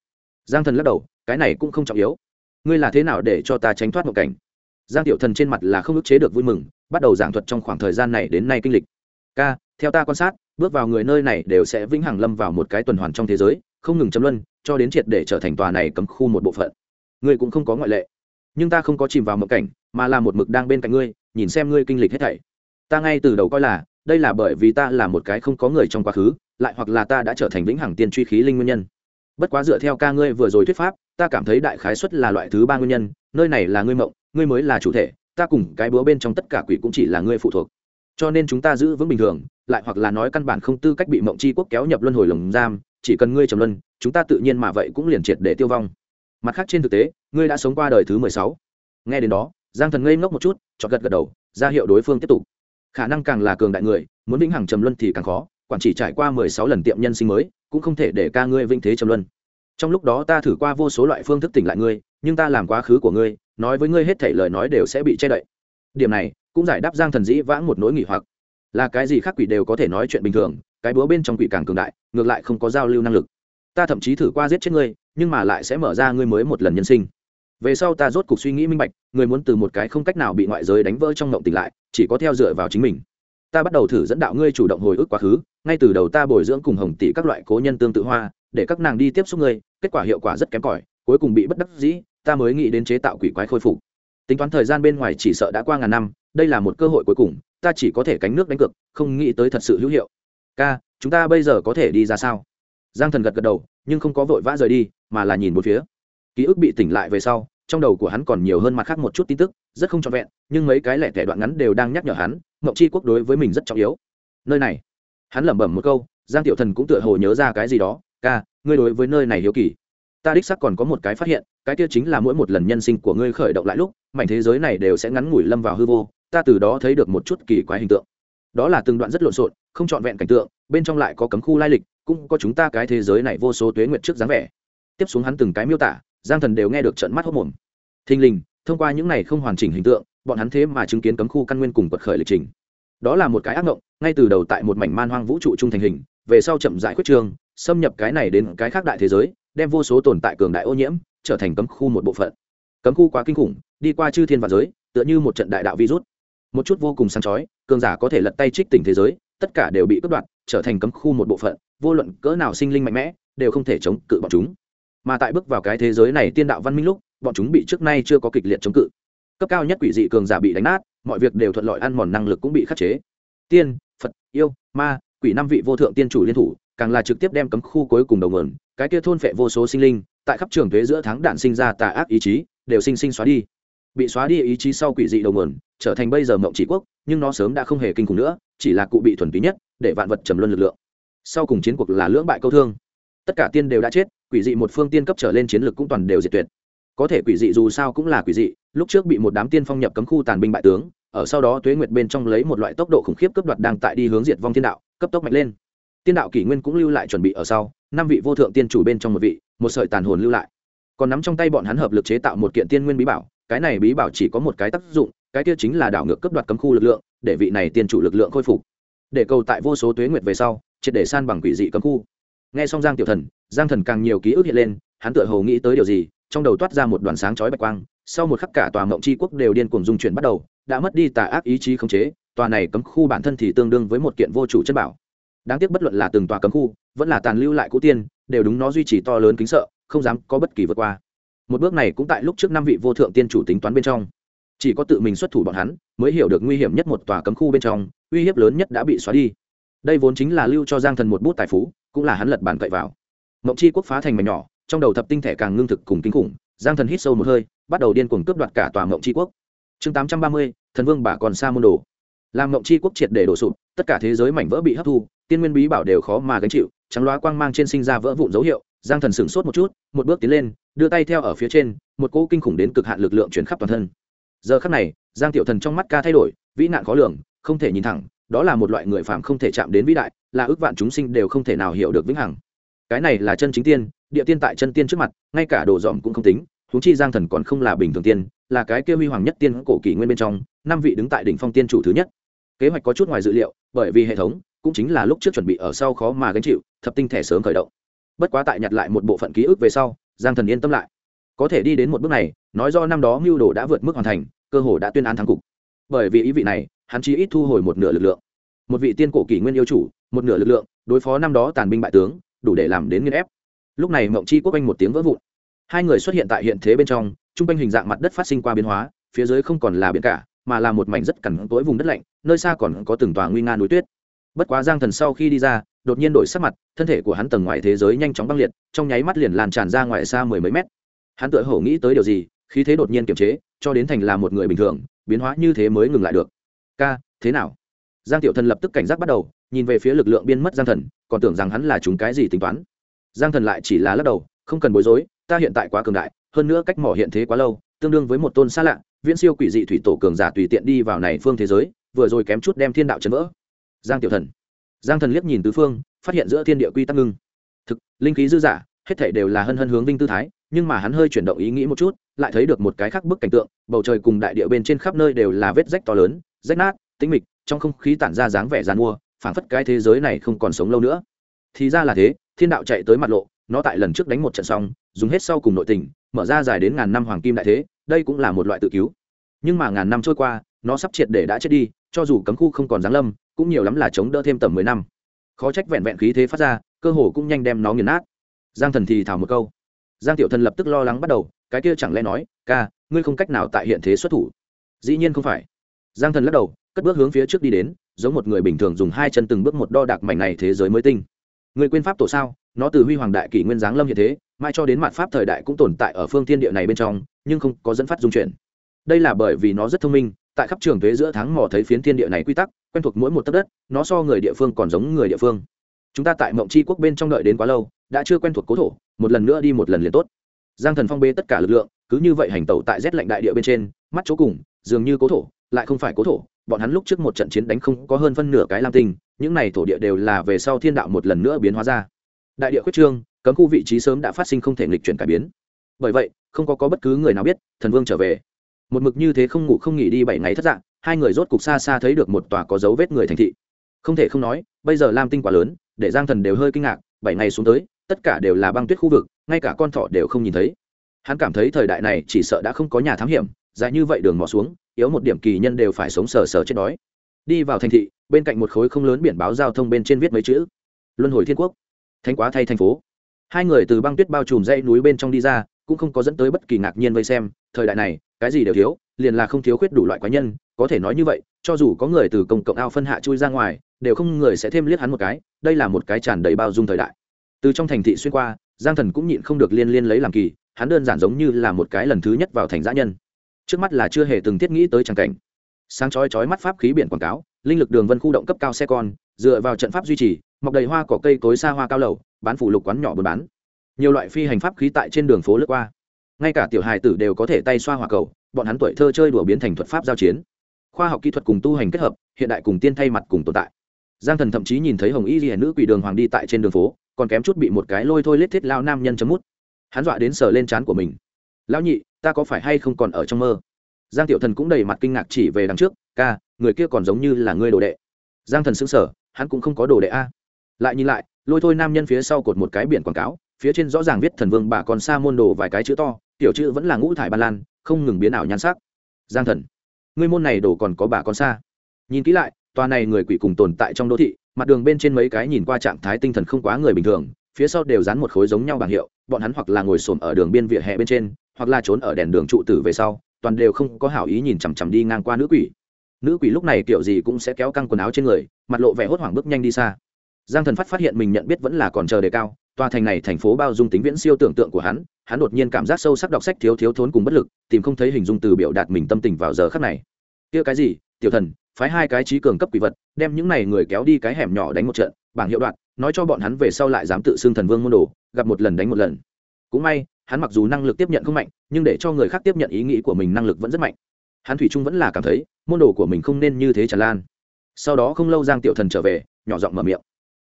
Giang thần lắc đầu, cái này cũng không trọng yếu. Ngươi là thế nào để cho ta tránh thoát ngộng cảnh? Giang tiểu thần trên mặt là không ức chế được vui mừng, bắt đầu giảng thuật trong khoảng thời gian này đến nay kinh lịch. Ca, theo ta quan sát, bước vào người nơi này đều sẽ vĩnh hằng lâm vào một cái tuần hoàn trong thế giới, không ngừng chấm luân, cho đến triệt để trở thành tòa này cấm khu một bộ phận. Ngươi cũng không có ngoại lệ. Nhưng ta không có chìm vào mộng cảnh, mà là một mực đang bên cạnh ngươi, nhìn xem ngươi kinh lịch hết thảy. Ta ngay từ đầu coi là, đây là bởi vì ta là một cái không có người trong quá khứ lại hoặc là ta đã trở thành vĩnh hằng tiên truy khí linh nguyên nhân. Bất quá dựa theo ca ngươi vừa rồi thuyết pháp, ta cảm thấy đại khái xuất là loại thứ ba nguyên nhân, nơi này là ngươi mộng, ngươi mới là chủ thể, ta cùng cái búa bên trong tất cả quỷ cũng chỉ là ngươi phụ thuộc. Cho nên chúng ta giữ vững bình thường, lại hoặc là nói căn bản không tư cách bị mộng chi quốc kéo nhập luân hồi lồng giam, chỉ cần ngươi trầm luân, chúng ta tự nhiên mà vậy cũng liền triệt để tiêu vong. Mặt khác trên thực tế, ngươi đã sống qua đời thứ mười sáu. Nghe đến đó, giang thần ngây ngốc một chút cho gật gật đầu, ra hiệu đối phương tiếp tục. Khả năng càng là cường đại người, muốn vĩnh hằng trầm luân thì càng khó quản chỉ trải qua mười sáu lần tiệm nhân sinh mới, cũng không thể để ca ngươi vinh thế trầm luân. Trong lúc đó ta thử qua vô số loại phương thức tỉnh lại ngươi, nhưng ta làm quá khứ của ngươi, nói với ngươi hết thảy lời nói đều sẽ bị che đậy. Điểm này, cũng giải đáp giang thần dĩ vãng một nỗi nghỉ hoặc. Là cái gì khác quỷ đều có thể nói chuyện bình thường, cái búa bên trong quỷ càng cường đại, ngược lại không có giao lưu năng lực. Ta thậm chí thử qua giết chết ngươi, nhưng mà lại sẽ mở ra ngươi mới một lần nhân sinh. Về sau ta rốt cuộc suy nghĩ minh bạch người muốn từ một cái không cách nào bị ngoại giới đánh vỡ trong ngộng tỉnh lại, chỉ có theo dựa vào chính mình ta bắt đầu thử dẫn đạo ngươi chủ động hồi ức quá khứ, ngay từ đầu ta bồi dưỡng cùng hồng tỷ các loại cố nhân tương tự hoa, để các nàng đi tiếp xúc ngươi, kết quả hiệu quả rất kém cỏi, cuối cùng bị bất đắc dĩ, ta mới nghĩ đến chế tạo quỷ quái khôi phục. Tính toán thời gian bên ngoài chỉ sợ đã qua ngàn năm, đây là một cơ hội cuối cùng, ta chỉ có thể cánh nước đánh cược, không nghĩ tới thật sự hữu hiệu. Ca, chúng ta bây giờ có thể đi ra sao? Giang thần gật gật đầu, nhưng không có vội vã rời đi, mà là nhìn một phía. Ký ức bị tỉnh lại về sau trong đầu của hắn còn nhiều hơn mặt khác một chút tin tức, rất không trọn vẹn, nhưng mấy cái lẻ tẻ đoạn ngắn đều đang nhắc nhở hắn, mộng chi quốc đối với mình rất trọng yếu. Nơi này, hắn lẩm bẩm một câu, giang tiểu thần cũng tựa hồ nhớ ra cái gì đó, ca, ngươi đối với nơi này hiếu kỳ. Ta đích sắc còn có một cái phát hiện, cái kia chính là mỗi một lần nhân sinh của ngươi khởi động lại lúc, mảnh thế giới này đều sẽ ngắn ngủi lâm vào hư vô, ta từ đó thấy được một chút kỳ quái hình tượng. Đó là từng đoạn rất lộn xộn, không trọn vẹn cảnh tượng, bên trong lại có cấm khu lai lịch, cũng có chúng ta cái thế giới này vô số tuế nguyện trước dáng vẻ. Tiếp xuống hắn từng cái miêu tả, giang thần đều nghe được trận mắt hốc mồm thình lình thông qua những này không hoàn chỉnh hình tượng bọn hắn thế mà chứng kiến cấm khu căn nguyên cùng quật khởi lịch trình. Đó là một cái ác mộng ngay từ đầu tại một mảnh man hoang vũ trụ trung thành hình về sau chậm giải khuyết trường, xâm nhập cái này đến cái khác đại thế giới đem vô số tồn tại cường đại ô nhiễm trở thành cấm khu một bộ phận. Cấm khu quá kinh khủng đi qua chư thiên và giới tựa như một trận đại đạo virus. Một chút vô cùng sáng chói cường giả có thể lật tay trích tỉnh thế giới tất cả đều bị cướp đoạt trở thành cấm khu một bộ phận vô luận cỡ nào sinh linh mạnh mẽ đều không thể chống cự bọn chúng. Mà tại bước vào cái thế giới này tiên đạo văn minh lúc bọn chúng bị trước nay chưa có kịch liệt chống cự. Cấp cao nhất quỷ dị cường giả bị đánh nát, mọi việc đều thuận lợi ăn mòn năng lực cũng bị khắc chế. Tiên, phật, yêu, ma, quỷ năm vị vô thượng tiên chủ liên thủ, càng là trực tiếp đem cấm khu cuối cùng đầu nguồn, cái kia thôn phệ vô số sinh linh, tại khắp trường thuế giữa tháng đạn sinh ra tà ác ý chí, đều sinh sinh xóa đi. Bị xóa đi ý chí sau quỷ dị đầu nguồn, trở thành bây giờ mộng chỉ quốc, nhưng nó sớm đã không hề kinh khủng nữa, chỉ là cụ bị thuần túy nhất, để vạn vật trầm luân lực lượng. Sau cùng chiến cuộc là lưỡng bại câu thương. Tất cả tiên đều đã chết, quỷ dị một phương tiên cấp trở lên chiến lược cũng toàn đều diệt tuyệt có thể quỷ dị dù sao cũng là quỷ dị, lúc trước bị một đám tiên phong nhập cấm khu tàn binh bại tướng, ở sau đó tuế nguyệt bên trong lấy một loại tốc độ khủng khiếp cấp đoạt đang tại đi hướng diệt vong thiên đạo, cấp tốc mạnh lên. Tiên đạo kỷ nguyên cũng lưu lại chuẩn bị ở sau, năm vị vô thượng tiên chủ bên trong một vị, một sợi tàn hồn lưu lại. Còn nắm trong tay bọn hắn hợp lực chế tạo một kiện tiên nguyên bí bảo, cái này bí bảo chỉ có một cái tác dụng, cái kia chính là đảo ngược cấp đoạt cấm khu lực lượng, để vị này tiên chủ lực lượng khôi phục. Để cầu tại vô số tuế nguyệt về sau, triệt để san bằng quỷ dị cấm khu. Nghe xong giang tiểu thần, giang thần càng nhiều ký ức hiện lên, hắn tựa hồ nghĩ tới điều gì trong đầu toát ra một đoàn sáng chói bạch quang, sau một khắc cả tòa mộng chi quốc đều điên cuồng dung chuyển bắt đầu, đã mất đi tà ác ý chí khống chế, tòa này cấm khu bản thân thì tương đương với một kiện vô chủ chất bảo. Đáng tiếc bất luận là từng tòa cấm khu, vẫn là tàn lưu lại cũ tiên, đều đúng nó duy trì to lớn kính sợ, không dám có bất kỳ vượt qua. Một bước này cũng tại lúc trước năm vị vô thượng tiên chủ tính toán bên trong. Chỉ có tự mình xuất thủ bọn hắn, mới hiểu được nguy hiểm nhất một tòa cấm khu bên trong, uy hiếp lớn nhất đã bị xóa đi. Đây vốn chính là lưu cho giang thần một bút tài phú, cũng là hắn lật bàn cậy vào. Mộng chi quốc phá thành mảnh nhỏ trong đầu thập tinh thể càng ngưng thực cùng kinh khủng, giang thần hít sâu một hơi, bắt đầu điên cuồng cướp đoạt cả tòa mộng chi quốc. Chương tám trăm ba mươi, thần vương bà còn xa môn đồ. Làm mộng chi quốc triệt để đổ sụp, tất cả thế giới mảnh vỡ bị hấp thu, tiên nguyên bí bảo đều khó mà gánh chịu, trắng loá quang mang trên sinh ra vỡ vụn dấu hiệu, giang thần sửng sốt một chút, một bước tiến lên, đưa tay theo ở phía trên, một cỗ kinh khủng đến cực hạn lực lượng chuyển khắp toàn thân. Giờ khắc này, giang tiểu thần trong mắt ca thay đổi, vĩ nạn khó lường, không thể nhìn thẳng, đó là một loại người phạm không thể chạm đến vĩ đại, là ước vạn chúng sinh đều không thể nào hiểu được vĩnh hằng. Cái này là chân chính tiên địa tiên tại chân tiên trước mặt, ngay cả đồ dòm cũng không tính, huống chi giang thần còn không là bình thường tiên, là cái kia huy hoàng nhất tiên cổ kỷ nguyên bên trong, năm vị đứng tại đỉnh phong tiên chủ thứ nhất. Kế hoạch có chút ngoài dự liệu, bởi vì hệ thống cũng chính là lúc trước chuẩn bị ở sau khó mà gánh chịu, thập tinh thẻ sớm khởi động. Bất quá tại nhặt lại một bộ phận ký ức về sau, giang thần yên tâm lại. Có thể đi đến một bước này, nói do năm đó mưu đồ đã vượt mức hoàn thành, cơ hồ đã tuyên án thắng cục. Bởi vì ý vị này, hắn chỉ ít thu hồi một nửa lực lượng. Một vị tiên cổ kỷ nguyên yêu chủ, một nửa lực lượng, đối phó năm đó tàn binh bại tướng, đủ để làm đến nghiên ép lúc này mộng chi quốc anh một tiếng vỡ vụn. Hai người xuất hiện tại hiện thế bên trong t r u n g quanh hình dạng mặt đất phát sinh qua biến hóa, phía dưới không còn là biển cả, mà là một mảnh rất cằn tối vùng đất lạnh, nơi xa còn có từng tòa nguy nga núi tuyết. Bất quá giang thần sau khi đi ra, đột nhiên đổi sắc mặt, thân thể của hắn tầng ngoài thế giới nhanh chóng băng liệt, trong nháy mắt liền lan tràn ra ngoài xa mười mấy mét. Hắn tự hổ nghĩ tới điều gì, khí thế đột nhiên kiềm chế, cho đến thành là một người bình thường, biến hóa như thế mới ngừng lại được. Ca, thế nào? Giang tiểu thần lập tức cảnh giác bắt đầu, nhìn về phía lực lượng biên mất giang thần, còn tưởng rằng hắn là chúng cái gì tính toán giang thần lại chỉ là lắc đầu, không cần bối rối, ta hiện tại quá cường đại, hơn nữa cách mỏ hiện thế quá lâu, tương đương với một tôn xa lạ, viễn siêu quỷ dị thủy tổ cường giả tùy tiện đi vào này phương thế giới, vừa rồi kém chút đem thiên đạo chấn vỡ. Giang tiểu thần. Giang thần liếc nhìn tứ phương, phát hiện giữa thiên địa quy tắc ngưng. Thực, linh khí dư giả, hết thể đều là hân hân hướng vinh tư thái, nhưng mà hắn hơi chuyển động ý nghĩ một chút, lại thấy được một cái khác bức cảnh tượng, bầu trời cùng đại địa bên trên khắp nơi đều là vết rách to lớn, rách nát, tĩnh mịch, trong không khí tản ra dáng vẻ g i mua, phảng phất cái thế giới này không còn sống lâu nữa. Thì ra là thế thiên đạo chạy tới mặt lộ, nó tại lần trước đánh một trận xong, dùng hết sau cùng nội tình, mở ra dài đến ngàn năm hoàng kim đại thế, đây cũng là một loại tự cứu. Nhưng mà ngàn năm trôi qua, nó sắp triệt để đã chết đi, cho dù cấm khu không còn giáng lâm, cũng nhiều lắm là chống đỡ thêm tầm mười năm. Khó trách vẹn vẹn khí thế phát ra, cơ hồ cũng nhanh đem nó nghiền nát. Giang thần thì thảo một câu. Giang tiểu thần lập tức lo lắng bắt đầu, cái kia chẳng lẽ nói, ca, ngươi không cách nào tại hiện thế xuất thủ. Dĩ nhiên không phải. Giang thần lắc đầu, cất bước hướng phía trước đi đến, giống một người bình thường dùng hai chân từng bước một đo đạc mảnh này thế giới mới tinh người quên pháp tổ sao? Nó từ huy hoàng đại kỷ nguyên giáng lâm hiện thế, mai cho đến mặt pháp thời đại cũng tồn tại ở phương thiên địa này bên trong, nhưng không có dẫn phát dung chuyển. Đây là bởi vì nó rất thông minh, tại khắp trường thuế giữa tháng mò thấy phiến thiên địa này quy tắc, quen thuộc mỗi một tấc đất, nó so người địa phương còn giống người địa phương. Chúng ta tại mộng c h i quốc bên trong đợi đến quá lâu, đã chưa quen thuộc cố thổ, một lần nữa đi một lần liền tốt. Giang thần phong bê tất cả lực lượng, cứ như vậy hành tẩu tại rét lạnh đại địa bên trên, mắt chỗ cùng, dường như cố thổ, lại không phải cố thổ bọn hắn lúc trước một trận chiến đánh không có hơn phân nửa cái lam tinh những này thổ địa đều là về sau thiên đạo một lần nữa biến hóa ra. Đại địa khuyết trương cấm khu vị trí sớm đã phát sinh không thể nghịch chuyển cải biến. Bởi vậy không có, có bất cứ người nào biết thần vương trở về. Một mực như thế không ngủ không nghỉ đi bảy ngày thất dạng hai người rốt cục xa xa thấy được một tòa có dấu vết người thành thị. Không thể không nói bây giờ lam tinh quá lớn để giang thần đều hơi kinh ngạc bảy ngày xuống tới tất cả đều là băng tuyết khu vực ngay cả con thỏ đều không nhìn thấy. Hắn cảm thấy thời đại này chỉ sợ đã không có nhà thám hiểm dài như vậy đường mò xuống yếu một điểm kỳ nhân đều phải sống sờ sờ chết đói. Đi vào thành thị, bên cạnh một khối không lớn biển báo giao thông bên trên viết mấy chữ, luân hồi thiên quốc, thánh quá thay thành phố. Hai người từ băng tuyết bao trùm dãy núi bên trong đi ra, cũng không có dẫn tới bất kỳ ngạc nhiên vây xem, thời đại này, cái gì đều thiếu, liền là không thiếu khuyết đủ loại quái nhân, có thể nói như vậy, cho dù có người từ công cộng ao phân hạ chui ra ngoài, đều không người sẽ thêm liếc hắn một cái, đây là một cái tràn đầy bao dung thời đại. Từ trong thành thị xuyên qua, giang thần cũng nhịn không được liên liên lấy làm kỳ, hắn đơn giản giống như là một cái lần thứ nhất vào thành giã nhân trước mắt là chưa hề từng thiết nghĩ tới tràng cảnh. Sáng chói chói mắt pháp khí biển quảng cáo, linh lực đường vân khu động cấp cao xe con, dựa vào trận pháp duy trì, mọc đầy hoa cỏ cây cối xa hoa cao lầu, bán phủ lục quán nhỏ buôn bán. Nhiều loại phi hành pháp khí tại trên đường phố lướt qua. Ngay cả tiểu hài tử đều có thể tay xoa hỏa cầu, bọn hắn tuổi thơ chơi đùa biến thành thuật pháp giao chiến. Khoa học kỹ thuật cùng tu hành kết hợp, hiện đại cùng tiên thay mặt cùng tồn tại. Giang thần thậm chí nhìn thấy hồng y ghi nữ quỷ đường hoàng đi tại trên đường phố, còn kém chút bị một cái lôi thôi lết thiết lao nam nhân chấm mút. Hắn dọa đến sờ lên trán của mình lão nhị, ta có phải hay không còn ở trong mơ? Giang tiểu thần cũng đầy mặt kinh ngạc chỉ về đằng trước, ca, người kia còn giống như là ngươi đồ đệ. Giang thần xứng sở hắn cũng không có đồ đệ a. Lại nhìn lại, lôi thôi nam nhân phía sau cột một cái biển quảng cáo, phía trên rõ ràng viết thần vương bà còn xa môn đồ vài cái chữ to, tiểu chữ vẫn là ngũ thải ba lan, không ngừng biến ảo nhan sắc. Giang thần, ngươi môn này đồ còn có bà con xa nhìn kỹ lại, tòa này người quỷ cùng tồn tại trong đô thị, mặt đường bên trên mấy cái nhìn qua trạng thái tinh thần không quá người bình thường, phía sau đều dán một khối giống nhau bảng hiệu, bọn hắn hoặc là ngồi xổm ở đường biên vỉa hè bên trên hoặc là trốn ở đèn đường trụ tử về sau, toàn đều không có hảo ý nhìn chằm chằm đi ngang qua nữ quỷ. Nữ quỷ lúc này kiểu gì cũng sẽ kéo căng quần áo trên người, mặt lộ vẻ hốt hoảng bước nhanh đi xa. Giang thần phát phát hiện mình nhận biết vẫn là còn chờ đề cao, tòa thành này thành phố bao dung tính viễn siêu tưởng tượng của hắn hắn đột nhiên cảm giác sâu sắc đọc sách thiếu thiếu thốn cùng bất lực, tìm không thấy hình dung từ biểu đạt mình tâm tình vào giờ khắc này. Kia cái gì? Tiểu thần, phái hai cái trí cường cấp quỷ vật, đem những này người kéo đi cái hẻm nhỏ đánh một trận, bảng hiệu đoạn, nói cho bọn hắn về sau lại dám tự xưng thần vương môn đồ, gặp một lần đánh một lần cũng may, hắn mặc dù năng lực tiếp nhận không mạnh, nhưng để cho người khác tiếp nhận ý nghĩ của mình năng lực vẫn rất mạnh. Hắn thủy trung vẫn là cảm thấy, môn đồ của mình không nên như thế tràn lan. Sau đó không lâu giang tiểu thần trở về, nhỏ giọng mở miệng.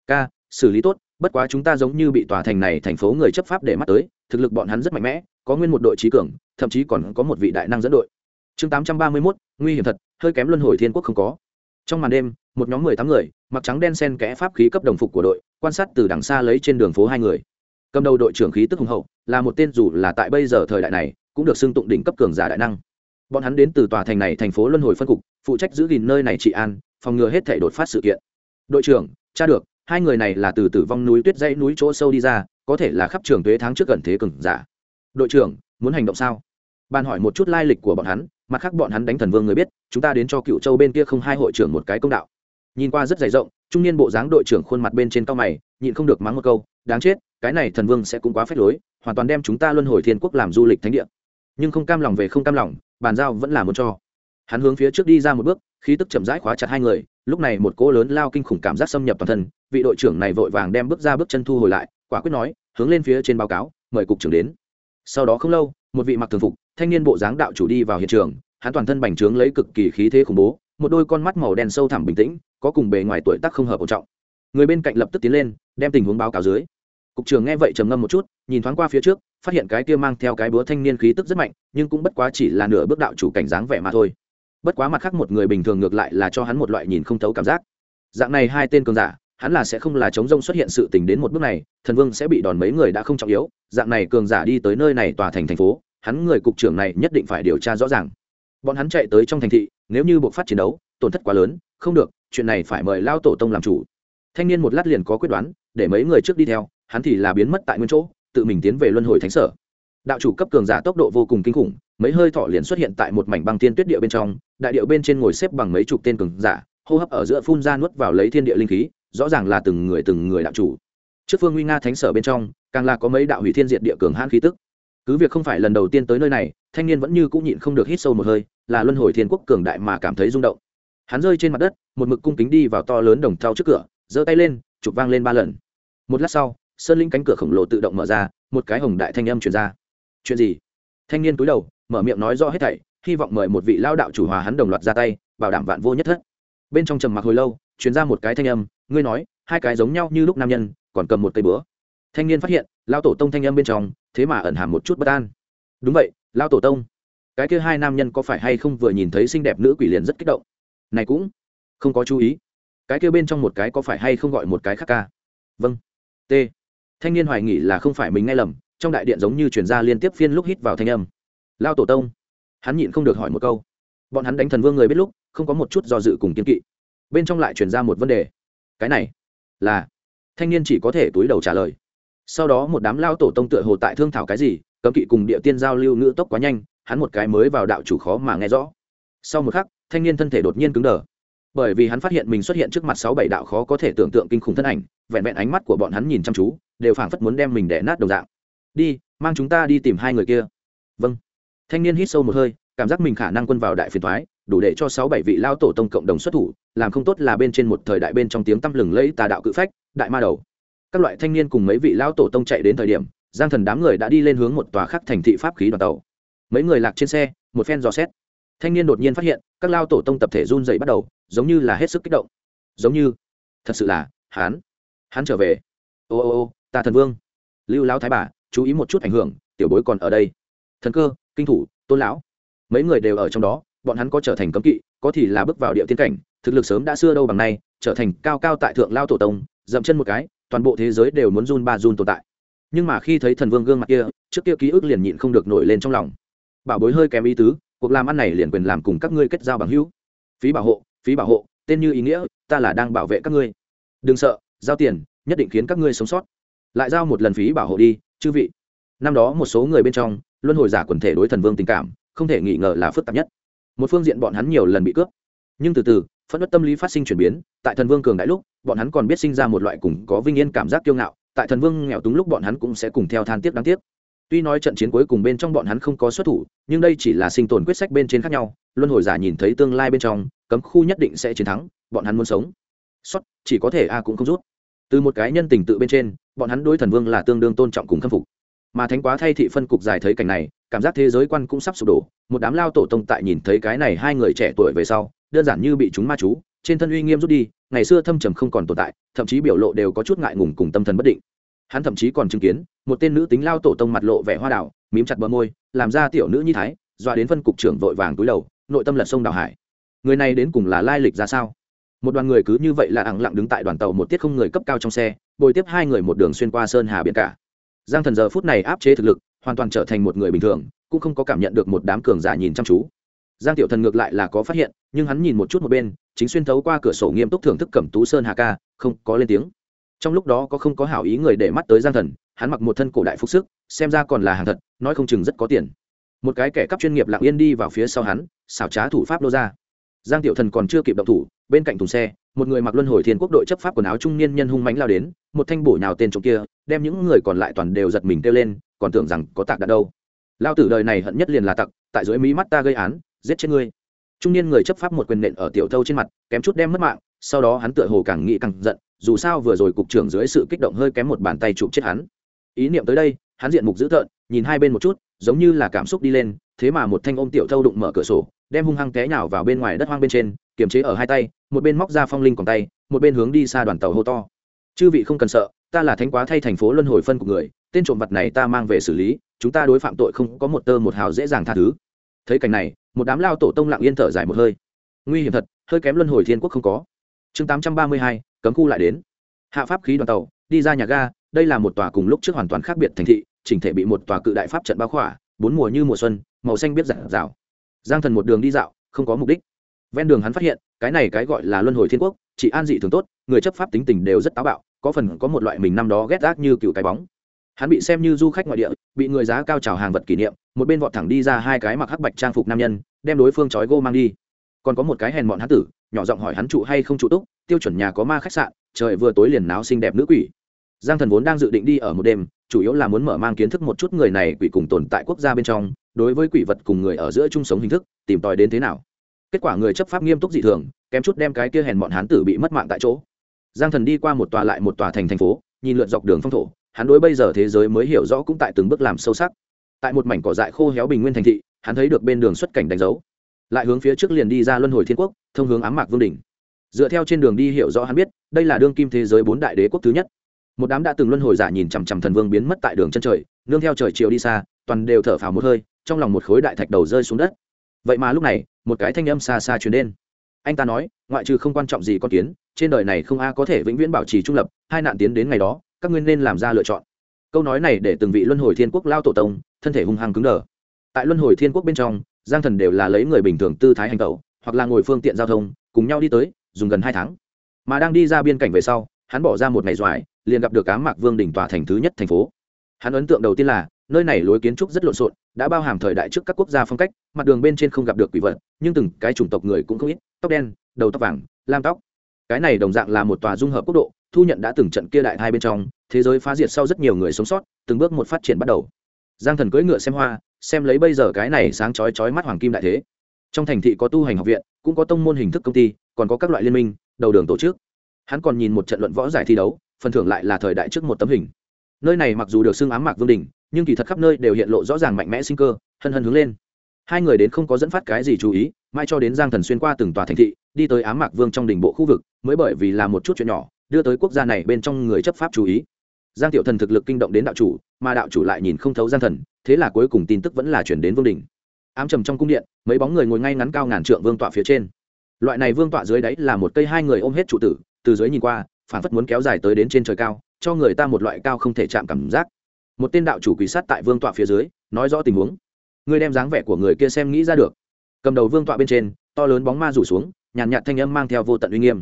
Ca, xử lý tốt, bất quá chúng ta giống như bị tòa thành này thành phố người chấp pháp để mắt tới, thực lực bọn hắn rất mạnh mẽ, có nguyên một đội trí cường, thậm chí còn có một vị đại năng dẫn đội. Chương tám trăm ba mươi mốt, nguy hiểm thật, hơi kém luân hồi thiên quốc không có. Trong màn đêm, một nhóm mười tám người, mặc trắng đen sen kẽ pháp khí cấp đồng phục của đội, quan sát từ đằng xa lấy trên đường phố hai người cầm đầu đội trưởng khí tức hùng hậu, là một tên dù là tại bây giờ thời đại này, cũng được xưng tụng đỉnh cấp cường giả đại năng. Bọn hắn đến từ tòa thành này thành phố luân hồi phân cục, phụ trách giữ gìn nơi này trị an, phòng ngừa hết thể đột phát sự kiện. Đội trưởng cha được, hai người này là từ tử vong núi tuyết dãy núi chỗ sâu đi ra, có thể là khắp trường tuế tháng trước gần thế cường giả. Đội trưởng, muốn hành động sao? Bàn hỏi một chút lai lịch của bọn hắn, mặt khác bọn hắn đánh thần vương người biết, chúng ta đến cho cựu châu bên kia không hai hội trưởng một cái công đạo. Nhìn qua rất dày rộng, trung niên bộ dáng đội trưởng khuôn mặt bên trên cao mày, nhịn không được mắng một câu, đáng chết cái này thần vương sẽ cũng quá phép lối, hoàn toàn đem chúng ta luân hồi thiên quốc làm du lịch thánh địa. Nhưng không cam lòng về không cam lòng, bàn giao vẫn là muốn cho. Hắn hướng phía trước đi ra một bước, khí tức chậm rãi khóa chặt hai người, lúc này một cỗ lớn lao kinh khủng cảm giác xâm nhập toàn thân, vị đội trưởng này vội vàng đem bước ra bước chân thu hồi lại, quả quyết nói, hướng lên phía trên báo cáo, mời cục trưởng đến. Sau đó không lâu, một vị mặc thường phục, thanh niên bộ dáng đạo chủ đi vào hiện trường, hắn toàn thân bành trướng lấy cực kỳ khí thế khủng bố, một đôi con mắt màu đen sâu thẳm bình tĩnh, có cùng bề ngoài tuổi tác không hợp ổn trọng. Người bên cạnh lập tức tiến lên, đem tình huống báo cáo dưới cục trưởng nghe vậy trầm ngâm một chút, nhìn thoáng qua phía trước, phát hiện cái kia mang theo cái búa thanh niên khí tức rất mạnh, nhưng cũng bất quá chỉ là nửa bước đạo chủ cảnh dáng vẻ mà thôi. Bất quá mặt khác một người bình thường ngược lại là cho hắn một loại nhìn không thấu cảm giác. Dạng này hai tên cường giả, hắn là sẽ không là chống rông xuất hiện sự tình đến một bước này, thần vương sẽ bị đòn mấy người đã không trọng yếu, dạng này cường giả đi tới nơi này tòa thành thành phố, hắn người cục trưởng này nhất định phải điều tra rõ ràng. Bọn hắn chạy tới trong thành thị, nếu như buộc phát chiến đấu, tổn thất quá lớn, không được, chuyện này phải mời lao tổ tông làm chủ. Thanh niên một lát liền có quyết đoán, để mấy người trước đi theo hắn thì là biến mất tại nguyên chỗ, tự mình tiến về luân hồi thánh sở. Đạo chủ cấp cường giả tốc độ vô cùng kinh khủng, mấy hơi thọ liền xuất hiện tại một mảnh băng tiên tuyết địa bên trong, đại điệu bên trên ngồi xếp bằng mấy chục tên cường giả, hô hấp ở giữa phun ra nuốt vào lấy thiên địa linh khí, rõ ràng là từng người từng người đạo chủ. Trước phương nguy nga thánh sở bên trong, càng là có mấy đạo hủy thiên diệt địa cường hãn khí tức. Cứ việc không phải lần đầu tiên tới nơi này, thanh niên vẫn như cũng nhịn không được hít sâu một hơi, là luân hồi thiên quốc cường đại mà cảm thấy rung động. Hắn rơi trên mặt đất, một mực cung kính đi vào to lớn đồng thau trước cửa, giơ tay lên, chụp vang lên ba lần. Một lát sau sơn linh cánh cửa khổng lồ tự động mở ra, một cái hồng đại thanh âm truyền ra. Chuyện gì? Thanh niên cúi đầu, mở miệng nói rõ hết thảy, hy vọng mời một vị lao đạo chủ hòa hắn đồng loạt ra tay, bảo đảm vạn vô nhất thất. Bên trong trầm mặc hồi lâu, truyền ra một cái thanh âm, ngươi nói, hai cái giống nhau như lúc nam nhân, còn cầm một cây búa. Thanh niên phát hiện, lao tổ tông thanh âm bên trong, thế mà ẩn hàm một chút bất an. Đúng vậy, lao tổ tông. Cái kia hai nam nhân có phải hay không vừa nhìn thấy xinh đẹp nữ quỷ liền rất kích động. Này cũng không có chú ý. Cái kia bên trong một cái có phải hay không gọi một cái khác ca? Vâng. T thanh niên hoài nghỉ là không phải mình nghe lầm, trong đại điện giống như chuyển ra liên tiếp phiên lúc hít vào thanh âm. Lao tổ tông. Hắn nhịn không được hỏi một câu. Bọn hắn đánh thần vương người biết lúc, không có một chút do dự cùng kiên kỵ. Bên trong lại chuyển ra một vấn đề. Cái này là, thanh niên chỉ có thể túi đầu trả lời. Sau đó một đám lao tổ tông tựa hồ tại thương thảo cái gì, cấm kỵ cùng địa tiên giao lưu ngữ tốc quá nhanh, hắn một cái mới vào đạo chủ khó mà nghe rõ. Sau một khắc, thanh niên thân thể đột nhiên cứng đờ bởi vì hắn phát hiện mình xuất hiện trước mặt sáu bảy đạo khó có thể tưởng tượng kinh khủng thân ảnh, vẹn vẹn ánh mắt của bọn hắn nhìn chăm chú, đều phảng phất muốn đem mình đẻ nát đồng dạng. Đi, mang chúng ta đi tìm hai người kia. Vâng. Thanh niên hít sâu một hơi, cảm giác mình khả năng quân vào đại phiền thoái đủ để cho sáu bảy vị lao tổ tông cộng đồng xuất thủ, làm không tốt là bên trên một thời đại bên trong tiếng tăm lừng lẫy tà đạo cự phách, đại ma đầu. Các loại thanh niên cùng mấy vị lao tổ tông chạy đến thời điểm, giang thần đám người đã đi lên hướng một tòa khắc thành thị pháp khí đoàn tàu. Mấy người lạc trên xe, một phen dò xét. Thanh niên đột nhiên phát hiện các lao tổ tông tập thể run dậy bắt đầu, giống như là hết sức kích động. Giống như, thật sự là hán hắn trở về. Ô ô ô, ta thần vương. Lưu lão thái bà, chú ý một chút ảnh hưởng, tiểu bối còn ở đây. Thần cơ, kinh thủ, tôn lão. Mấy người đều ở trong đó, bọn hắn có trở thành cấm kỵ, có thì là bước vào địa tiên cảnh, thực lực sớm đã xưa đâu bằng nay, trở thành cao cao tại thượng lao tổ tông, dậm chân một cái, toàn bộ thế giới đều muốn run ba run tồn tại. Nhưng mà khi thấy thần vương gương mặt kia, trước kia ký ức liền nhịn không được nổi lên trong lòng. Bảo bối hơi kém ý tứ cuộc làm ăn này liền quyền làm cùng các ngươi kết giao bằng hữu. Phí bảo hộ, phí bảo hộ, tên như ý nghĩa, ta là đang bảo vệ các ngươi. Đừng sợ, giao tiền, nhất định khiến các ngươi sống sót. Lại giao một lần phí bảo hộ đi, chư vị. Năm đó một số người bên trong, luân hồi giả quần thể đối thần vương tình cảm, không thể nghi ngờ là phức tạp nhất. Một phương diện bọn hắn nhiều lần bị cướp. Nhưng từ từ, phẫn nộ tâm lý phát sinh chuyển biến, tại thần vương cường đại lúc, bọn hắn còn biết sinh ra một loại cùng có vinh yên cảm giác kiêu ngạo, tại thần vương nghèo túng lúc bọn hắn cũng sẽ cùng theo than tiếc đáng tiếc tuy nói trận chiến cuối cùng bên trong bọn hắn không có xuất thủ, nhưng đây chỉ là sinh tồn quyết sách bên trên khác nhau. Luân hồi giả nhìn thấy tương lai bên trong, cấm khu nhất định sẽ chiến thắng, bọn hắn muốn sống. Xuất chỉ có thể a cũng không rút. Từ một cái nhân tình tự bên trên, bọn hắn đối thần vương là tương đương tôn trọng cùng khâm phục. Mà thánh quá thay thị phân cục dài thấy cảnh này, cảm giác thế giới quan cũng sắp sụp đổ. Một đám lao tổ tông tại nhìn thấy cái này hai người trẻ tuổi về sau, đơn giản như bị chúng ma chú, trên thân uy nghiêm rút đi, ngày xưa thâm trầm không còn tồn tại, thậm chí biểu lộ đều có chút ngại ngùng cùng tâm thần bất định hắn thậm chí còn chứng kiến, một tên nữ tính lao tổ tông mặt lộ vẻ hoa đảo mím chặt bờ môi, làm ra tiểu nữ nhi thái, dọa đến phân cục trưởng vội vàng túi đầu, nội tâm lật sông đào hải. Người này đến cùng là lai lịch ra sao? Một đoàn người cứ như vậy là ẳng lặng đứng tại đoàn tàu một tiết không người cấp cao trong xe, bồi tiếp hai người một đường xuyên qua sơn hà biển cả. Giang thần giờ phút này áp chế thực lực, hoàn toàn trở thành một người bình thường, cũng không có cảm nhận được một đám cường giả nhìn chăm chú. Giang tiểu thần ngược lại là có phát hiện, nhưng hắn nhìn một chút một bên, chính xuyên thấu qua cửa sổ nghiêm túc thưởng thức cẩm tú sơn hà ca, không có lên tiếng trong lúc đó có không có hảo ý người để mắt tới giang thần, hắn mặc một thân cổ đại phúc sức, xem ra còn là hàng thật, nói không chừng rất có tiền. Một cái kẻ cắp chuyên nghiệp lặng yên đi vào phía sau hắn, xảo trá thủ pháp lô ra. Giang tiểu thần còn chưa kịp động thủ, bên cạnh thùng xe, một người mặc luân hồi thiên quốc đội chấp pháp quần áo trung niên nhân hung mánh lao đến, một thanh bổ nhào tên trộm kia, đem những người còn lại toàn đều giật mình kêu lên, còn tưởng rằng có tạc đặt đâu. Lao tử đời này hận nhất liền là tặc, tại dưới mí mắt ta gây án, giết chết ngươi. Trung niên người chấp pháp một quyền nện ở tiểu thâu trên mặt, kém chút đem mất mạng, sau đó hắn tựa hồ càng nghĩ càng giận dù sao vừa rồi cục trưởng dưới sự kích động hơi kém một bàn tay chụp chết hắn. Ý niệm tới đây, hắn diện mục dữ tợn, nhìn hai bên một chút, giống như là cảm xúc đi lên, thế mà một thanh ôm tiểu thâu đụng mở cửa sổ, đem hung hăng té nhào vào bên ngoài đất hoang bên trên, kiềm chế ở hai tay, một bên móc ra phong linh còn tay, một bên hướng đi xa đoàn tàu hô to. Chư vị không cần sợ, ta là thánh quá thay thành phố luân hồi phân của người, tên trộm vật này ta mang về xử lý, chúng ta đối phạm tội không có một tơ một hào dễ dàng tha thứ. Thấy cảnh này, một đám lao tổ tông lặng yên thở dài một hơi. Nguy hiểm thật, hơi kém luân hồi thiên quốc không có chương tám trăm ba mươi hai, cấm khu lại đến. Hạ pháp khí đoàn tàu, đi ra nhà ga, đây là một tòa cùng lúc trước hoàn toàn khác biệt thành thị, chỉnh thể bị một tòa cự đại pháp trận bao khỏa, bốn mùa như mùa xuân, màu xanh biết giản rào giang thần một đường đi dạo, không có mục đích. Ven đường hắn phát hiện, cái này cái gọi là luân hồi thiên quốc, chỉ an dị thường tốt, người chấp pháp tính tình đều rất táo bạo, có phần có một loại mình năm đó ghét gác như cựu cái bóng. Hắn bị xem như du khách ngoại địa, bị người giá cao trào hàng vật kỷ niệm, một bên vọt thẳng đi ra hai cái mặc hắc bạch trang phục nam nhân, đem đối phương trói gô mang đi còn có một cái hèn mọn hán tử, nhỏ giọng hỏi hắn trụ hay không trụ túc, tiêu chuẩn nhà có ma khách sạn, trời vừa tối liền náo xinh đẹp nữ quỷ. Giang thần vốn đang dự định đi ở một đêm, chủ yếu là muốn mở mang kiến thức một chút người này quỷ cùng tồn tại quốc gia bên trong, đối với quỷ vật cùng người ở giữa chung sống hình thức, tìm tòi đến thế nào. Kết quả người chấp pháp nghiêm túc dị thường, kém chút đem cái kia hèn mọn hán tử bị mất mạng tại chỗ. Giang thần đi qua một tòa lại một tòa thành thành phố, nhìn lượn dọc đường phong thổ, hắn đối bây giờ thế giới mới hiểu rõ cũng tại từng bước làm sâu sắc. Tại một mảnh cỏ dại khô héo bình nguyên thành thị, hắn thấy được bên đường xuất cảnh đánh dấu lại hướng phía trước liền đi ra luân hồi thiên quốc, thông hướng ám mạc vương đỉnh. Dựa theo trên đường đi hiểu rõ hắn biết, đây là đương kim thế giới bốn đại đế quốc thứ nhất. Một đám đã từng luân hồi giả nhìn chằm chằm thần vương biến mất tại đường chân trời, nương theo trời chiều đi xa, toàn đều thở phào một hơi, trong lòng một khối đại thạch đầu rơi xuống đất. Vậy mà lúc này, một cái thanh âm xa xa truyền đến. Anh ta nói, ngoại trừ không quan trọng gì con kiến, trên đời này không a có thể vĩnh viễn bảo trì trung lập, hai nạn tiến đến ngày đó, các ngươi nên làm ra lựa chọn. Câu nói này để từng vị luân hồi thiên quốc lao tổ tông, thân thể hung hăng cứng đờ. Tại luân hồi thiên quốc bên trong giang thần đều là lấy người bình thường tư thái hành tẩu, hoặc là ngồi phương tiện giao thông, cùng nhau đi tới, dùng gần hai tháng. Mà đang đi ra biên cảnh về sau, hắn bỏ ra một ngày doài liền gặp được cá mạc vương đỉnh tòa thành thứ nhất thành phố. Hắn ấn tượng đầu tiên là, nơi này lối kiến trúc rất lộn xộn, đã bao hàm thời đại trước các quốc gia phong cách, mặt đường bên trên không gặp được quỷ vật, nhưng từng cái chủng tộc người cũng không ít, tóc đen, đầu tóc vàng, lam tóc. Cái này đồng dạng là một tòa dung hợp quốc độ, thu nhận đã từng trận kia đại hai bên trong, thế giới phá diệt sau rất nhiều người sống sót, từng bước một phát triển bắt đầu. Giang thần cưỡi ngựa xem hoa xem lấy bây giờ cái này sáng chói chói mắt hoàng kim đại thế. Trong thành thị có tu hành học viện, cũng có tông môn hình thức công ty, còn có các loại liên minh, đầu đường tổ chức. Hắn còn nhìn một trận luận võ giải thi đấu, phần thưởng lại là thời đại trước một tấm hình. Nơi này mặc dù được xưng ám mạc vương đình, nhưng kỳ thật khắp nơi đều hiện lộ rõ ràng mạnh mẽ sinh cơ, hân hân hướng lên. Hai người đến không có dẫn phát cái gì chú ý, mai cho đến giang thần xuyên qua từng tòa thành thị, đi tới ám mạc vương trong đỉnh bộ khu vực, mới bởi vì là một chút chuyện nhỏ, đưa tới quốc gia này bên trong người chấp pháp chú ý giang tiểu thần thực lực kinh động đến đạo chủ, mà đạo chủ lại nhìn không thấu giang thần, thế là cuối cùng tin tức vẫn là chuyển đến vương đình. Ám trầm trong cung điện, mấy bóng người ngồi ngay ngắn cao ngàn trượng vương tọa phía trên. Loại này vương tọa dưới đáy là một cây hai người ôm hết trụ tử, từ dưới nhìn qua phản phất muốn kéo dài tới đến trên trời cao, cho người ta một loại cao không thể chạm cảm giác. Một tên đạo chủ quỷ sát tại vương tọa phía dưới, nói rõ tình huống. Ngươi đem dáng vẻ của người kia xem nghĩ ra được. Cầm đầu vương tọa bên trên, to lớn bóng ma rủ xuống, nhàn nhạt thanh âm mang theo vô tận uy nghiêm.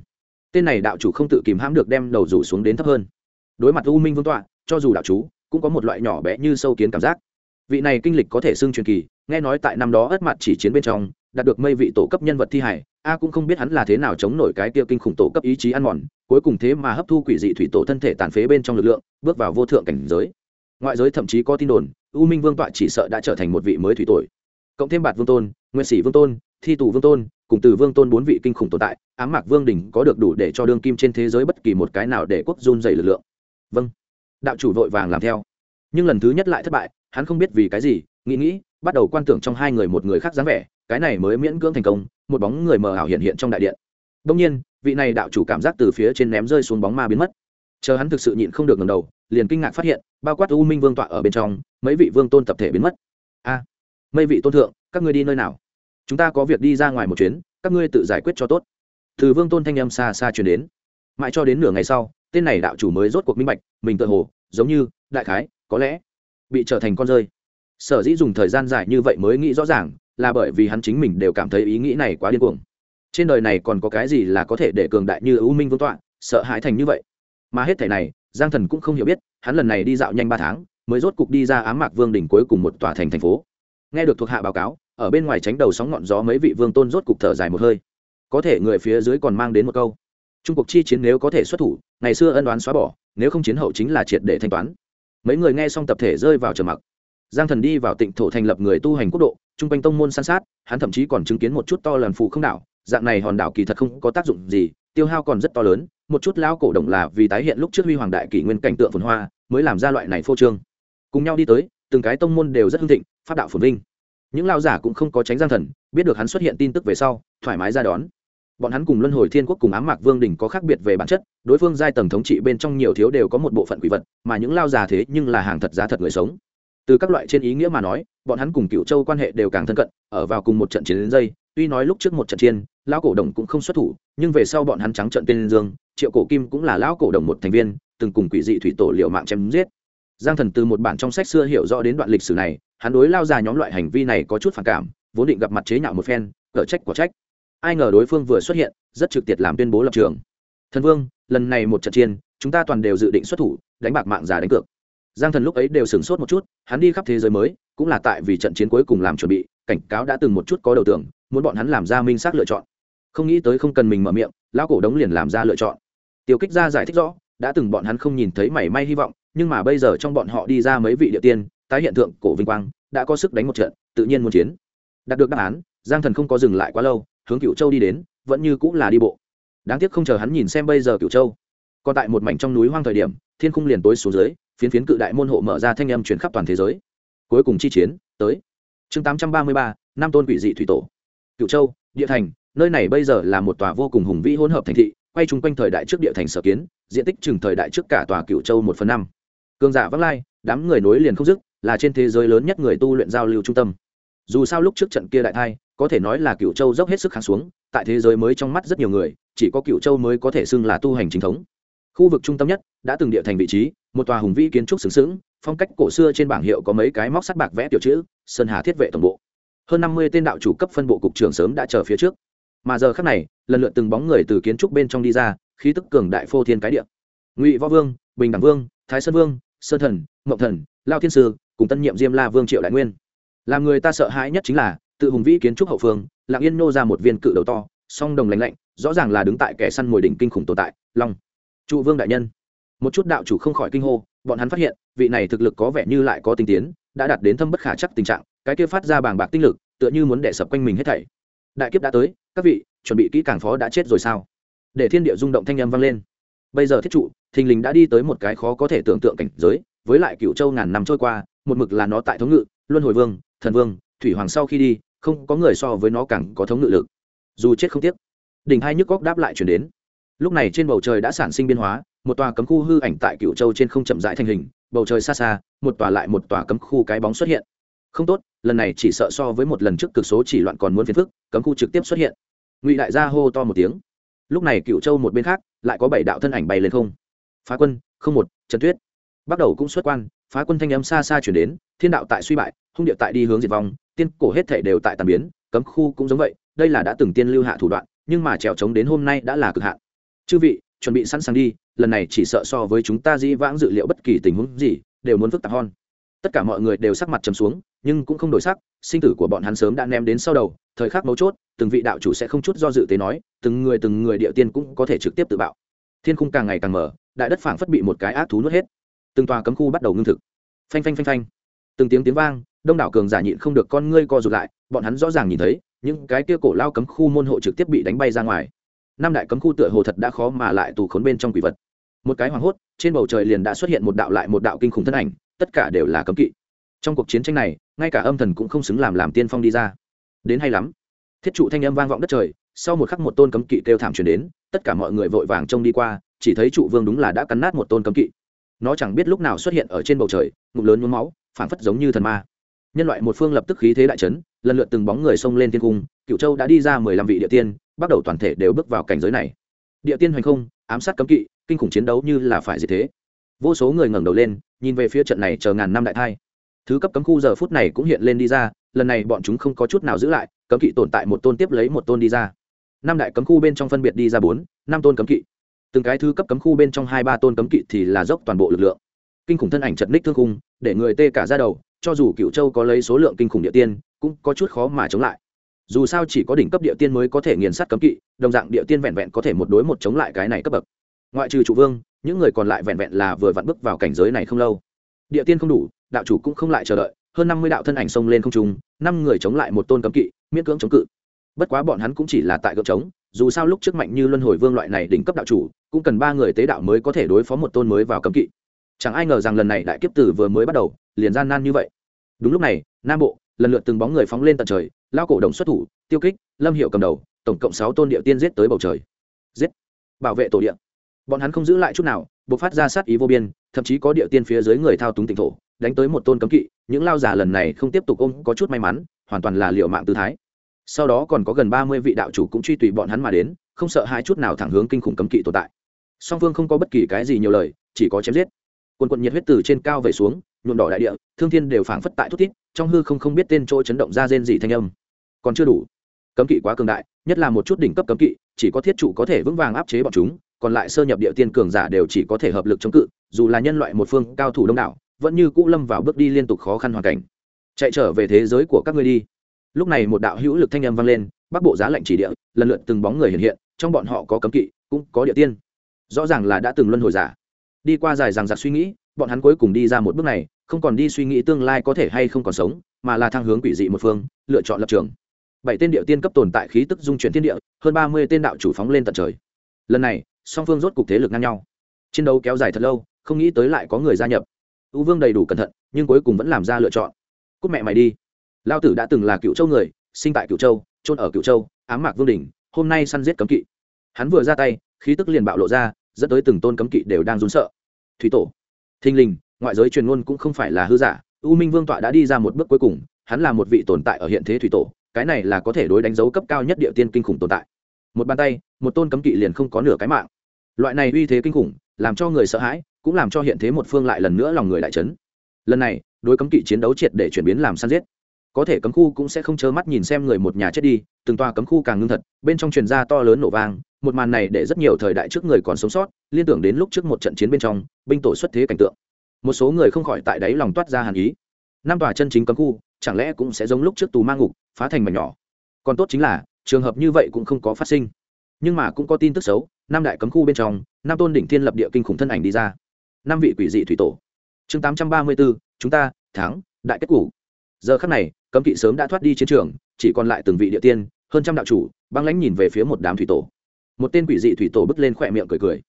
Tên này đạo chủ không tự kìm hãm được đem đầu rủ xuống đến thấp hơn đối mặt u minh vương tọa, cho dù đạo chú, cũng có một loại nhỏ bé như sâu kiến cảm giác. Vị này kinh lịch có thể xưng truyền kỳ, nghe nói tại năm đó ất mặt chỉ chiến bên trong, đạt được mây vị tổ cấp nhân vật thi hải a cũng không biết hắn là thế nào chống nổi cái tiêu kinh khủng tổ cấp ý chí ăn mòn, cuối cùng thế mà hấp thu quỷ dị thủy tổ thân thể tàn phế bên trong lực lượng, bước vào vô thượng cảnh giới. Ngoại giới thậm chí có tin đồn, u minh vương tọa chỉ sợ đã trở thành một vị mới thủy tội cộng thêm bạt vương tôn, nguyên sĩ vương tôn, thi tù vương tôn, cùng từ vương tôn bốn vị kinh khủng tồn tại, ám mạc vương đỉnh có được đủ để cho đương kim trên thế giới bất kỳ một cái nào để quốc run dày lực lượng vâng. Đạo chủ vội vàng làm theo. Nhưng lần thứ nhất lại thất bại, hắn không biết vì cái gì, nghĩ nghĩ, bắt đầu quan tưởng trong hai người một người khác dáng vẻ, cái này mới miễn cưỡng thành công, một bóng người mờ ảo hiện hiện trong đại điện. Đông nhiên, vị này đạo chủ cảm giác từ phía trên ném rơi xuống bóng ma biến mất. Chờ hắn thực sự nhịn không được ngầm đầu, liền kinh ngạc phát hiện, bao quát u minh vương tọa ở bên trong, mấy vị vương tôn tập thể biến mất. A, mấy vị tôn thượng, các ngươi đi nơi nào? Chúng ta có việc đi ra ngoài một chuyến, các ngươi tự giải quyết cho tốt. Từ vương tôn thanh âm xa xa chuyển đến. Mãi cho đến nửa ngày sau tên này đạo chủ mới rốt cuộc minh bạch, mình tự hồ, giống như, đại khái, có lẽ, bị trở thành con rơi. Sở dĩ dùng thời gian dài như vậy mới nghĩ rõ ràng, là bởi vì hắn chính mình đều cảm thấy ý nghĩ này quá điên cuồng. Trên đời này còn có cái gì là có thể để cường đại như ưu minh vương tọa, sợ hãi thành như vậy? Mà hết thảy này, giang thần cũng không hiểu biết, hắn lần này đi dạo nhanh ba tháng, mới rốt cục đi ra ám mạc vương đỉnh cuối cùng một tòa thành thành phố. Nghe được thuộc hạ báo cáo, ở bên ngoài tránh đầu sóng ngọn gió mấy vị vương tôn rốt cục thở dài một hơi. Có thể người phía dưới còn mang đến một câu trung cuộc chi chiến nếu có thể xuất thủ, ngày xưa ân đoán xóa bỏ, nếu không chiến hậu chính là triệt để thanh toán. Mấy người nghe xong tập thể rơi vào trầm mặc. Giang thần đi vào tịnh thổ thành lập người tu hành quốc độ, trung quanh tông môn san sát, hắn thậm chí còn chứng kiến một chút to lần phù không đảo, dạng này hòn đảo kỳ thật không có tác dụng gì, tiêu hao còn rất to lớn, một chút lão cổ động là vì tái hiện lúc trước huy hoàng đại kỷ nguyên cảnh tượng phồn hoa, mới làm ra loại này phô trương. Cùng nhau đi tới, từng cái tông môn đều rất hưng thịnh phát đạo phồn vinh. Những lao giả cũng không có tránh giang thần, biết được hắn xuất hiện tin tức về sau, thoải mái ra đón bọn hắn cùng luân hồi thiên quốc cùng ám mạc vương đình có khác biệt về bản chất, đối phương giai tầng thống trị bên trong nhiều thiếu đều có một bộ phận quỷ vật, mà những lao già thế nhưng là hàng thật giá thật người sống. Từ các loại trên ý nghĩa mà nói, bọn hắn cùng cựu châu quan hệ đều càng thân cận, ở vào cùng một trận chiến đến dây, tuy nói lúc trước một trận chiến, lão cổ đồng cũng không xuất thủ, nhưng về sau bọn hắn trắng trận tên dương, triệu cổ kim cũng là lão cổ đồng một thành viên, từng cùng quỷ dị thủy tổ liệu mạng chém giết. Giang thần từ một bản trong sách xưa hiểu rõ đến đoạn lịch sử này, hắn đối lao già nhóm loại hành vi này có chút phản cảm, vốn định gặp mặt chế nhạo một phen, cở trách quả trách ai ngờ đối phương vừa xuất hiện, rất trực tiệt làm tuyên bố lập trường. Thần vương, lần này một trận chiến, chúng ta toàn đều dự định xuất thủ, đánh bạc mạng giả đánh cược. Giang thần lúc ấy đều sửng sốt một chút, hắn đi khắp thế giới mới, cũng là tại vì trận chiến cuối cùng làm chuẩn bị, cảnh cáo đã từng một chút có đầu tưởng, muốn bọn hắn làm ra minh xác lựa chọn. Không nghĩ tới không cần mình mở miệng, lão cổ đống liền làm ra lựa chọn. Tiêu kích ra giải thích rõ, đã từng bọn hắn không nhìn thấy mảy may hy vọng, nhưng mà bây giờ trong bọn họ đi ra mấy vị địa tiên, tái hiện tượng cổ vinh quang, đã có sức đánh một trận, tự nhiên muốn chiến. Đạt được đáp án, giang thần không có dừng lại quá lâu hướng cựu châu đi đến, vẫn như cũng là đi bộ. Đáng tiếc không chờ hắn nhìn xem bây giờ cựu châu. Còn tại một mảnh trong núi hoang thời điểm, thiên khung liền tối xuống dưới, phiến phiến cự đại môn hộ mở ra thanh âm chuyển khắp toàn thế giới. Cuối cùng chi chiến, tới. Chương tám trăm ba mươi ba năm tôn quỷ dị thủy tổ. Cựu châu, địa thành, nơi này bây giờ là một tòa vô cùng hùng vĩ hỗn hợp thành thị, quay chung quanh thời đại trước địa thành sở kiến, diện tích chừng thời đại trước cả tòa cựu châu một phần năm. Cường giả vắng lai, đám người nối liền không dứt, là trên thế giới lớn nhất người tu luyện giao lưu trung tâm. Dù sao lúc trước trận kia đại thai có thể nói là cựu châu dốc hết sức kháng xuống tại thế giới mới trong mắt rất nhiều người chỉ có cựu châu mới có thể xưng là tu hành chính thống. Khu vực trung tâm nhất đã từng địa thành vị trí một tòa hùng vĩ kiến trúc xứng xứng, phong cách cổ xưa trên bảng hiệu có mấy cái móc sắt bạc vẽ tiểu chữ sơn hà thiết vệ tổng bộ. Hơn năm mươi tên đạo chủ cấp phân bộ cục trưởng sớm đã chờ phía trước. Mà giờ khác này lần lượt từng bóng người từ kiến trúc bên trong đi ra khí tức cường đại phô thiên cái địa. Ngụy võ vương bình đẳng vương thái sơn vương sơn thần mộng thần lao thiên sư cùng tân nhiệm diêm la vương triệu đại nguyên. Làm người ta sợ hãi nhất chính là tự hùng vĩ kiến trúc hậu phương lạng yên nô ra một viên cự đầu to, song đồng lạnh lạnh, rõ ràng là đứng tại kẻ săn mồi đỉnh kinh khủng tồn tại, long, trụ vương đại nhân. Một chút đạo chủ không khỏi kinh hô, bọn hắn phát hiện, vị này thực lực có vẻ như lại có tinh tiến, đã đạt đến thâm bất khả chắc tình trạng, cái kia phát ra bàng bạc tinh lực, tựa như muốn đẻ sập quanh mình hết thảy. Đại kiếp đã tới, các vị, chuẩn bị kỹ càng phó đã chết rồi sao? Để thiên địa rung động thanh âm vang lên. Bây giờ thiết trụ, thình lình đã đi tới một cái khó có thể tưởng tượng cảnh giới, với lại cựu châu ngàn năm trôi qua, một mực là nó tại thống ngự, luân hồi vương, thần vương, thủy hoàng sau khi đi không có người so với nó càng có thống ngự lực. Dù chết không tiếc. Đỉnh hai nhức góc đáp lại chuyển đến. Lúc này trên bầu trời đã sản sinh biên hóa, một tòa cấm khu hư ảnh tại cựu châu trên không chậm rãi thành hình, bầu trời xa xa, một tòa lại một tòa cấm khu cái bóng xuất hiện. Không tốt, lần này chỉ sợ so với một lần trước cực số chỉ loạn còn muốn phiền phức, cấm khu trực tiếp xuất hiện. Ngụy đại gia hô to một tiếng. Lúc này cựu châu một bên khác, lại có bảy đạo thân ảnh bay lên không. Phá quân, không một, trần tuyết. Bắt đầu cũng xuất quan, phá quân thanh âm xa xa chuyển đến, thiên đạo tại suy bại, hung địa tại đi hướng diệt vong tiên cổ hết thể đều tại tàn biến, cấm khu cũng giống vậy, đây là đã từng tiên lưu hạ thủ đoạn, nhưng mà trèo trống đến hôm nay đã là cực hạn. Chư vị, chuẩn bị sẵn sàng đi, lần này chỉ sợ so với chúng ta dĩ vãng dự liệu bất kỳ tình huống gì, đều muốn phức tạp hơn. Tất cả mọi người đều sắc mặt trầm xuống, nhưng cũng không đổi sắc, sinh tử của bọn hắn sớm đã ném đến sau đầu, thời khắc mấu chốt, từng vị đạo chủ sẽ không chút do dự tế nói, từng người từng người địa tiên cũng có thể trực tiếp tự bạo. Thiên khung càng ngày càng mở, đại đất phảng phất bị một cái ác thú nuốt hết. Từng tòa cấm khu bắt đầu ngưng thực. Phanh phanh phanh phanh. Từng tiếng tiếng vang đông đảo cường giả nhịn không được con ngươi co rụt lại, bọn hắn rõ ràng nhìn thấy, những cái kia cổ lao cấm khu môn hộ trực tiếp bị đánh bay ra ngoài. Năm đại cấm khu tựa hồ thật đã khó mà lại tù khốn bên trong quỷ vật. Một cái hoảng hốt, trên bầu trời liền đã xuất hiện một đạo lại một đạo kinh khủng thân ảnh, tất cả đều là cấm kỵ. Trong cuộc chiến tranh này, ngay cả âm thần cũng không xứng làm làm tiên phong đi ra. Đến hay lắm. Thiết trụ thanh âm vang vọng đất trời, sau một khắc một tôn cấm kỵ kêu thảm truyền đến, tất cả mọi người vội vàng trông đi qua, chỉ thấy trụ vương đúng là đã cắn nát một tôn cấm kỵ. Nó chẳng biết lúc nào xuất hiện ở trên bầu trời, ngụm lớn nhuốm máu, phảng phất giống như thần ma nhân loại một phương lập tức khí thế đại trấn lần lượt từng bóng người xông lên thiên cung cựu châu đã đi ra mười lăm vị địa tiên, bắt đầu toàn thể đều bước vào cảnh giới này. Địa tiên hoành không, ám sát cấm kỵ, kinh khủng chiến đấu như là phải gì thế. Vô số người ngẩng đầu lên, nhìn về phía trận này chờ ngàn năm đại thai. Thứ cấp cấm khu giờ phút này cũng hiện lên đi ra, lần này bọn chúng không có chút nào giữ lại, cấm kỵ tồn tại một tôn tiếp lấy một tôn đi ra. Năm đại cấm khu bên trong phân biệt đi ra bốn, năm tôn cấm kỵ. Từng cái thứ cấp cấm khu bên trong hai ba tôn cấm kỵ thì là dốc toàn bộ lực lượng. Kinh khủng thân ảnh chật ních thương khung, để người tê cả ra đầu cho dù cựu châu có lấy số lượng kinh khủng địa tiên, cũng có chút khó mà chống lại. Dù sao chỉ có đỉnh cấp địa tiên mới có thể nghiền sát cấm kỵ, đồng dạng địa tiên vẹn vẹn có thể một đối một chống lại cái này cấp bậc. Ngoại trừ chủ vương, những người còn lại vẹn vẹn là vừa vặn bước vào cảnh giới này không lâu. Địa tiên không đủ, đạo chủ cũng không lại chờ đợi, hơn năm mươi đạo thân ảnh xông lên không trung, năm người chống lại một tôn cấm kỵ, miễn cưỡng chống cự. Bất quá bọn hắn cũng chỉ là tại gợp chống dù sao lúc trước mạnh như luân hồi vương loại này đỉnh cấp đạo chủ, cũng cần ba người tế đạo mới có thể đối phó một tôn mới vào cấm kỵ. Chẳng ai ngờ rằng lần này đại kiếp tử vừa mới bắt đầu liền gian nan như vậy. Đúng lúc này, nam bộ, lần lượt từng bóng người phóng lên tận trời lao cổ đồng xuất thủ, tiêu kích, lâm hiệu cầm đầu, tổng cộng sáu tôn địa tiên giết tới bầu trời. Giết! Bảo vệ tổ địa. Bọn hắn không giữ lại chút nào buộc phát ra sát ý vô biên, thậm chí có địa tiên phía dưới người thao túng tỉnh thổ, đánh tới một tôn cấm kỵ, những lao giả lần này không tiếp tục ôm có chút may mắn, hoàn toàn là liệu mạng tư thái. Sau đó còn có gần ba mươi vị đạo chủ cũng truy tùy bọn hắn mà đến, không sợ hai chút nào thẳng hướng kinh khủng cấm kỵ tồn tại. Song phương không có bất kỳ cái gì nhiều lời, chỉ có chém giết. Quần quận nhiệt huyết từ trên cao về xuống nhuộm đỏ đại địa, thương thiên đều phảng phất tại thút thít, trong hư không không biết tên chỗ chấn động ra rên gì thanh âm. Còn chưa đủ. Cấm kỵ quá cường đại, nhất là một chút đỉnh cấp cấm kỵ, chỉ có thiết trụ có thể vững vàng áp chế bọn chúng, còn lại sơ nhập địa tiên cường giả đều chỉ có thể hợp lực chống cự, dù là nhân loại một phương cao thủ đông đảo, vẫn như cũ lâm vào bước đi liên tục khó khăn hoàn cảnh. Chạy trở về thế giới của các ngươi đi. Lúc này một đạo hữu lực thanh âm vang lên, bắc bộ giá lạnh chỉ địa, lần lượt từng bóng người hiện hiện, trong bọn họ có cấm kỵ, cũng có địa tiên. Rõ ràng là đã từng luân hồi giả. Đi qua dài rằng giặc suy nghĩ, bọn hắn cuối cùng đi ra một bước này không còn đi suy nghĩ tương lai có thể hay không còn sống, mà là thang hướng quỷ dị một phương, lựa chọn lập trường. Bảy tên địa tiên cấp tồn tại khí tức dung chuyển thiên địa, hơn ba mươi tên đạo chủ phóng lên tận trời. Lần này, song phương rốt cục thế lực ngang nhau. Chiến đấu kéo dài thật lâu, không nghĩ tới lại có người gia nhập. U vương đầy đủ cẩn thận, nhưng cuối cùng vẫn làm ra lựa chọn. Cúc mẹ mày đi. Lao tử đã từng là cựu châu người, sinh tại cựu châu trôn ở cựu châu, ám mạc vương đình hôm nay săn giết cấm kỵ. Hắn vừa ra tay, khí tức liền bạo lộ ra, dẫn tới từng tôn cấm kỵ đều đang run sợ. Thủy tổ thinh linh ngoại giới truyền ngôn cũng không phải là hư giả, u minh vương tọa đã đi ra một bước cuối cùng, hắn là một vị tồn tại ở hiện thế thủy tổ, cái này là có thể đối đánh dấu cấp cao nhất địa tiên kinh khủng tồn tại. Một bàn tay, một tôn cấm kỵ liền không có nửa cái mạng. Loại này uy thế kinh khủng, làm cho người sợ hãi, cũng làm cho hiện thế một phương lại lần nữa lòng người đại chấn. Lần này, đối cấm kỵ chiến đấu triệt để chuyển biến làm săn giết. Có thể cấm khu cũng sẽ không chớ mắt nhìn xem người một nhà chết đi, từng toa cấm khu càng ngưng thật, bên trong truyền ra to lớn nổ vang, một màn này để rất nhiều thời đại trước người còn sống sót, liên tưởng đến lúc trước một trận chiến bên trong, binh tổ xuất thế cảnh tượng một số người không khỏi tại đáy lòng toát ra hàn ý. Năm tòa chân chính cấm khu, chẳng lẽ cũng sẽ giống lúc trước tù mang ngục, phá thành mảnh nhỏ? Còn tốt chính là, trường hợp như vậy cũng không có phát sinh. Nhưng mà cũng có tin tức xấu, năm đại cấm khu bên trong năm tôn đỉnh thiên lập địa kinh khủng thân ảnh đi ra. Năm vị quỷ dị thủy tổ. Chương tám trăm ba mươi bốn chúng ta, thắng, đại kết cục. Giờ khắc này, cấm kỵ sớm đã thoát đi chiến trường, chỉ còn lại từng vị địa tiên, hơn trăm đạo chủ, băng lãnh nhìn về phía một đám thủy tổ. Một tên quỷ dị thủy tổ bước lên khỏe miệng cười cười.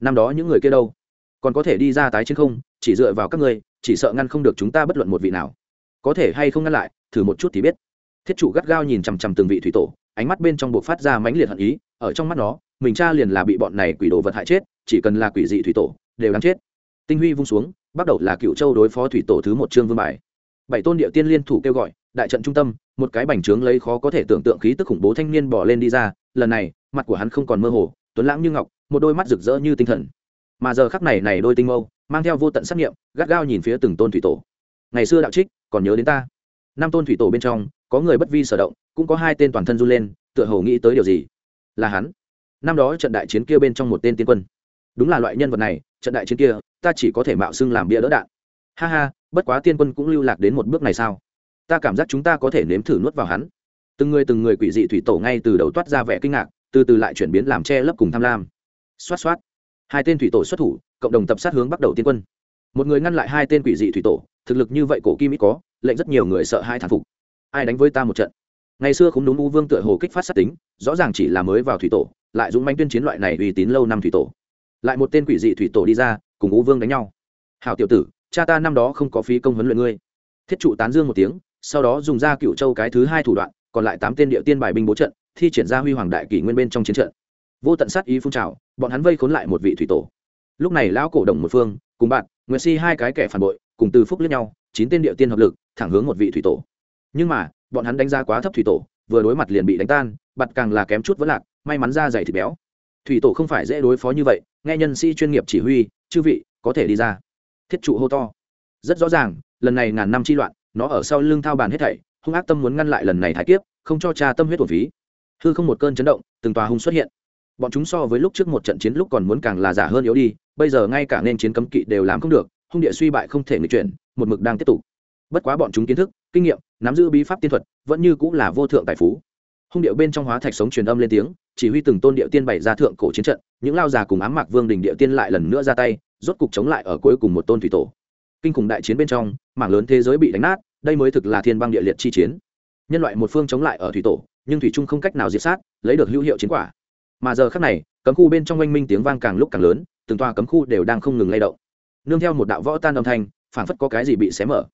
Năm đó những người kia đâu? Còn có thể đi ra tái chiến không? Chỉ dựa vào các ngươi, chỉ sợ ngăn không được chúng ta bất luận một vị nào. Có thể hay không ngăn lại, thử một chút thì biết. Thiết chủ gắt gao nhìn chằm chằm từng vị thủy tổ, ánh mắt bên trong buộc phát ra mãnh liệt hận ý, ở trong mắt nó, mình cha liền là bị bọn này quỷ đồ vật hại chết, chỉ cần là quỷ dị thủy tổ, đều đáng chết. Tinh huy vung xuống, bắt đầu là cựu châu đối phó thủy tổ thứ một trương vương bài. Bảy tôn địa tiên liên thủ kêu gọi, đại trận trung tâm, một cái bành trướng lấy khó có thể tưởng tượng khí tức khủng bố thanh niên bỏ lên đi ra, lần này, mặt của hắn không còn mơ hồ, tuấn lãng như ngọc, một đôi mắt rực rỡ như tinh thần mà giờ khắc này này đôi tinh mâu, mang theo vô tận xác nghiệm, gắt gao nhìn phía từng tôn thủy tổ. Ngày xưa đạo trích, còn nhớ đến ta. Năm tôn thủy tổ bên trong, có người bất vi sở động, cũng có hai tên toàn thân run lên, tựa hồ nghĩ tới điều gì. Là hắn. Năm đó trận đại chiến kia bên trong một tên tiên quân. Đúng là loại nhân vật này, trận đại chiến kia, ta chỉ có thể mạo xưng làm bia đỡ đạn. Ha ha, bất quá tiên quân cũng lưu lạc đến một bước này sao? Ta cảm giác chúng ta có thể nếm thử nuốt vào hắn. Từng người từng người quỷ dị thủy tổ ngay từ đầu toát ra vẻ kinh ngạc, từ từ lại chuyển biến làm che lấp cùng tham lam. Xoát xoát hai tên thủy tổ xuất thủ, cộng đồng tập sát hướng bắt đầu tiên quân. Một người ngăn lại hai tên quỷ dị thủy tổ, thực lực như vậy cổ kim ít có, lệnh rất nhiều người sợ hai thản phục. Ai đánh với ta một trận? Ngày xưa không đúng u vương tựa hồ kích phát sát tính, rõ ràng chỉ là mới vào thủy tổ, lại dũng manh tuyên chiến loại này uy tín lâu năm thủy tổ. Lại một tên quỷ dị thủy tổ đi ra, cùng u vương đánh nhau. Hảo tiểu tử, cha ta năm đó không có phí công huấn luyện ngươi. Thiết trụ tán dương một tiếng, sau đó dùng ra cựu châu cái thứ hai thủ đoạn, còn lại tám tên địa tiên bài binh bố trận, thi triển ra huy hoàng đại kỷ nguyên bên trong chiến trận vô tận sát ý phun trào, bọn hắn vây khốn lại một vị thủy tổ. Lúc này lão cổ đồng một phương, cùng bạn, nguyệt si hai cái kẻ phản bội, cùng từ phúc lẫn nhau, chín tên địa tiên hợp lực, thẳng hướng một vị thủy tổ. Nhưng mà, bọn hắn đánh giá quá thấp thủy tổ, vừa đối mặt liền bị đánh tan, bặt càng là kém chút vẫn lạc, may mắn ra dày thịt béo. Thủy tổ không phải dễ đối phó như vậy, nghe nhân sĩ chuyên nghiệp chỉ huy, chư vị, có thể đi ra. Thiết trụ hô to. Rất rõ ràng, lần này ngàn năm chi loạn, nó ở sau lưng thao bàn hết thảy, hung ác tâm muốn ngăn lại lần này thái kiếp, không cho cha tâm huyết thuần phí. Hư không một cơn chấn động, từng tòa hung xuất hiện bọn chúng so với lúc trước một trận chiến lúc còn muốn càng là giả hơn yếu đi, bây giờ ngay cả nên chiến cấm kỵ đều làm không được, hung địa suy bại không thể người chuyển, một mực đang tiếp tục. Bất quá bọn chúng kiến thức, kinh nghiệm, nắm giữ bí pháp tiên thuật, vẫn như cũng là vô thượng tài phú. Hung điệu bên trong hóa thạch sống truyền âm lên tiếng, chỉ huy từng tôn điệu tiên bày ra thượng cổ chiến trận, những lao già cùng ám mạc vương đình điệu tiên lại lần nữa ra tay, rốt cục chống lại ở cuối cùng một tôn thủy tổ. Kinh khủng đại chiến bên trong, mảng lớn thế giới bị đánh nát, đây mới thực là thiên băng địa liệt chi chiến. Nhân loại một phương chống lại ở thủy tổ, nhưng thủy trung không cách nào diệt sát, lấy được hữu hiệu chiến quả mà giờ khác này, cấm khu bên trong oanh minh tiếng vang càng lúc càng lớn, từng tòa cấm khu đều đang không ngừng lay động. Nương theo một đạo võ tan âm thanh, phảng phất có cái gì bị xé mở.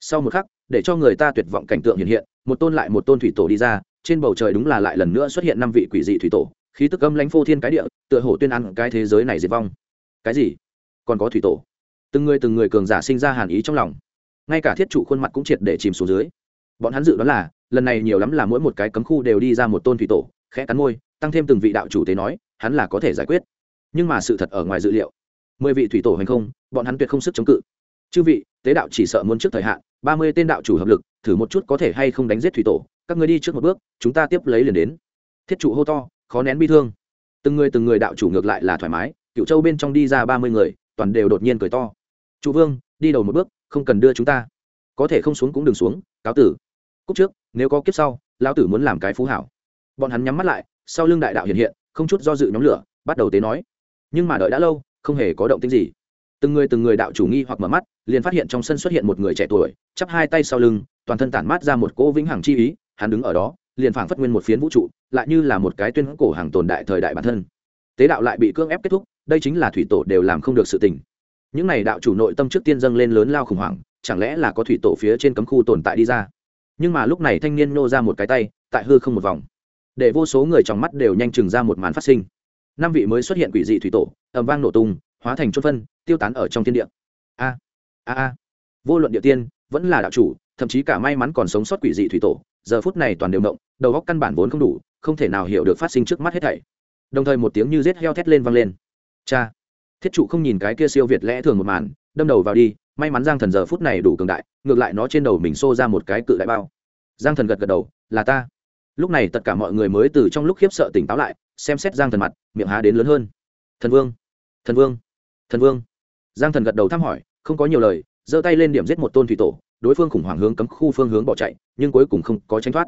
Sau một khắc, để cho người ta tuyệt vọng cảnh tượng hiện hiện, một tôn lại một tôn thủy tổ đi ra, trên bầu trời đúng là lại lần nữa xuất hiện năm vị quỷ dị thủy tổ, khí tức âm lãnh phô thiên cái địa, tựa hồ tuyên ăn cái thế giới này diệt vong. Cái gì? Còn có thủy tổ? Từng người từng người cường giả sinh ra hàn ý trong lòng. Ngay cả thiết trụ khuôn mặt cũng triệt để chìm xuống dưới. Bọn hắn dự đoán là, lần này nhiều lắm là mỗi một cái cấm khu đều đi ra một tôn thủy tổ, khẽ cắn môi tăng thêm từng vị đạo chủ tế nói, hắn là có thể giải quyết. Nhưng mà sự thật ở ngoài dự liệu. Mười vị thủy tổ hành không, bọn hắn tuyệt không sức chống cự. Chư vị, tế đạo chỉ sợ muốn trước thời hạn, ba mươi tên đạo chủ hợp lực, thử một chút có thể hay không đánh giết thủy tổ, các người đi trước một bước, chúng ta tiếp lấy liền đến. Thiết trụ hô to, khó nén bi thương. Từng người từng người đạo chủ ngược lại là thoải mái cựu châu bên trong đi ra ba mươi người, toàn đều đột nhiên cười to. Chủ vương, đi đầu một bước, không cần đưa chúng ta. Có thể không xuống cũng đừng xuống, cáo tử. Cúc trước, nếu có kiếp sau, lão tử muốn làm cái phú hảo. Bọn hắn nhắm mắt lại sau lưng đại đạo hiện hiện, không chút do dự nhóm lửa, bắt đầu tế nói. Nhưng mà đợi đã lâu, không hề có động tính gì. Từng người từng người đạo chủ nghi hoặc mở mắt, liền phát hiện trong sân xuất hiện một người trẻ tuổi, chắp hai tay sau lưng, toàn thân tản mát ra một cỗ vĩnh hằng chi ý, hắn đứng ở đó, liền phảng phất nguyên một phiến vũ trụ, lại như là một cái tuyên cổ hàng tồn đại thời đại bản thân. Tế đạo lại bị cưỡng ép kết thúc, đây chính là thủy tổ đều làm không được sự tình. Những này đạo chủ nội tâm trước tiên dâng lên lớn lao khủng hoảng, chẳng lẽ là có thủy tổ phía trên cấm khu tồn tại đi ra? Nhưng mà lúc này thanh niên nô ra một cái tay, tại hư không một vòng để vô số người trong mắt đều nhanh chừng ra một màn phát sinh. Năm vị mới xuất hiện quỷ dị thủy tổ ẩm vang nổ tung, hóa thành chốt phân, tiêu tán ở trong thiên địa. A a a. Vô luận địa tiên, vẫn là đạo chủ, thậm chí cả may mắn còn sống sót quỷ dị thủy tổ, giờ phút này toàn đều động, đầu góc căn bản vốn không đủ, không thể nào hiểu được phát sinh trước mắt hết thảy. Đồng thời một tiếng như rết heo thét lên vang lên. Cha, thiết trụ không nhìn cái kia siêu việt lẽ thường một màn, đâm đầu vào đi, may mắn giang thần giờ phút này đủ cường đại, ngược lại nó trên đầu mình xô ra một cái cự đại bao. Giang thần gật gật đầu, là ta lúc này tất cả mọi người mới từ trong lúc khiếp sợ tỉnh táo lại, xem xét giang thần mặt, miệng há đến lớn hơn. Thần vương thần vương thần vương. Giang thần gật đầu thăm hỏi, không có nhiều lời, giơ tay lên điểm giết một tôn thủy tổ, đối phương khủng hoảng hướng cấm khu phương hướng bỏ chạy, nhưng cuối cùng không có tránh thoát.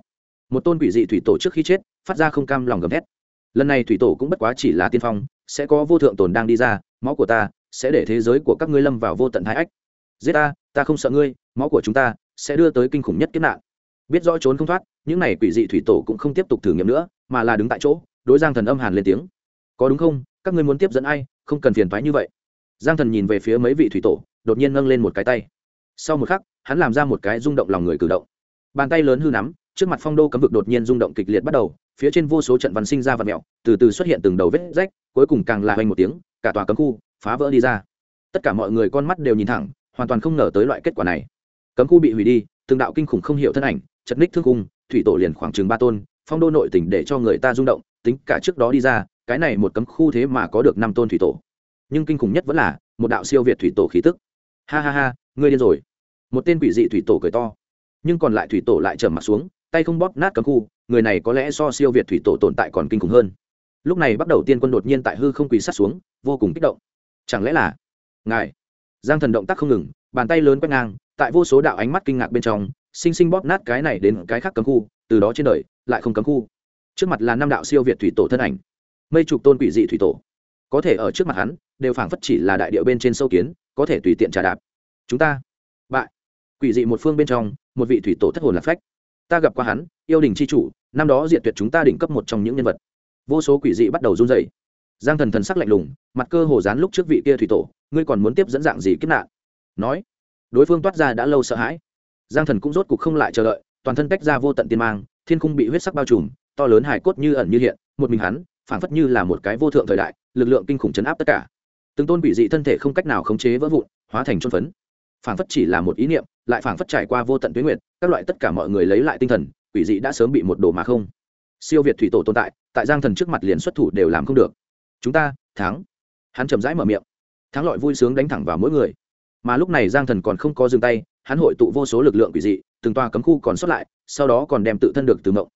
Một tôn quỷ dị thủy tổ trước khi chết, phát ra không cam lòng gầm thét. Lần này thủy tổ cũng bất quá chỉ là tiên phong, sẽ có vô thượng tồn đang đi ra, máu của ta sẽ để thế giới của các ngươi lâm vào vô tận thái ách. Giết ta ta không sợ ngươi, máu của chúng ta sẽ đưa tới kinh khủng nhất kiếp nạn biết rõ trốn không thoát, những này quỷ dị thủy tổ cũng không tiếp tục thử nghiệm nữa, mà là đứng tại chỗ, đối giang thần âm hàn lên tiếng. Có đúng không? Các ngươi muốn tiếp dẫn ai? Không cần phiền thoái như vậy. Giang thần nhìn về phía mấy vị thủy tổ, đột nhiên nâng lên một cái tay. Sau một khắc, hắn làm ra một cái rung động lòng người cử động. Bàn tay lớn hư nắm, trước mặt phong đô cấm vực đột nhiên rung động kịch liệt bắt đầu, phía trên vô số trận văn sinh ra vật mẹo từ từ xuất hiện từng đầu vết rách, cuối cùng càng là hoành một tiếng, cả tòa cấm khu phá vỡ đi ra. Tất cả mọi người con mắt đều nhìn thẳng, hoàn toàn không ngờ tới loại kết quả này. Cấm khu bị hủy đi, từng đạo kinh khủng không hiểu thân ảnh chật ních thương cung thủy tổ liền khoảng chừng ba tôn, phong đô nội tỉnh để cho người ta rung động, tính cả trước đó đi ra, cái này một cấm khu thế mà có được năm tôn thủy tổ. Nhưng kinh khủng nhất vẫn là, một đạo siêu việt thủy tổ khí tức. Ha ha ha, ngươi điên rồi. Một tên quỷ dị thủy tổ cười to. Nhưng còn lại thủy tổ lại trầm mặt xuống, tay không bóp nát cấm khu, người này có lẽ so siêu việt thủy tổ tồn tại còn kinh khủng hơn. Lúc này bắt đầu tiên quân đột nhiên tại hư không quỳ sát xuống, vô cùng kích động. Chẳng lẽ là ngài? Giang thần động tác không ngừng, bàn tay lớn quét ngang, tại vô số đạo ánh mắt kinh ngạc bên trong sinh sinh bóp nát cái này đến cái khác cấm khu, từ đó trên đời lại không cấm khu. Trước mặt là năm đạo siêu việt thủy tổ thân ảnh, mây trục tôn quỷ dị thủy tổ. Có thể ở trước mặt hắn, đều phảng phất chỉ là đại điệu bên trên sâu kiến, có thể tùy tiện trà đạp. Chúng ta, bại. Quỷ dị một phương bên trong, một vị thủy tổ thất hồn lạc phách. Ta gặp qua hắn, yêu đình c h i chủ, năm đó diệt tuyệt chúng ta đỉnh cấp một trong những nhân vật. Vô số quỷ dị bắt đầu run dày giang thần thần sắc lạnh lùng, mặt cơ hồ dán lúc trước vị kia thủy tổ, ngươi còn muốn tiếp dẫn dạng gì kiếp nạn? Nói. Đối phương toát ra đã lâu sợ hãi giang thần cũng rốt cuộc không lại chờ đợi, toàn thân tách ra vô tận tiên mang, thiên khung bị huyết sắc bao trùm, to lớn hài cốt như ẩn như hiện, một mình hắn, phảng phất như là một cái vô thượng thời đại, lực lượng kinh khủng chấn áp tất cả. Từng tôn quỷ dị thân thể không cách nào khống chế vỡ vụn, hóa thành trôn phấn. Phảng phất chỉ là một ý niệm, lại phảng phất trải qua vô tận tuyến nguyện các loại tất cả mọi người lấy lại tinh thần, quỷ dị đã sớm bị một đồ mà không. Siêu việt thủy tổ tồn tại tại giang thần trước mặt liền xuất thủ đều làm không được. Chúng ta, thắng. Hắn chậm rãi mở miệng. Thắng lọi vui sướng đánh thẳng vào mỗi người. Mà lúc này giang thần còn không có dừng tay hắn hội tụ vô số lực lượng quỷ dị, từng toa cấm khu còn xuất lại, sau đó còn đem tự thân được từ mộng.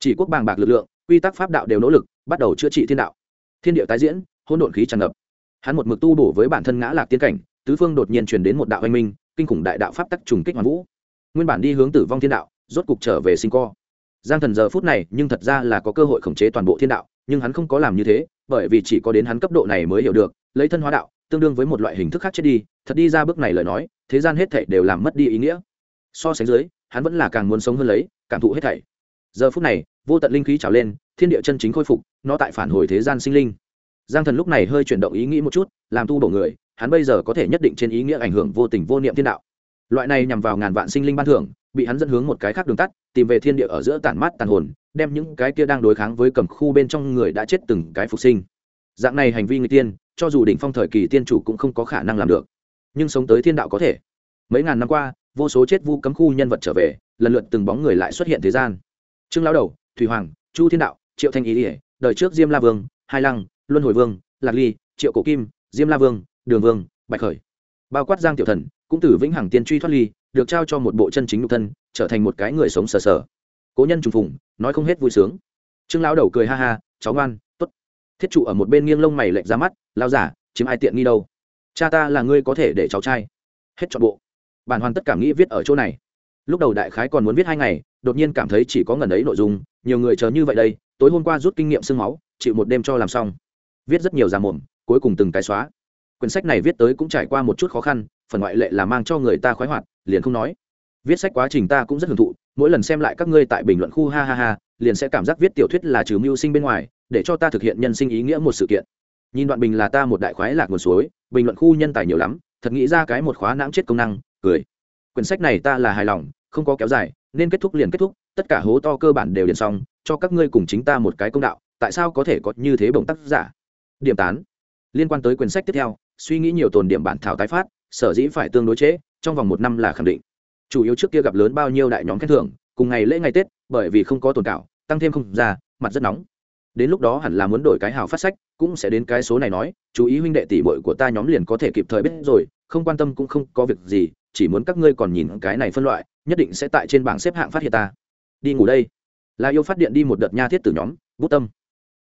Chỉ quốc bàng bạc lực lượng, quy tắc pháp đạo đều nỗ lực, bắt đầu chữa trị thiên đạo. Thiên điệu tái diễn hôn độn khí tràn ngập. Hắn một mực tu bổ với bản thân ngã lạc tiên cảnh, tứ phương đột nhiên truyền đến một đạo anh minh, kinh khủng đại đạo pháp tắc trùng kích hoàn vũ. Nguyên bản đi hướng tử vong thiên đạo, rốt cục trở về sinh co. Giang thần giờ phút này, nhưng thật ra là có cơ hội khống chế toàn bộ thiên đạo, nhưng hắn không có làm như thế, bởi vì chỉ có đến hắn cấp độ này mới hiểu được, lấy thân hóa đạo, tương đương với một loại hình thức khác chết đi thật đi ra bước này lời nói, thế gian hết thảy đều làm mất đi ý nghĩa. So sánh dưới, hắn vẫn là càng muốn sống hơn lấy, cảm thụ hết thảy. Giờ phút này, vô tận linh khí trào lên, thiên địa chân chính khôi phục, nó tại phản hồi thế gian sinh linh. Giang thần lúc này hơi chuyển động ý nghĩ một chút, làm tu bổ người, hắn bây giờ có thể nhất định trên ý nghĩa ảnh hưởng vô tình vô niệm thiên đạo. Loại này nhằm vào ngàn vạn sinh linh ban thưởng, bị hắn dẫn hướng một cái khác đường tắt, tìm về thiên địa ở giữa tản mát tàn hồn, đem những cái kia đang đối kháng với cầm khu bên trong người đã chết từng cái phục sinh. Dạng này hành vi người tiên, cho dù đỉnh phong thời kỳ tiên chủ cũng không có khả năng làm được nhưng sống tới thiên đạo có thể. Mấy ngàn năm qua, vô số chết vu cấm khu nhân vật trở về, lần lượt từng bóng người lại xuất hiện thế gian. Trương lão đầu, thủy hoàng, chu thiên đạo, triệu thanh ý ỉa đời trước diêm la vương, hai lăng, luân hồi vương, lạc ly, triệu cổ kim, diêm la vương, đường vương, bạch khởi. Bao quát giang tiểu thần, cũng từ vĩnh hằng tiên truy thoát ly, được trao cho một bộ chân chính nhục thân, trở thành một cái người sống sờ sờ. Cố nhân trùng phùng, nói không hết vui sướng. Trương lão đầu cười ha ha, cháu ngoan t ố t thiết trụ ở một bên nghiêng lông mày lệch ra mắt lao giả, chiếm ai tiện nghi đâu? Cha ta là ngươi có thể để cháu trai. Hết chọn bộ. Bản hoàn tất cả nghĩ viết ở chỗ này. Lúc đầu đại khái còn muốn viết hai ngày, đột nhiên cảm thấy chỉ có ngần ấy nội dung, nhiều người chờ như vậy đây, tối hôm qua rút kinh nghiệm sương máu, chịu một đêm cho làm xong. Viết rất nhiều ra mồm, cuối cùng từng cái xóa. Quyển sách này viết tới cũng trải qua một chút khó khăn, phần ngoại lệ là mang cho người ta khoái hoạt, liền không nói. Viết sách quá trình ta cũng rất hưởng thụ, mỗi lần xem lại các ngươi tại bình luận khu ha ha ha, liền sẽ cảm giác viết tiểu thuyết là trừ mưu sinh bên ngoài, để cho ta thực hiện nhân sinh ý nghĩa một sự kiện nhìn đoạn bình là ta một đại khoái lạc nguồn suối bình luận khu nhân tài nhiều lắm thật nghĩ ra cái một khóa nãng chết công năng cười. Quyển sách này ta là hài lòng không có kéo dài nên kết thúc liền kết thúc tất cả hố to cơ bản đều liền xong cho các ngươi cùng chính ta một cái công đạo tại sao có thể có như thế bổng tác giả? Điểm tán. Liên quan tới quyển sách tiếp theo suy nghĩ nhiều tồn điểm bản thảo tái phát sở dĩ phải tương đối chế, trong vòng một năm là khẳng định. Chủ yếu trước kia gặp lớn bao nhiêu đại nhóm khen thưởng cùng ngày lễ ngày tết bởi vì không có tồn cảo tăng thêm không ra mặt rất nóng đến lúc đó hẳn là muốn đổi cái hào phát sách, cũng sẽ đến cái số này nói, chú ý huynh đệ tỷ bội của ta nhóm liền có thể kịp thời biết rồi, không quan tâm cũng không có việc gì, chỉ muốn các ngươi còn nhìn cái này phân loại, nhất định sẽ tại trên bảng xếp hạng phát hiện ta. Đi ngủ đây. Là yêu phát điện đi một đợt nha thiết tử nhóm, bút tâm.